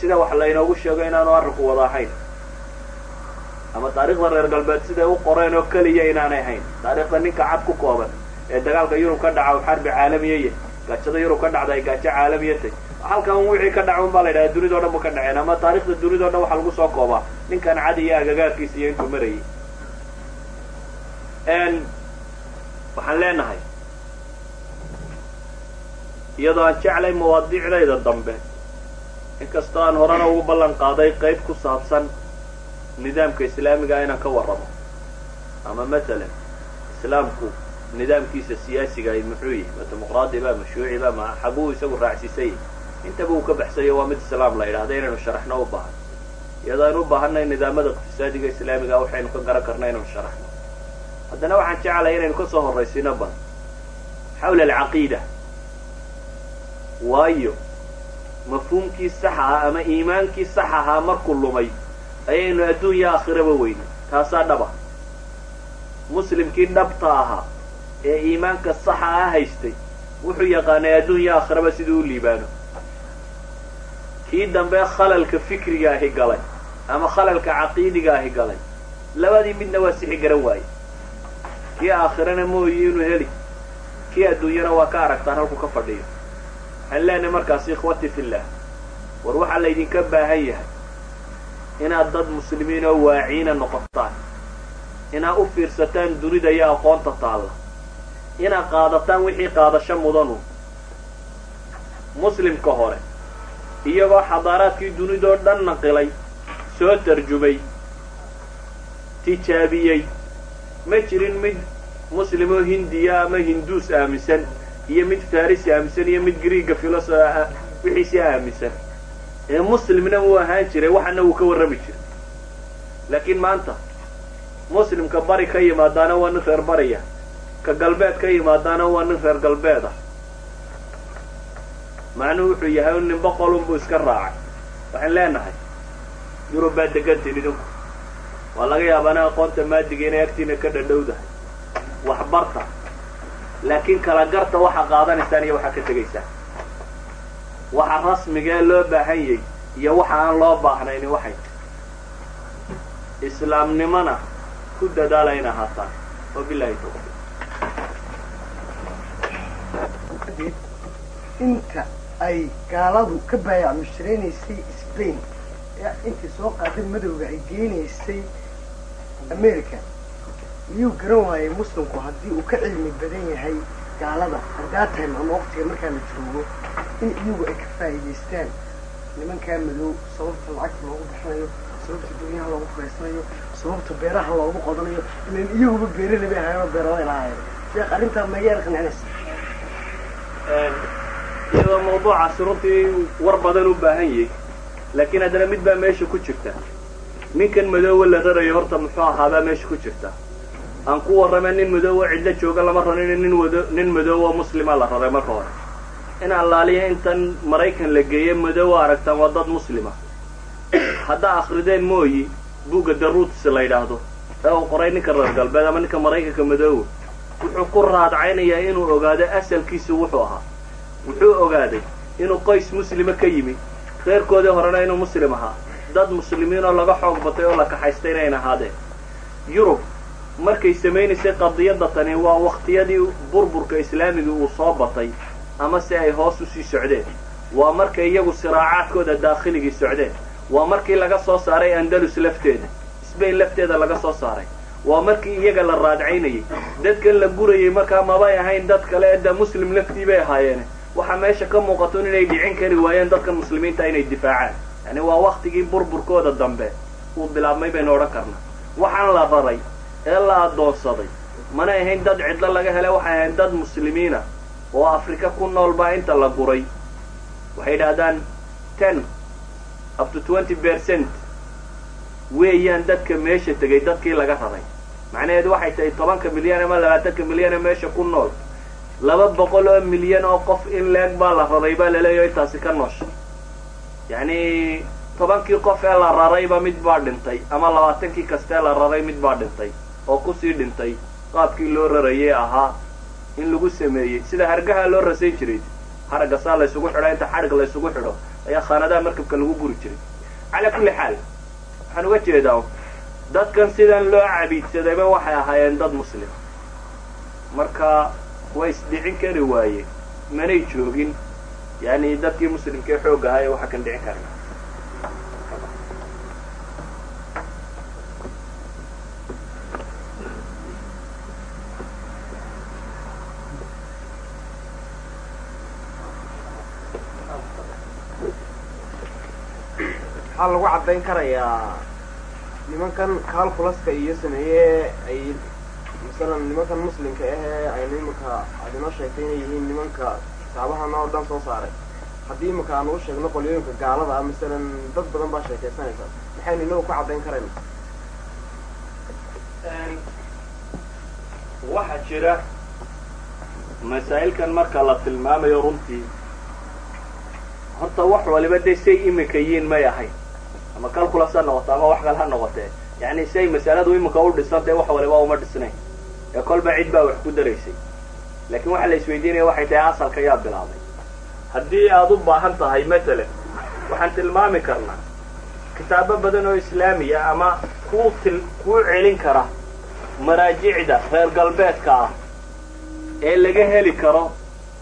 Sida wax laynoogu sheego inaanu arrinku wada ahayn ama taarikhda reer galbeed siday u qoreen oo keliya inaanay ahayn taarikhda ninka cad ku kooban ee dagaalka yurub ka dhaca xarbi caalamiyaya gaajada yurub ka dhacda ay gaajo caalamiyatay halkan wixii ka dhaca un baa la yidhaha dunidao dhan ba ka dhaceen ama taarikhda dunidao dhan waxaa lagu soo koobaa. Ninkan cad iyo agagaarkiisa iyo intuu marayay. Waxaan leenahay. Iyadoo aan jeclay mawaadiicdayda dambe inkastoo aan horena ugu ballan qaaday qayb ku saabsan nidaamka islaamigaa inaan ka warramo. Ama matalan islaamku nidaamkiisa siyaasiga ay muxuu yihi ma dimuqraadi ma shuuci ba ma xaguu isagu raacsiisay intaba uu ka baxsayo waa mid islaam la yidhahda inaynu sharaxno u baahan. Iyadoo aynu u baahanay nidaamada iqtisaadiga islaamiga waxaynu ka garan karna inaynu sharaxno. Haddana waxaan jeclaya inaynu ka soo horraysino badan xawla alcaqiida. Waayo mafhuumkii sax ah ama iimaankii sax ahaa markuu lumay ayaynu adduunya aakhiraba weynay taasaa dhaba. Muslimkii dhabta ahaa ee iimaanka saxa ah haystay wuxuu yaqaanay adduunya aakhiraba siduu u liibaano. Kii dambe khalalka fikriga ahi galay ama khalalka caqiidiga ahi galay labadii midna waa sixi garan waaye kii aakhirana mooyi inuu heli kii adduunyana waa ka aragtaan halku ka fadhiyo. Waxaan leenahay markaasi ikhwati fillah war waxaa laydinka baahan yahay inaad dad muslimiin oo waaciina noqotaan. Inaad u fiirsataan dunida iyo aqoonta taalla. Inaad qaadataan wixii qaadasho mudanu. Muslimka hore iyagoo xadaaraadkii dunidoo dhan naqilay soo tarjumay tijaabiyey. Ma jirin mid muslimoo hindiya ama hinduus aaminsan iyo mid farisi aaminsan iyo mid griiga filos wixiisi aaminsan ee muslimna wuu ahaan jiray waxana wuu ka warrami jiray. Laakiin maanta muslimka bari ka yimaadaana waa nin reer bariya. Ka galbeed ka yimaadaana waa nin reer galbeeda macnuhu wuxuu yahay nin boqolunbuu iska raacay. Waxaan leenahay yurub baa degantiin idinku. Waa laga yaabaana aqoonta maadiga inay agtiina ka dhadhowdahay. Waxbarta laakiin kala garta waxaa qaadanaysaan iyo waxaa ka tegaysaan waxa rasmigee loo baahan yay iyo waxa aan loo baahnayni waxay. Islaamnimona ku dadaala in ahaataan wabilahi tawfiiq. Inta ay gaaladu ka baayac mushreynaysay spain ee intii soo qaaday madowga ay geenaysay america miyuu garan waayay muslimku haddii uu ka cilmi badan yahay gaalada. Haddaa time ama waqtiga markaa la joogo in iyagu ay ka faa'iidaystaan? Nimankaa madow sababta lacagta loogu bixinayo sababta dunyaha loogu furaysanayo sababta beeraha loogu qodanayo ilan iyaguba beerala bay ahaayeen oo beerala lahaayeen. Sheekh arrintaa maga yar qancinaysa iyadoo mawduucaasi runtii war badan u baahan yahay laakiin haddana mid baa meesha ku jirta. Ninkan madoowa la rarayo horta muxuu ahaabaa meesha ku jirta aan ku warrame nin madoobo cidlo jooga lama ranin nin wado nin madoobo muslima la raray marka hore in allaaliya intan maraykan la geeye madoobo aragtaan waa dad muslima haddaa akrideen mooyi buugga daruuts la yidhaahdo. Ee uu qoray ninka reer galbeed ama ninka maraykanka madoobo wuxuu ku raadcaynayaa inuu ogaado asalkiisu wuxuu ahaa. Wuxuu ogaaday inuu qoys muslima ka yimi. Reerkoodii horena inuu muslim ahaa. Dad muslimiinoo laga xoog batay oo la kaxaystay inayn ahaadeen. Yurub markay samaynaysay qadiyadda tani waa wakhtiyadii burburka islaamiga uu soo batay ama si ay hoos u sii socdeen. Waa markay iyagu siraacaadkooda daakhligii socdeen. Waa markii laga soo saaray andalus lafteeda sbain lafteeda laga soo saaray. Waa markii iyaga la raadcaynayay. Dadkan la gurayay markaa mabay ahayn dad kale edda muslim laftii bay ahaayeene waxaa meesha ka muuqato inay dhicin kari waayeen dadkan muslimiinta inay difaacaan. Yani waa waktigii burburkooda dambe uu bilaabmay baynu odhan karnaa. Waxaan la raray ee la addoonsaday manay ahayn dad cidlo laga helay waxay ahayn dad muslimiina oo afrika ku nool baa inta la guray. Waxay yidhahdaan ten up to twenty percent weeyaan dadka meesha tegay dadkii laga raray. Macnaheedu waxay tahay tobanka milyan ama labaatanka milyan ee meesha ku nool. Laba boqol oo milyan oo qof in leeg baa la raray baa la leeyahay intaasi ka noosha. Yacni tobankii qof ee la rarayba mid baa dhintay ama labaatankii kastee la raray mid baa dhintay oo ku sii dhintay qaabkii loo rarayay ahaa in lagu sameeyey. Sida hargaha loo rasayn jiray haragga saa laysugu xidho inta xadhig laysugu xidho ayaa khaanadaha markabka lagu guri jiray. Calaa kulli xaal waxaan uga jeedaa dadkan sidan loo cabiidsadayba waxay ahaayeen dad muslima marka way isdhicin kari waayeen manay joogin. Yani dadkii muslimka ee xoog ahaa ee waxa kan dhicin kara waxaa lagu caddayn karayaa nimankan calculaska iyo sameeye ay masalan nimankan muslimka ahee aynu iminka aad inoo sheegtay inay yihiin nimanka xisaabahan oo dhan soo saaray. Haddii iminka aan u sheegno qolyooyinka gaalada masalan dad badan baa sheekaysanaysa maxaynu inagu ku caddayn karayna waxaa jira masaa'ilkan marka la tilmaamayo runtii horta wax waliba dee say iminka yihiin may ahayn ama calculas ha noqoto ama wax kale ha noqotee yani say masaladu iminka u dhisantay wax waliba uma dhisnayn ee kolba cid baa wax ku daraysay. Laakiin waxa la isweydiinaya waxay tahay asalka yaa bilaabay. Haddii aad u baahan tahay matalan waxaan tilmaami karnaa. Kitaabo badan oo islaamiya ama kuu til kuu celin kara maraajicda reer galbeedka ah ee laga heli karo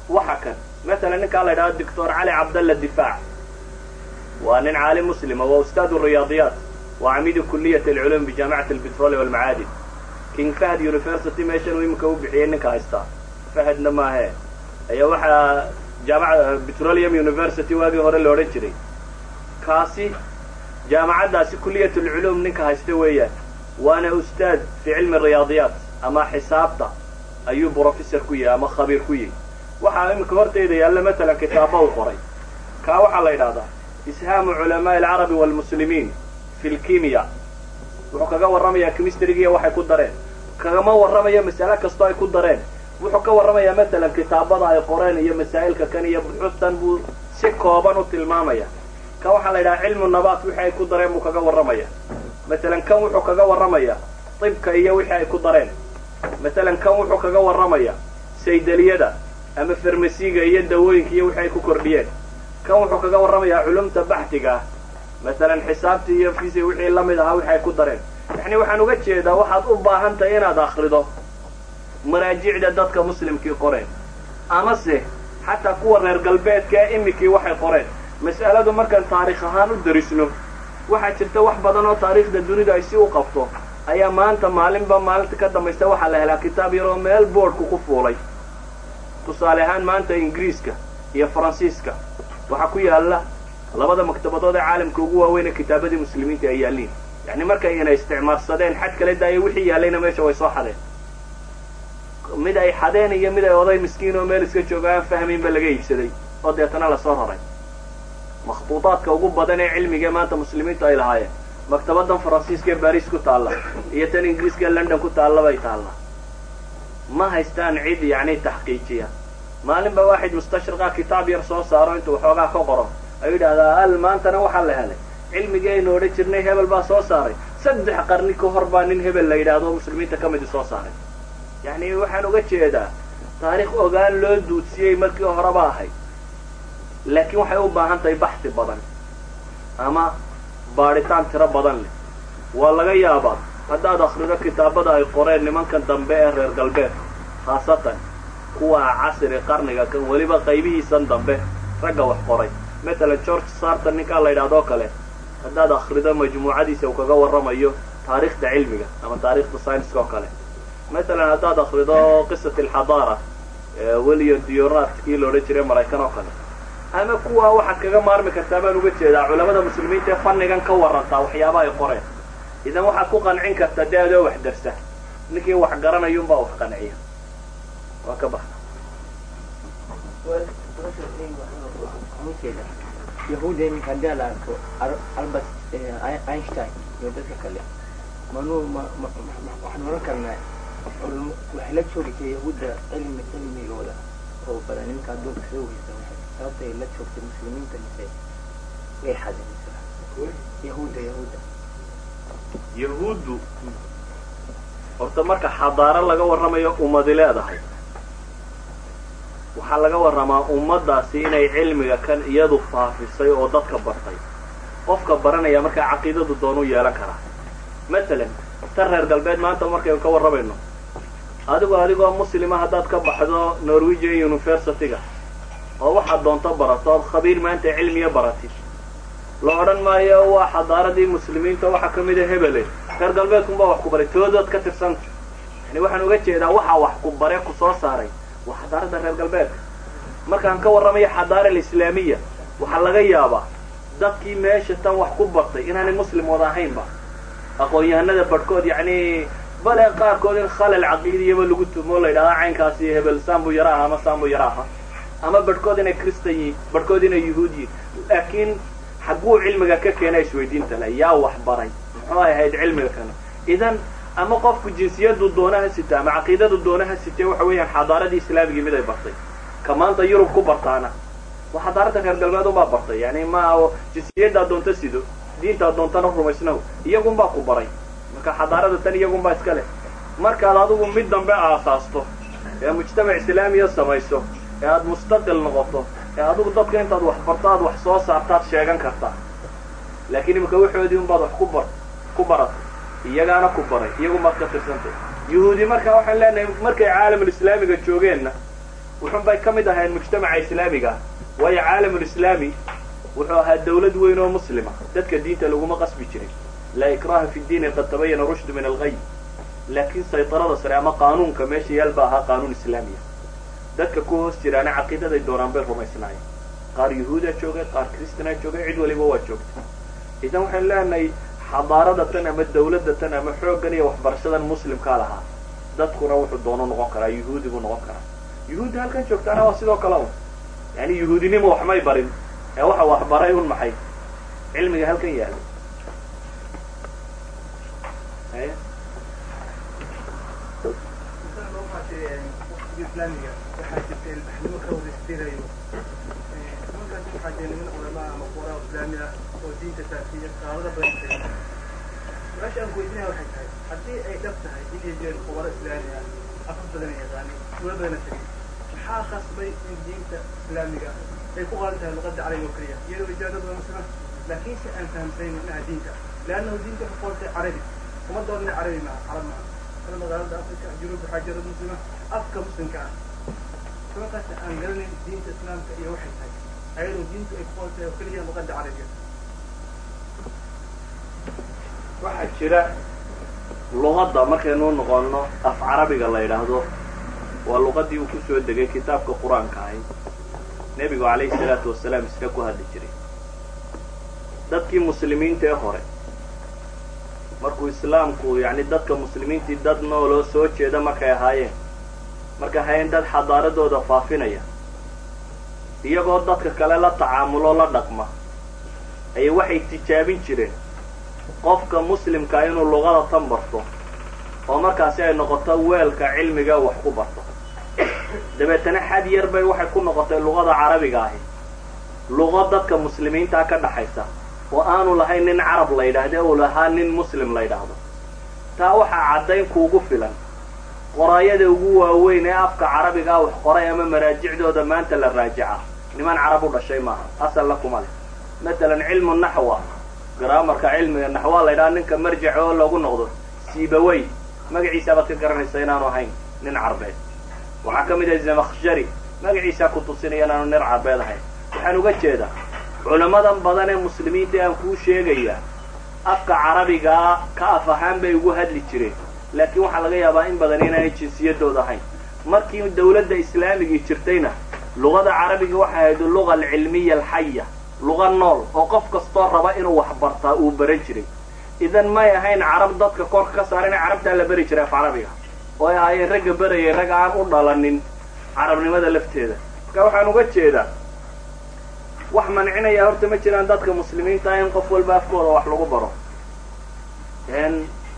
waxa kan. Matalan ninkaa la ydhahdo doctor cali cabdalla difaac waa nin caalim muslima waa ustaadu riyaadiyaat waa camiidu kuliyat alculuum bijaamicati albitroli walmacaadin king fahd university meeshan uu u bixiyey ninka haystaa fahadna maahe. Ayaa waxaa jaamaca petroleum university waagii hore la jiray. Kaasi jaamacaddaasi kuliyat alculuum ninka haysta weeyaan. Waana ustaad fi cilmi riyaadiyaat ama xisaabta ayuu brofessor ku yahay ama khabiir ku yahay waxaa iminka hortayda yaalla matalan kitaaba u qoray. Kaa waxaa la yidhahdaa ishaamu culamaai alcarabi waalmuslimiin fi lkimiya wuxuu kaga warramayaa chemistrygiiyo waxay ku dareen. Kagama warramayo masale kastoo ay ku dareen. Wuxuu ka warramayaa matalan kitaabada ay qoreen iyo masaa'ilka kan iyo buxuustan buu si kooban u tilmaamaya. Kan waxaa la yidhaha cilmu nabaat wixii ay ku dareen buu kaga warramaya matalan kan wuxuu kaga warramaya tibka iyo wixii ay ku dareen. Matalan kan wuxuu kaga warramaya saydaliyada ama farmasiga iyo dawooyinka iyo wixii ay ku kordhiyeen kan wuxuu kaga warramayaa culumta baxtiga. Ah matalan xisaabtii iyo fisi wixii la mid ahaa wixi ay ku dareen. Yacni waxaan uga jeedaa waxaad u baahan tahay inaad akrido maraajicda dadka muslimkii qoreen. Amase xataa kuwa reer galbeedka ee iminkii waxay qoreen. Mas'aladu markaan taarikh ahaan u darisno waxaa jirta wax badan oo taariikhda dunida ay si u qabto. Ayaa maanta maalinba maalinta ka dambaysta waxaa la helaa kitaab yaroo meel boordhku ku fuulay. Tusaale ahaan maanta ingiriiska iyo faransiiska waxaa ku yaalla labada maktabadood ee caalamka ugu waaweyn ee kitaabadii muslimiinta ay yaalliin. Yacni markay ina isticmaalsadeen xad kale daaya wixii yaallayna meesha way soo xadeen. Mid ay xadeen iyo mid ay oday miskiin oo meel iska jooga aan fahmaynba laga iibsaday. Oo deetana la soo raray makhtuudaadka ugu badan ee cilmiga maanta muslimiintu ay lahaayeen maktabadan faransiiska ee baris ku taalla iyo tan ingiriiska ee london ku taalla bay taalla. Ma haystaan cid yacni taxqiijiya maalin ba waaxid mustashriqa kitaab yar soo saaro intuu waxoogaa ka qoro. Ayuu yidhahdaa al maantana waxaa la helay. Cilmigii aynu odhan jirnay hebel baa soo saaray. Saddex qarni ka hor baa nin hebel la yidhaahdo muslimiinta ka midi soo saaray. Yacni waxaan uga jeedaa taariikh ogaan loo duudsiyey markii horeba ahayd. Laakiin waxay u baahan tahay baxsi badan ama baadhitaan tiro badan leh. Waa laga yaabaa haddaad akrido kitaabada ay qoreen nimankan dambe ee reer galbeed khaasatan kuwa casri qarniga kan weliba qaybihiisan dambe ragga wax qoray. Matalan george sarton ninkaa la yidhahdoo kale haddaad akrido majmuucadiisa uu kaga warramayo taariikhda cilmiga ama taariikhda scienska oo kale. Matalan haddaad akrido qisat alxadaara william dionat kii la odhan jiray maraykan oo kale. Ama kuwa waxaad kaga maarmi kartaa baan uga jeedaa culamada muslimiinta ee fannigan ka warantaa waxyaaba ay qoreen. Idan waxaad ku qancin kartaa dee adoo wax darsa ninkii wax garanayunbaa wax qanciya waa ka baxda yahuuda iminka haddii la arko albert einstein iyo dadka kale. Manuu ma ma waxaan oran karnaa waxay la joogtay yahuudda cilmi cilmigooda. Oo badan iminka adduunka soo weysa waxay sababta ay la joogtay muslimiinta mise way xadinaysaa. Yahuudda yahuudda. Yahuuddu horta marka xadaaro laga warramayo ummadi leedahay waxaa laga warramaa ummaddaasi inay cilmiga kan iyadu faafisay oo dadka bartay. Qofka baranaya markaa caqiidadu doonuu yeelan karaa matalan tan reer galbeed maanta markaynu ka warramayno. Adigoo adigoo muslima haddaad ka baxdo norwegian university-ga oo waxaad doonto barato ood khabiir maanta cilmiya baratid la odhan maayo waa xadaaradii muslimiinta waxaa ka mida hebele. Reer galbeedkunbaa wax ku baray toodood ka tirsanta yani waxaan uga jeedaa waxaa wax ku bare ku soo saaray waa xadaaradda reer galbeedka markaan ka warramayo xadaara alislaamiya waxaa laga yaabaa dadkii meesha tan wax ku bartay inaanay muslim wada ahaynba. Aqoon-yahanada barhkood yacni bale qaarkood in khalal caqiidiyaba lagu tumo la yidhahdaa caynkaasi hebel saambuu yara aha ama saambuu yara aha ama barhkood inay kristan yihiin barhkood inay yuhuud yihiin. Laakiin xagguu cilmiga ka keena isweydiinta le yaa wax baray. Muxuu ahayd cilmiga kale idan ama qofku jinsiyadu doonaha sita ama caqiidadu doonaha site waxa weeyaan xadaaradii islaamigii mid ay bartay. Ka maanta yurub ku bartaana. Waa xadaaradda reer galbeed unbaa bartay yani ma jinsiyaddaa doonta sido diintaa doontana rumaysnaho iyagunbaa ku baray. Marka xadaarada tan iyagunbaa iska leh. Markaad adigu mid dambe aasaasto ee mujtamac islaamiya samayso ee aada mustaqil noqoto ee adigu dadka intaad wax barto aad wax soo saartaad sheegan kartaa. Laakiin imika waxoodii unbaad wax ku bar ku baratay iyagaana ku baray iyagunbaad ka tirsantay yuhuudi marka waxaan leenahay markay caalamulislaamiga joogeenna wuxunbay ka mid ahayn mujtamaca islaamiga. Waayo caalamulislaami wuxuu ahaa dawlad weyn oo muslima. Dadka diinta laguma qasbi jirin. Laa ikraha fi diini qad tabayana rushdu min alghay laakiin saytarada sare ama qaanuunka meesha yaal ba ahaa qaanuun islaamiya. Dadka ku hoos jiraana caqiidaday doonaan bay rumaysnaayeen. Qaar yuhuudaa joogay qaar kristanaa joogay cid waliba waa joogtay. Idan waxaan leenahay xadaarada tan ama dawladda tan ama xooggan iyo waxbarashadan muslimkaa lahaa dadkuna wuxuu doono noqon karaa yuhuudi buu noqon karaa. Yuhuudda halkan joogtaana waa sidoo kale un. Yani yuhuudinimo waxmay barin ee waxa wax baray un maxay? Cilmiga halkan yaalla islaamiga waxaa jirta ilbaxnimo ka wadaystirayo nimankaas waxaa jira niman culamaa ama quraa islaami ah oo diinta taafiya qaadada badan kariya su'aasha aan kuweydiinaya waxay tahay haddii ay dhab tahay in iyo jeer qubaro islaami ah afaf badan ay yaqaanin suula badana tagin maxaa khasbay in diinta islaamiga ay ku qaadan tahay luqadda carabiga oo keliya iyadoo ijaadadu waa muslima laakiin si aan fahamsaynin dhinaca diinta leannahu diinta waxay qoortay carabi uma doonina carabi maaha carab maaha kana magaalada afrika junuub waxaa jira dad muslima afka muslimka ah sababtaas aan garanayn diinta islaamka iyo waxay tahay ayadoo diintu ay ku qoortay oo keliya luqadda carabiga waxaa jira luqadda markaynu noqono af carabiga la yidhaahdo waa luqadii uu ku soo degay kitaabka qur'aanka ahay nebigu calayhi salaatu wasalaam isna ku hadli jiray. Dadkii muslimiinta ee hore markuu islaamku yacni dadka muslimiintii dad nooloo soo jeeda markay ahaayeen markay ahaayeen dad xadaaradooda faafinaya iyagoo dadka kale la tacaamuloo la dhaqma ayay waxay tijaabin jireen qofka muslimkaa inuu luqada tan barto oo markaasi ay noqoto weelka cilmiga wax ku barto. Dabeetana xad yar bay waxay ku noqotay luqada carabiga ahi. Luqo dadka muslimiintaa ka dhaxaysa. Oo aanu lahayn nin carab la yidhaahde uu lahaa nin muslim la yidhaahdo. Taa waxaa caddayn kuugu filan. Qoraayada ugu waaweyn ee afka carabigaa wax qoray ama maraajicdooda maanta la raajica. Niman carab u dhashay maaha asalna kuma leh. Matalan cilmu naxwa garaamarka cilmiga naxwaa la ydhaha ninka marjaca oo lagu noqdo siibawey. Magaciisaabaad ka garanaysa inaanu ahayn nin carbeed. Waxaa ka mid ah zamakhshari. Magaciisaa ku tusinaya inaanu nin carbeed ahayn. Waxaan uga jeedaa culamadan badan ee muslimiinta aan kuu sheegaya afka carabigaa ka af ahaan bay ugu hadli jireen. Laakiin waxaa laga yaabaa in badan inaanay jinsiyadooda ahayn. Markii dawladda islaamigii jirtayna luqada carabiga waxay ahayd luga alcilmiya alxaya luqa nool oo qof kastoo raba inuu wax bartaa uu baran jiray. Idan may ahayn carab dadka korka ka saarana carabtaa la beri jiray af carabiga. Oo ay ahaayeen ragga berayay rag aan u dhalanin carabnimada lafteeda. Marka waxaan uga jeedaa wax mancinaya horta ma jiraan dadka muslimiinta in qof walba afkooda wax lagu baro.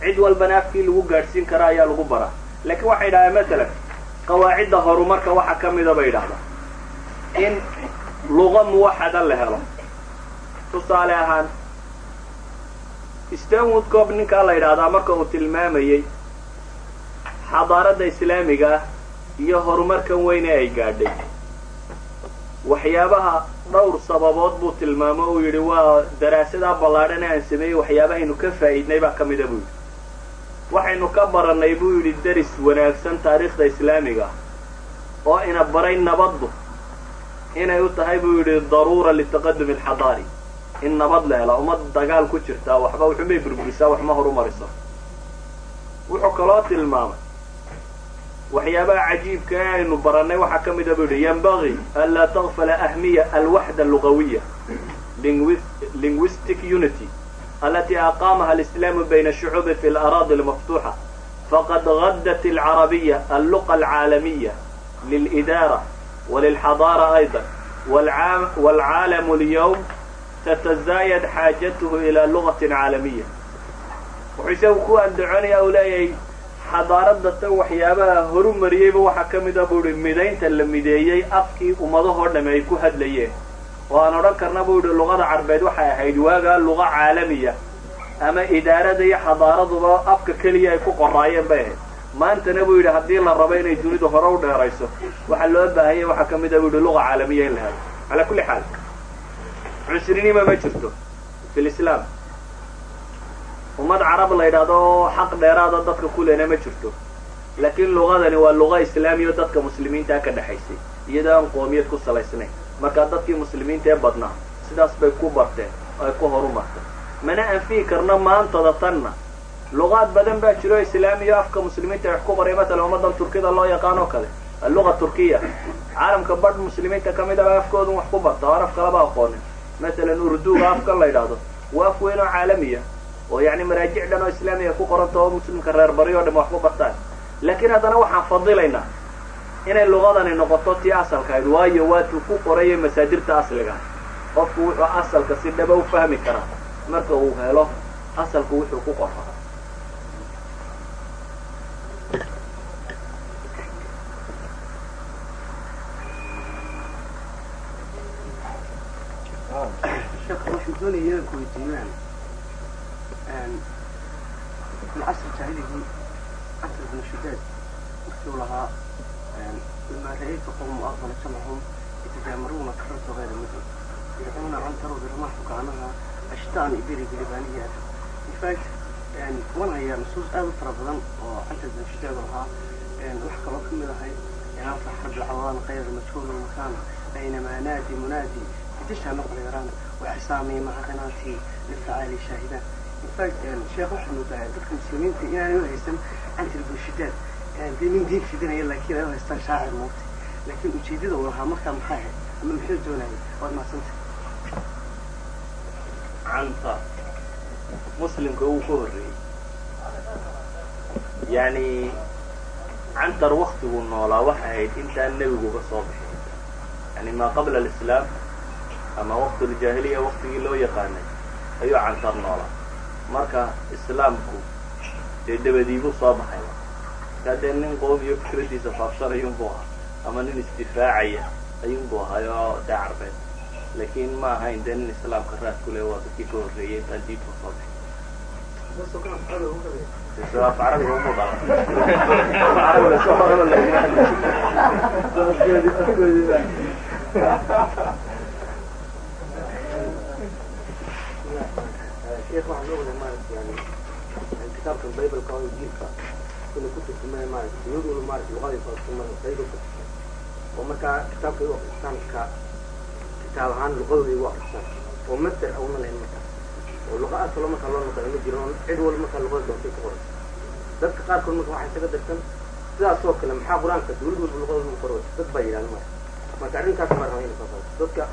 Cid walbana afkii lagu gaadhsiin kara ayaa lagu baraa. Laakiin waxay yidhahdeen matalan qawaacidda horumarka waxaa ka mida bay yidhahdaa in luqa muwaxada la helo. Tusaale ahaan stanwood cob ninkaa la yidhaahdaa marka uu tilmaamayey xadaaradda islaamiga ah iyo horumarkan weyne ay gaadhay. Waxyaabaha dhowr sababood buu tilmaamo uu yidhi waa daraasadaa ballaadhan aan sameeyey waxyaabahaynu ka faa'iidnay baa ka mida buu yidhi. Waxaynu ka barannay buu yidhi deris wanaagsan taariikhda islaamiga oo ina baray nabaddu inay u tahay buu yidhi daruura litaqadumi alxadaari. In nabad la hela ummad dagaal ku jirtaa waxba wuxumay burburisaa waxma horumariso. Wuxuu kaloo tilmaamay waxyaabaha cajiibka ee aynu barannay waxaa ka mida buu yidhi yanbagii an laa tagfala ahmiya alwaxda lugawiya linguistic unity alati aqamaha alislaamu bayna ashucuubi fi alaraadi almaftuuxa faqad gaddat alcarabiya alluqa alcaalamiya lilidaara walilxadaara ayضa waalcaalamu alyawm tatazaayad xaajatuhu ilaa lugatin caalamiya wuxuu isagu ku andacoonaya uu leeyahay xadaaradda tan waxyaabaha horu mariyeyba waxaa ka mida buu ihi midaynta la mideeyey afkii ummadahoo dhamme ay ku hadlayeen oo aan odhan karna buu yidhi luqada carbeed waxay ahayd waagaa luqa caalamiya ama idaarada iyo xadaaraduba afka keliya ay ku qoraayeen bay ahayd maantana buu yidhi haddii la rabo inay dunidu hore u dheerayso waxaa loo baahanya waxaa ka mida buu yidhi luqa caalamiya in la helo. Calaa kulli xaal. Cusrinima ma jirto fi lislaam ummad carab la yidhaahdo oo xaq dheeraada dadka kulena ma jirto. Laakiin luqadani waa luqa islaamiya oo dadka muslimiintaa ka dhexaysay iyadoo aan qoomiyad ku salaysnayn. Markaa dadkii muslimiinta ee badnaa sidaas bay ku barteen oo ay ku horumartay mana anfihi karno maantada tanna luqaad badan baa jiro islaamiya afka muslimiinta wax ku baray matalan ummadan turkida loo yaqaan oo kale. Alluqa turkiya. Caalamka badh muslimiinta ka mid aba afkoodun wax ku barta aan af kalaba aqoonin. Matalan urduga afkan la yidhaahdo waa af weyn oo caalamiya oo yani maraajic dhan oo islaamiga ku qoranta oo muslimka reer bari o dham wax ku bartaan. Laakiin haddana waxaan fadilaynaa inay luqadani noqoto tii asalkahayd waayo waatuu ku qoraya masaadirta asliga. Qofku wuxuu asalka si dhaba u fahmi karaa. Marka uu helo asalku wuxuu ku qoro waxaan doonaya inaan ku weydiiyaan العصر الجاهلي عصر بن شداد وقتوا لها لما رأيت قوم أفضل جمعهم يتجامرون كرة غير مثل يدعون عن تروا برماح كأنها أشتان إبيري بلبانيات فاك يعني وانا هي نصوص آل فربضان وعصر بن شداد لها وحكى لكم من هاي يعني في حرب العوان غير المجهول المكان بينما bisha maqla yaraan waxay saameeyeen maraqinaantii lilfacaali shaahidaan in fact sheekh waxaanu bahay dadka muslimiinta inaanay u haysan cantil buushidaan diin fidinaya laakiin ay u haystaan shaacir muugta laakiin ujeeddada uu lahaa markaa maxaa ahayd ama muxuu doonayay waad mahadsanta canta muslimka uu ka horreeyey yani cantar waktiguu noolaa waxay ahayd intaan nebiguga soo baxay yani maa qabla alislaam ama waqti ljaahiliya waktigii loo yaqaanay ayuu cantar noolaa marka islaamku dee dabadiibuu soo baxay. Markaa dee nin qoom iyo fikradiisa faafsanayunbuu ahaa ama nin isdifaacaya ayuunbuu ahay oo dee carbeed laakiin ma ahayn dee nin islaamka raad ku leh waa dadkii ka horreeyey intaan diintu soo bixin af carabiga umu dhalan soo horaba sheekh waxaan ogahay maarata yani kitaabkan bibleka oo injiilka kuna ku turjumaya maarata iyaduna maarata luqadii falastimada bibleka oo markaa kitaabka igu akristaan ka kitaab ahaan luqadooda igu akristaan oo master awna lahayn markaas oo luqa aad kaloo markaa loo noqday ma jiro cid walba markaa luqada doontay ku qoraysa dadka qaarkood marka waxay isaga darsan sidaas oo kale maxaa qur'aanka dawlad walba luqadooda u qoraysa dad baa yidhahda marka marka arrinkaas ma raba inay soo qaado dadka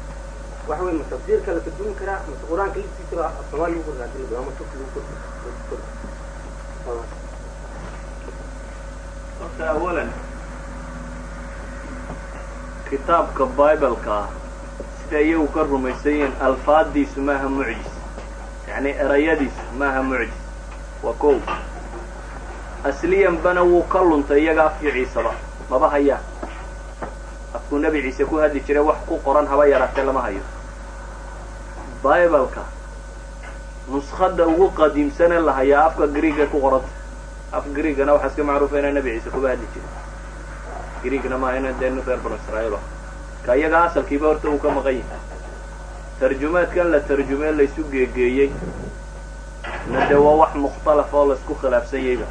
waxa wey ma la tarjumi karaa mase qur'aanka laftiisa baa soomaali lagu raadin ama turki lagu horta awalan kitaabka bibleka ah sida iyagu ka rumaysan yihiin alfaadiisu maaha mucjis yacni erayadiisu maaha mucjis waa kow asliyanbana wuu ka luntay iyaga afkii ciisaba maba hayaan afkuu nebi ciise ku hadli jiray wax ku qoran haba yaraatee lama hayo bibleka. Nuskada ugu qadiimsane la hayaa afka greega ku qoranta af greegana waxaa iska macruufa inaa nebi ciise kuba hadli jiray greegna maaha ina dee reer banu israa'iil ka iyaga asalkiiba horta uu ka maqan yahay. Tarjumaadkan la tarjumee laysu geegeeyey. Na dee waa wax mukhtalaf oo la isku khilaafsan yayba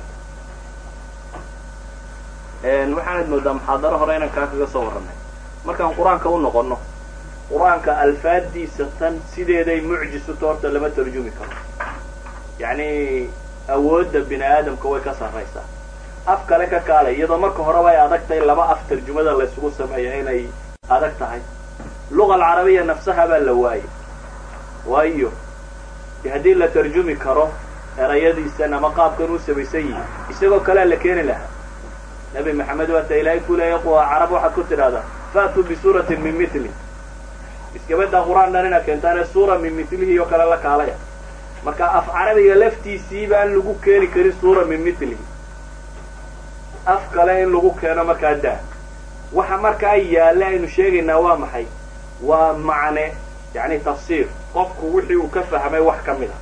waxaanad moodaa muxaadaro hore inaan kaa kaga soo warranay. Markaan qur'aanka u noqonno qur'aanka alfaaddiisa tan sideeday mucjisuta horta lama tarjumi karo. Yacni awoodda bini aadamka way ka sarraysaa af kale ka kaalay iyadoo marka horeba ay adag tahay laba af tarjumada laysugu sameeya inay adag tahay. Luga alcarabiya nafsaha baa la waayey waayo de haddii la tarjumi karo erayadiisan ama qaabkan u samaysan yihi isagoo kalea la keeni lahaa. Nabi maxamed waata ilaahay ku leeya carab waxaad ku tidhahdaa fa'tuu bisuuratin min mili iskabadaa qur'aan dhan inaad keentaane suura min milihi oo kale la kaalaya. Marka af carabiga laftiisii baan lagu keeni karin suura min milihi af kale in lagu keeno markaa daa. Waxa markaa yaalla aynu sheegaynaa waa maxay? Waa macne yacni tafsiir. Qofku wixii uu ka fahmay wax ka mid a.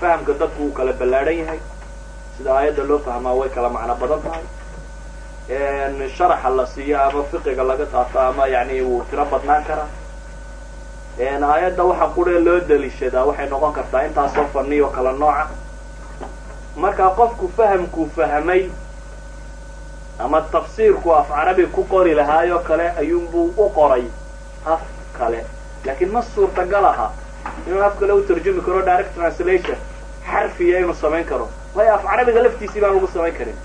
Fahamka dadku wuu kala ballaadhan yahay. Sida aayadda loo fahmaa way kala macno badan tahay sharaxa la siiyo ama fiqiga laga qaato ama yani wuu tiro badnaan karaa aayadda waxa quree loo daliishadaa waxay noqon kartaa intaasoo fani oo kala nooca. Marka qofku fahamkuu fahmay ama tafsiirku af carabi ku qori lahaayoo kale ayuunbuu u qoray af kale. Laakiin ma suurtagal aha inuu af kale u tarjumi karo direct translation xarfiya inuu samayn karo. Waayo af carabiga laftiisii baan lagu samayn karin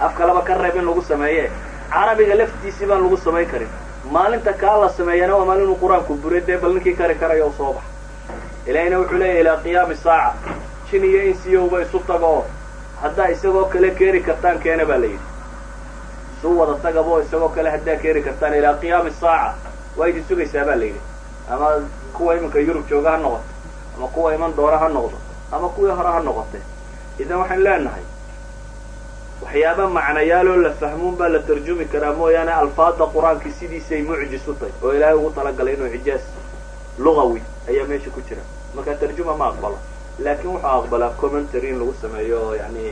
af kaleba ka reeb in lagu sameeye carabiga laftiisii baan lagu samayn karin. Maalinta kaa la sameeyana waa maalin uu qur'aanku buray dee bal ninkii kari karayo soo bax. Ilaahina wuxuu leeyahy ilaa qiyaami saaca. Jin iyo insiyowba isu tago oo haddaa isagoo kale keeni kartaan keena baa la yidhi. Isu wada tagabo isagoo kale haddaa keeni kartaan ilaa qiyaami saaca. Waa idin sugaysaa baa la yidhi. Ama kuwa iminka yurub jooga ha noqoto ama kuwa iman doona ha noqdo ama kuwii hore ha noqote. Idan waxaan leenahay waxyaaba macnayaaloo la fahmuun baa la tarjumi karaa mooyaane alfaada qur'aankii sidiisay mucjis u tahy oo ilaahay ugu talagalay inuu ijaaz lugawi ayaa meesha ku jira. Marka tarjuma ma aqbalo laakiin wuxuu aqbalaa commentary in lagu sameeyo yani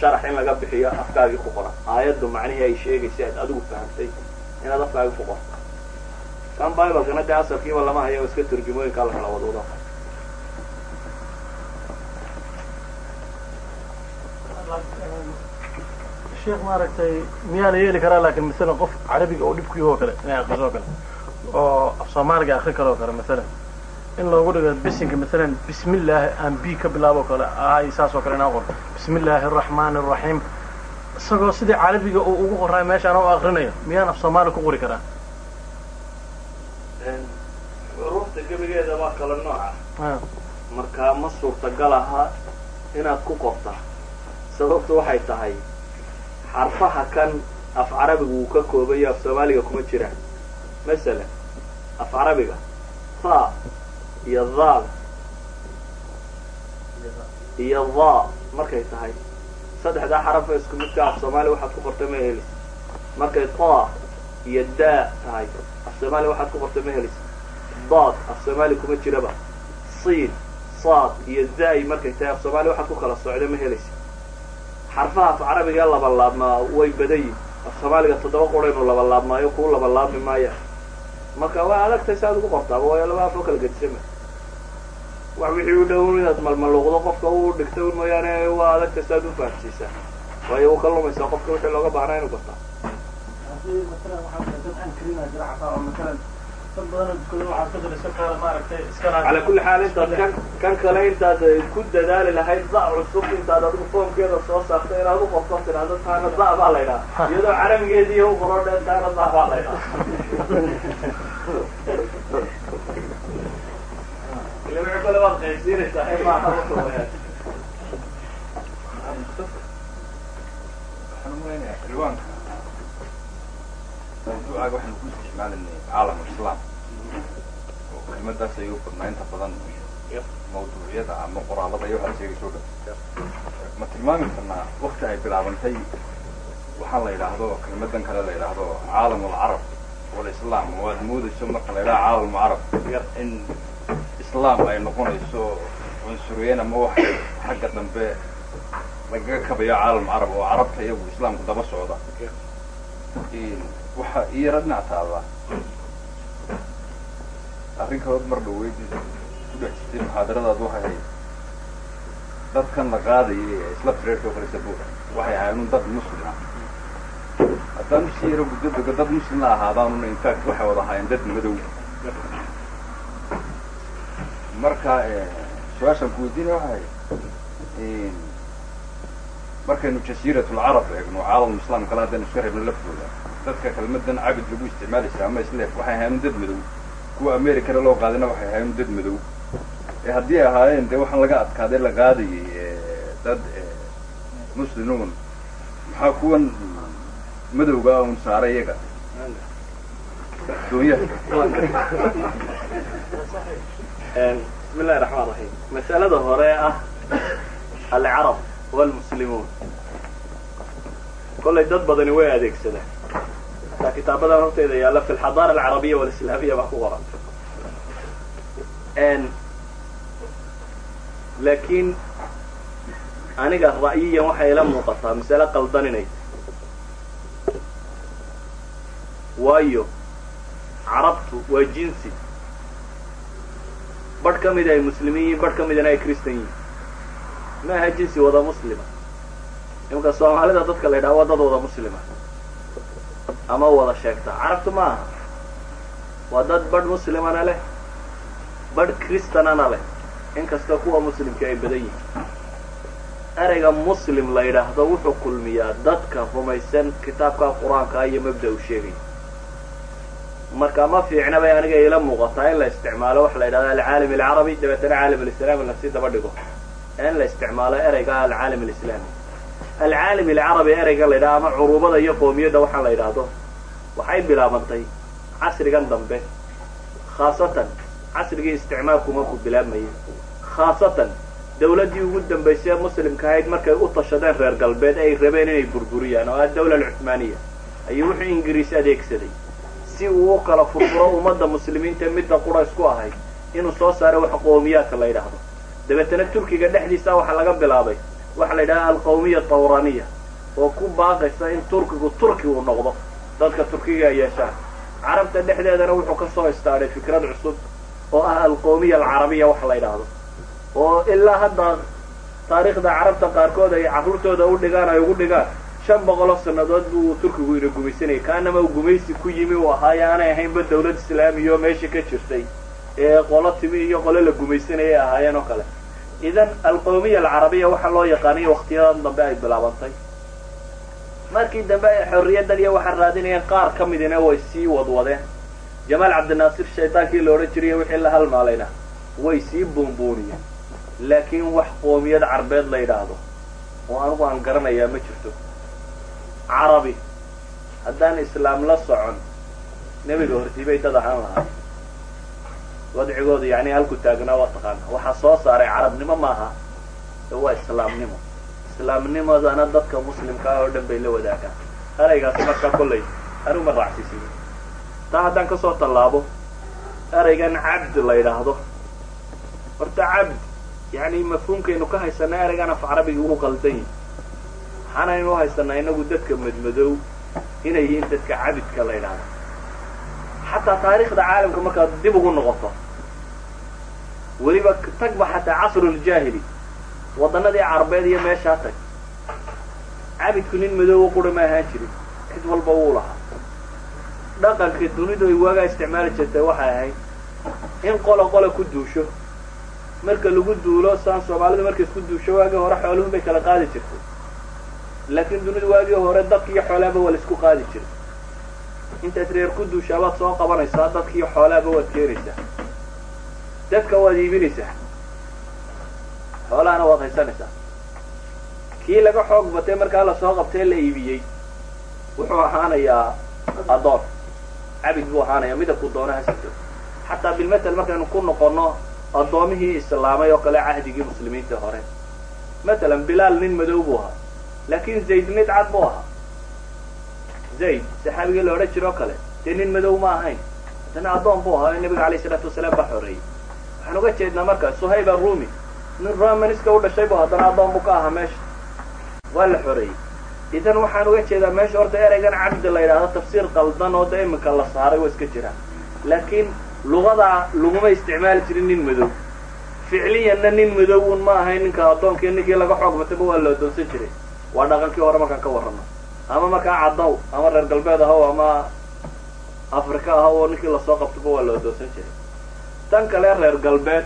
sharax in laga bixiyo afkaagii ku qoran. Aayaddu macnihii ay sheegaysa aad adigu fahamtay inaad afkaagii ku qorto. Kan biblekana dee asalkiiba lama hayo iska tarjumooyinkaa la kala wadwado sheekh maaragtay miyaa la yeeli karaa laakiin masalan qof carabiga oo dhibkii oo kale inay akriso oo kale oo af soomaaliga akri karo oo kale masalan. In loogu dhigo bisinka masalan bismi illaahi aan b ka bilaabo kale ay saas oo kale inaan qoro bismi illaahi araxmaani araxiim isagoo sidii carabiga uu ugu qoraay meeshaan oo akrinayo miyaan af soomaali ku qori karaa? Xuruufta gebigeeda waa kala nooca. Markaa ma suurtagal aha inaad ku qorta sababtu waxay tahay xarfaha kan af carabiga uu ka koobayo af soomaaliga kuma jiraan masalan af carabiga fa iyo daal iyo dha markay tahay. Saddexdaa xarafa isku midka af soomaaliya waxaad ku qortay ma helis. Markay ta iyo daa tahay af soomaaliya waxaad ku qortay ma helis. Daad af soomaaliya kuma jiraba. Siin saad iyo zaay markay tahay af soomaaliya waxaad ku kala socda ma helaysa xarfaha af carabiga laba laabmaa way badan yihiin soomaaliga toddoba qoraynu laba laabmaayo kuu laba laabmi maaya. Marka waa adagtay si aad ugu qortaaba waayo laba af oo kala gedisama wax wixii u dhow inaad malmaluuqdo qofka u dhigta un mooyaane waa adagtay si u fahamsiisaa waayo uu ka lumaysaa qofka wixii looga baahnaa inuu gartaa calaa kulli xaal intaad kan kan kale intaad ku dadaali lahayd da cusub intaad adigu foomkeeda soo saarto inaad u qofto tidhaahdo taana da baa la ydhaha iyadoo carabigeedii u qoro dhen taana da baa la ydhaha ile wixii kale waad qaybsiinaysaa ee maaha wuxuu wayaan waxaan umaleynaya xildhibaanka. Mawduucaaga waxaynu ku isticmaalanay caalam islaam oo kelimadaas ay u badnaa inta badan mawduucyada ama qoraalada iyo waxaad sheegayso o dhan ma tilmaami karnaa wakti ay bilaabantay waxaa la yidhaahdo kelimadan kale la yidhaahdo caalam alcarab walislaam oo aad moodayso marka la yidhaha caalam alcarab in islaam ay noqonayso cunsuriyen ama wax xagga dambe lagaga kabayo caalam carab oo carabta iyagu islaamku daba socda waxa ii yara dhinac taada arrin kalood mar dhaweyd ku dhex jirtay muxaadaradaad waxay ahayd. Dadkan la qaadayay ee isla tireerka oo kale sabuura waxay ahaayeen dad muslim ah. Haddaan u sii yaro guddo dego dad muslim la ahaadaanuna infact waxay wada ahaayeen dad madow. Marka su'aashaan ku weydiinaya waxay markaynu jasiiratulcarab eegno caalam islaam kale haddaynu iska reebno laftooda dadka kelmadan cabid lagu isticmaalaysa ama isleef. Waxay ahaayeen dad madow. Kuwa americana loo qaadayna waxay ahaayeen dad madow. Ee haddii ay ahaayeen dee waxaan laga adkaaday la qaadayay dad muslimuun. Maxaa kuwan madowga un saaray iyaga? Doonyaha bismi illahi raxmaan raxiim masalada hore ah alcarab walmuslimuun. Kollay dad badani way adeegsadaan taa kitaabadan horteeda yaalla fi alxadaara alcarabiya walislaamiya baa ku qoran laakiin aniga ra'yiyan waxay ila muuqataa masale qaldan inay waayo carabtu waa jinsi. Badh ka mida ay muslimiin yihiin badh ka midana ay christan yihiin. Ma aha jinsi wada muslima. Imika soomaalida dadka la yidhaha waa dad wada muslima ama wada sheegta carabtu ma aha waa dad badh muslimana leh badh kristanana leh inkasta kuwa muslimka ay badan yihiin. Ereyga muslim la yidhaahdo wuxuu kulmiyaa dadka rumaysan kitaabka qur'aanka iyo mabda u sheegay. Marka ma fiicna bay aniga ila muuqataa in la isticmaalo waxa la yidhahda alcaalam alcarabi. Dabeetana caalam alislami la sii daba dhigo. In la isticmaalo ereyga alcaalam alislami alcaalam alcarabi ereyga la yidhaha ama curuubada iyo qoomiyadda waxaa la yidhaahdo waxay bilaabantay casrigan dambe khaasatan casrigii isticmaalku markuu bilaabmayay khaasatan dawladdii ugu dambaysay muslimka ahayd markay u tashadeen reer galbeed ay rabeen inay burburiyaan oo ah dawla alcuthmaaniya ayuu wuxuu ingiriis adeegsaday si uu u kala furfuro ummadda muslimiinta midda qura isku ahayd inuu soo saaro waxa qowmiyaadka la yidhaahdo. Dabeetana turkiga dhexdiisa waxaa laga bilaabay waxa la yidhahda alqawmiya tawraniya oo ku baaqaysa in turkigu turki uu noqdo dadka turkiga yeeshaan carabta dhexdeedana wuxuu ka soo istaadhay fikrad cusub oo ah alqowmiya alcarabiya waxa la yidhaahdo. Oo ilaa hadda taariikhda carabta qaarkood ay carruurtooda u dhigaan ay ugu dhigaan shan boqoloo sannadood buu turkigu ina gumaysanayay. Kaanama uu gumaysi ku yimi uu ahaayo aanay ahaynba dawlad islaamiya oo meesha ka jirtay. Ee qolo timi iyo qolo la gumaysanayay ahaayeen oo kale. Idan alqowmiya alcarabiya waxaa loo yaqaanay waktiyadan dambe ay bilaabantay markii dambe ay xorriyaddan iyo waxaa raadinayeen qaar ka midina way sii wadwadeen. Jamaal cabdinaasir shaytaankii la odhan jirayo wixii la halmaalayna way sii buunbuuniyeen. Laakiin wax qoomiyad carbeed la yidhaahdo oo anigu aan garanayaa ma jirto. Carabi haddaan islaam la socon nebiga hortii bay dad ahaan lahaa wadcigooda yani halku taagnaa waa taqaana waxaa soo saaray carabnimo maaha ee waa islaamnimo islaamnimadana dadka muslimka ah oo dhan bay la wadaagaan eraygaasi markaa kollay anigu ma raacsiisiyo taa haddaan ka soo tallaabo eraygan cabd la yidhaahdo. Horta cabd yani mafhuumkaynu ka haysanaa eraygan af carabiga ugu qaldan yihi waxaanaynu u haysanaa inagu dadka madmadow inay yihiin dadka cabidka la yidhaahdo. Xataa taariikhda caalamka markaad dib ugu noqoto. Weliba tagba xataa casruljaahili waddanadii carbeed iyo meeshaa tag. Cabidku nin madoobo qura ma ahaan jirin. Cid walba wuu lahaa. Dhaqanka dunidu ay waagaa isticmaali jirtay waxay ahayd. In qola qola ku duusho. Marka lagu duulo saan soomaalidu markay isku duusho waagii hore xooluhun bay kala qaadi jirtay. Laakiin dunidu waagii hore dadki iyo xoolaaba waa la isku qaadi jiray. Intaad reer ku duushaa baad soo qabanaysaa dadki iyo xoolaaba waad keenaysaa. Dadka waad iibinaysaa xoolahana waad haysanaysaa. Kii laga xoog batay markaa la soo qabtee la iibiyey wuxuu ahaanayaa adoon. Cabid buu ahaanaya midabku doona hasito xataa bilmatel markaynu ku noqono addoomihii islaamay oo kale cahdigii muslimiinta hore. Matalan bilaal nin madow buu ahaa laakin zayd mid cad buu ahaa. Zayd saxaabigii la odhan jiro o kale dee nin madow ma ahayn. Haddana addoon buu ahaa nabiga alayh isalaatu wasalaam baa xoreeyey. Waxaan uga jeednaa marka suhayb arumi nin romaniska u dhashay bu haddana addoon buu ka ahaa meesha. Waa la xoreeyey. Idan waxaan uga jeedaa meesha horta ereygan cabdi la yidhaahdo tafsiir qaldan oo de iminka la saaray waa iska jiraan laakiin lugadaa laguma isticmaali jirin nin madow. Ficliyanna nin madowun ma ahayn ninka addoonkii ninkii laga xoog batayba waa la addoonsan jiray. Waa dhaqankii hore markaan ka warrano ama markaa caddaw ama reer galbeed ahaw ama afrika ahaw oo ninkii la soo qabtaba waa la addoonsan jiray. Tan kale reer galbeed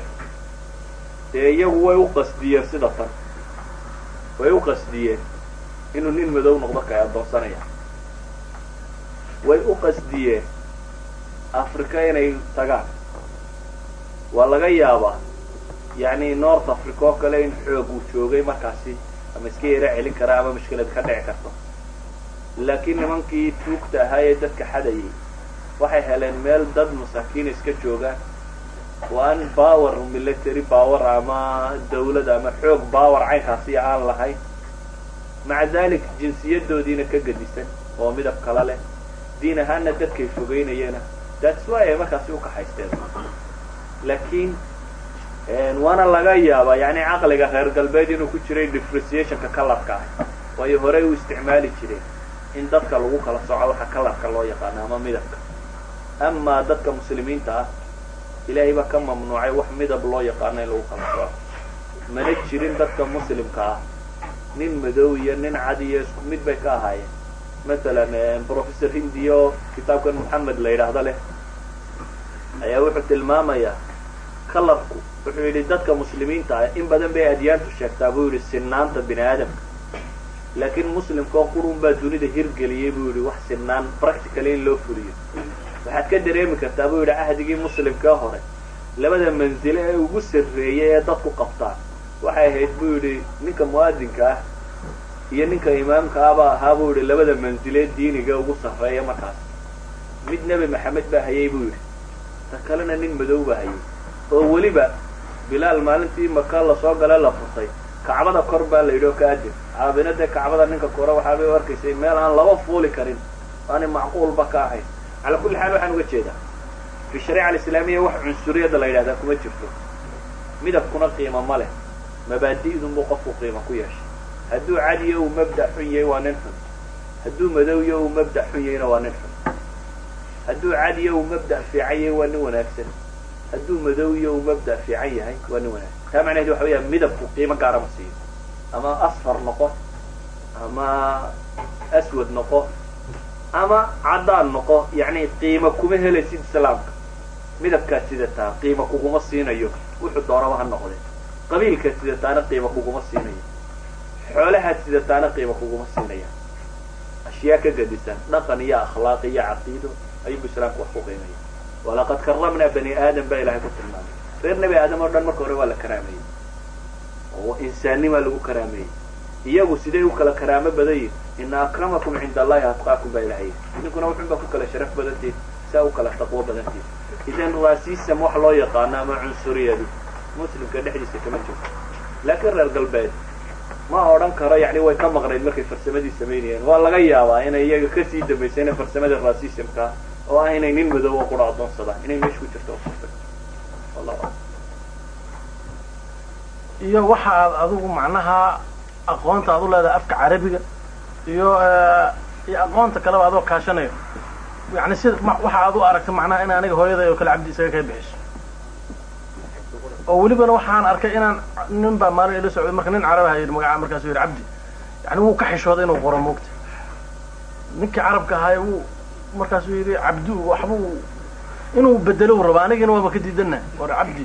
dee iyagu way u qasdiyeen sida tan way u qasdiyeen inuu nin madow noqdo ka ay addoonsanayaan way u qasdiyeen africa inay tagaan. Waa laga yaabaa yacni north africa oo kale in xoog uu joogay markaasi ama iska yara celin karaa ama mushkilad ka dhici karto. Laakiin nimankii tuugta ahaa ee dadka xadayay waxay heleen meel dad masaakiin iska joogaan oo aan power military power ama dawlad ama xoog power caynkaasi aan lahayn maca dalik jinsiyadoodiina ka gedisan oo midab kala leh. Diin ahaanna dadkay fogeynayena that's why ay markaasi u kaxaysteen. Laakiin waana laga yaabaa yani caqliga reer galbeed inuu ku jiray differentiationka kalarka ah. Waayo horey u isticmaali jireen in dadka lagu kala soco waxa kalarka loo yaqaano ama midabka. Amaa dadka muslimiinta ah ilaahay baa ka mamnuucay wax midab loo yaqaano in lagu kala mana jirin dadka muslimka ah? Nin madow iyo nin cad iyo isku mid bay ka ahaayeen. Matalan professor hindi oo kitaabkan moxamed la yidhaahdo leh ayaa wuxuu tilmaamayaa kalarku wuxuu yidhi dadka muslimiinta ah in badan bay adyaantu sheegtaa buu yidhi sinaanta bini aadamka laakiin muslimka oo qurun baa dunida hirgeliyey buu yidhi wax sinaan practically in loo fuliyo waxaad ka dareemi kartaa buu yidhi cahdigii muslimkaa hore. Labada manzile ee ugu sarreeyay ee dadku qabtaan. Waxay ahayd buu yidhi ninka mu'adinka ah iyo ninka imaamka ah baa ahaa buu yidhi labada manzilee diiniga ugu sarreeya markaas. Mid nebi maxamed baa hayay buu yidhi. Ta kalena nin madow baa hayay. Oo weliba bilaal maalintii maka la soo gale la furtay kacbada kor baa la yidhi oo ka adin caabina dee kacbada ninka kore waxaabay u arkaysay meel aan laba fuuli karin. Aanay macquulba ka ahayn calaa kulli xaal waxaan uga jeedaa. Fi shariica alislaamiya wax cunsuriyadda la yidhahdaa kuma jirto. Midabkuna qiimo ma leh. Mabaadi'dunbuu qofku qiimo ku yeeshay. Hadduu cadiyo uu mabda' xun yahay waa nin xun. Hadduu madowyo uu mabda' xun yahayna waa nin xun. Hadduu cadiyo uu mabda' fiican yahay waa nin wanaagsan. Hadduu madowyo uu mabda' fiican yahay waa nin wanaagsan. Taa macnaheed waxa weya midabku qiimo gaara ma siiyo. Ama asfar noqo ama aswad noqo ama caddaan noqo yacni qiimo kuma helaysid islaamka. Midabkaad sidataa qiimo kuguma siinayo. Wuxuu doonaba ha noqdee qabiilkaad sidataana qiimo kuguma siinayo. Xoolahaad sidataana qiimo kuguma siinaya ashyaa ka gadisan dhaqan iyo akhlaaq iyo caqiido ayubu islaamku wax ku qiimaya walaqad karamnaa bani aadam baa ilahay ku tilmaamay. Reer nebi aadam oo dhan marka hore waa la karaameeyey oo insaannimaa lagu karaameeyey iyagu siday u kala karaamo badan yihiin ina akramakum cinda allahi atqaakum baa ilahay idinkuna wuxun baa ku kala sharaf badantiin saa u kala taqwo badantiin idan raasisam wax loo yaqaano ama cunsuriyadu muslimka dhexdiisa kama jirto laakiin reer galbeed ma odhan karo yani way ka maqnayd markay farsamadii samaynayeen waa laga yaabaa inay iyaga ka sii dambaysay inay farsamada racismka oo ah inay nin madow oo qura adoonsadaan inay meesha ku jirto aclam iyo waxa aad adigu macnaha aqoonta aad u leedahay afka carabiga iyo iyo aqoonta kaleba adoo kaashanayo. Yani sida waxa aad u aragta macnaha in aniga hooyaday oo kale cabdi isaga kay bixiso. Oo welibana waxaan arkay inaan nin baa maalin ila socday marka nin carab aha yidhi magaca markaasuu yidhi cabdi yani wuu ka xishooday inuu qoro moogta ninkii carabka ahaay wuu markaasuu yidhi cabdu waxbuu inuu bedelo u rabo anigina waaba ka diidana war cabdi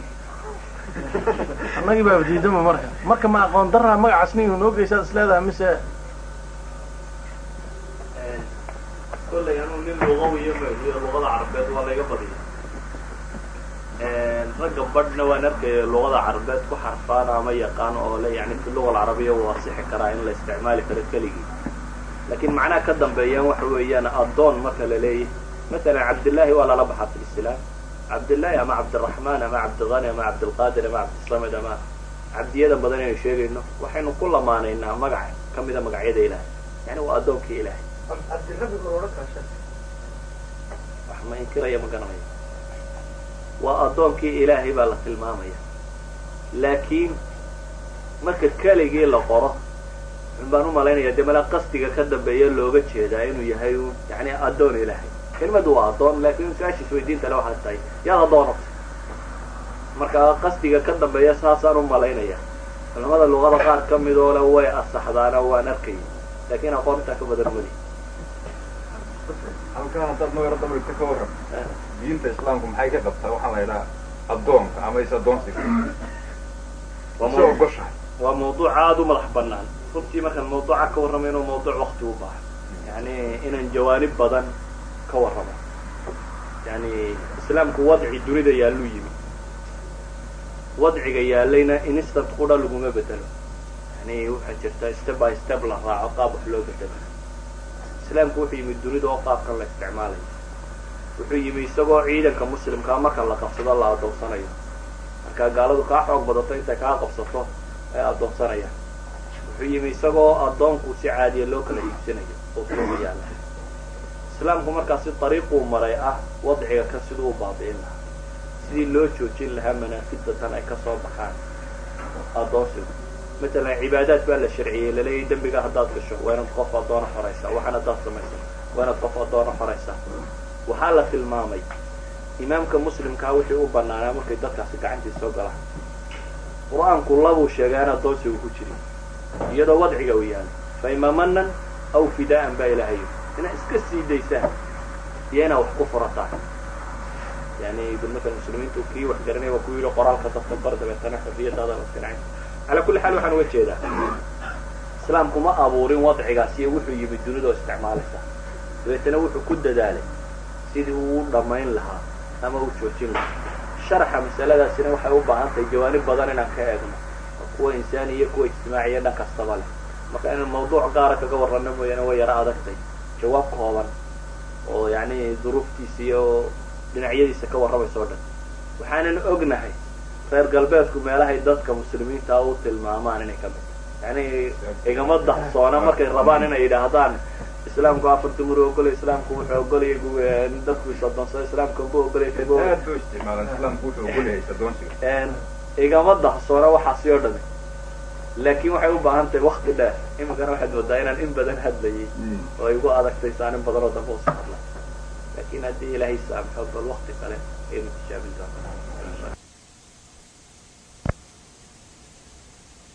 annagii baaba diidama marka. Marka ma aqoon daraa magacaas nin noo geysaad is leedahay mise kollay anuu nin luqawiya mahiyo luqada carabeed waa layga badiya ragga badhna waan arkaya luqada carabeed ku xarfaan ama yaqaan oo le yani fi luga alcarabiya waa sixi karaa in la isticmaali karo keligii. Laakiin macnaha ka dambeeyaan waxa weeyaan addoon marka la leeyahay. Masalan cabdillaahi waa lala baxaa fi lislaam cabdillaahi ama cabdiraxmaan ama cabdiqani ama cabdilqaadir ama cabdisamed ama cabdiyada badan aynu sheegayno. Waxaynu ku lamaanaynaa magac ka mida magacyada ilaahay. Yani waa addoonkii ilaahay wax waa addoonkii ilaahay baa la tilmaamaya. Laakiin marka keligii la qoro xun baan u malaynaya dee mala qasdiga ka dambeeya looga jeedaa inuu yahay un yani addoon ilaahay. Kelimadu waa addoon laakiin su'aasha isweydiinta le waxay tahay yaad addoonata marka qasdiga ka dambeeya saasaan u malaynaya culamada luqada qaar ka midoo le way asaxdaana waan arkayay laakiin aqoon intaa ka badan mali halkan haddaad magara dabrigta ka warram diinta islaamku maxay ka qabtaa? Waxaa la yidhaha addoonka ama is addoonsiga. Waa mawduuc- ogoshahay waa mawduuc aada u madax banaan runtii markaan mawduuca ka warramo inuu mawduuc wakti u baaha yani inaan jawaanib badan ka warramo. Yani islaamku wadci dunida yaalluu yimi. Wadciga yaallayna instant qudha laguma bedelo. Yani waxaa jirta step by step la raaco qaab wax loo bedelo islaamku wuxuu yimi dunida oo qaabkan la isticmaalayo wuxuu yimi isagoo ciidanka muslimkaa marka la qabsado la adoonsanayo. Markaa gaaladu kaa xoog badato intay kaa qabsato ay addoonsanayaan wuxuu yimi isagoo addoonku si caadiya loo kala iibsanayo oo suuqa yaalla islaamku markaasi dariiquu maray ah wadciga kan siduu u baabi'in lahaa. Sidii loo joojin lahaa manaafidda tan ay ka soo baxaan addoonsigu matalan cibaadaad baa la sharciyey la leeyahay dembiga haddaad gasho waa inaad qof addoona xoraysaa waxaan haddaad samaysa waa inaad qof addoona xoraysaa waxaa la tilmaamay imaamka muslimkaa wixii u banaanaa markay dadkaasi gacantii soo galaan qur'aanku labuu sheegaa in addoonsigu ku jirin iyadoo wadciga u yaalla fa ima manan aw fidaa'an baa yidhi inaad iska sii daysaan iyo inaad wax ku furataan yani bilmatal muslimiintu kii wax garanaya waa ku yidhi qoraalka dadka bar dabeetana la iskanacayn calaa kulli xaal waxaan uga jeedaa. Islaamku ma abuurin wadcigaas iyo wuxuu yimi dunidoo isticmaalaysa dabeetana wuxuu ku dadaalay sidii uu u dhammayn lahaa ama u joojin lahaa. Sharaxa masaladaasina waxay u baahan tahay jawaanib badan inaan ka eegno. Kuwa insaani iyo kuwa ijtimaaciya dhan kastaba leh. Marka inaan mawduuc gaara kaga warrano mooyaane way yaro adagtay. Jawaab kooban oo yacni duruuftiisa iyo dhinacyadiisa ka warramaysa o dhan. Waxaanan ognahay reer galbeedku meelahay dadka muslimiinta u tilmaamaan inay ka mid yani igama dahsoona markay rabaan inay yidhaahdaan islaamku afar dumar ogolay islaamku wuxuu ogolayay dadku adoonsada islaamka ma ogolay igama dahsoona waxaasi oo dhami laakiin waxay u baahan tahay wakti dheer. Iminkana waxaad moodaa inaan in badan hadlayay oo ay igu adagtay saanin badan oo dambe usa hadla laakiin haddii ilaahay saamxo bal wakti kale aynu tijaabin doonaa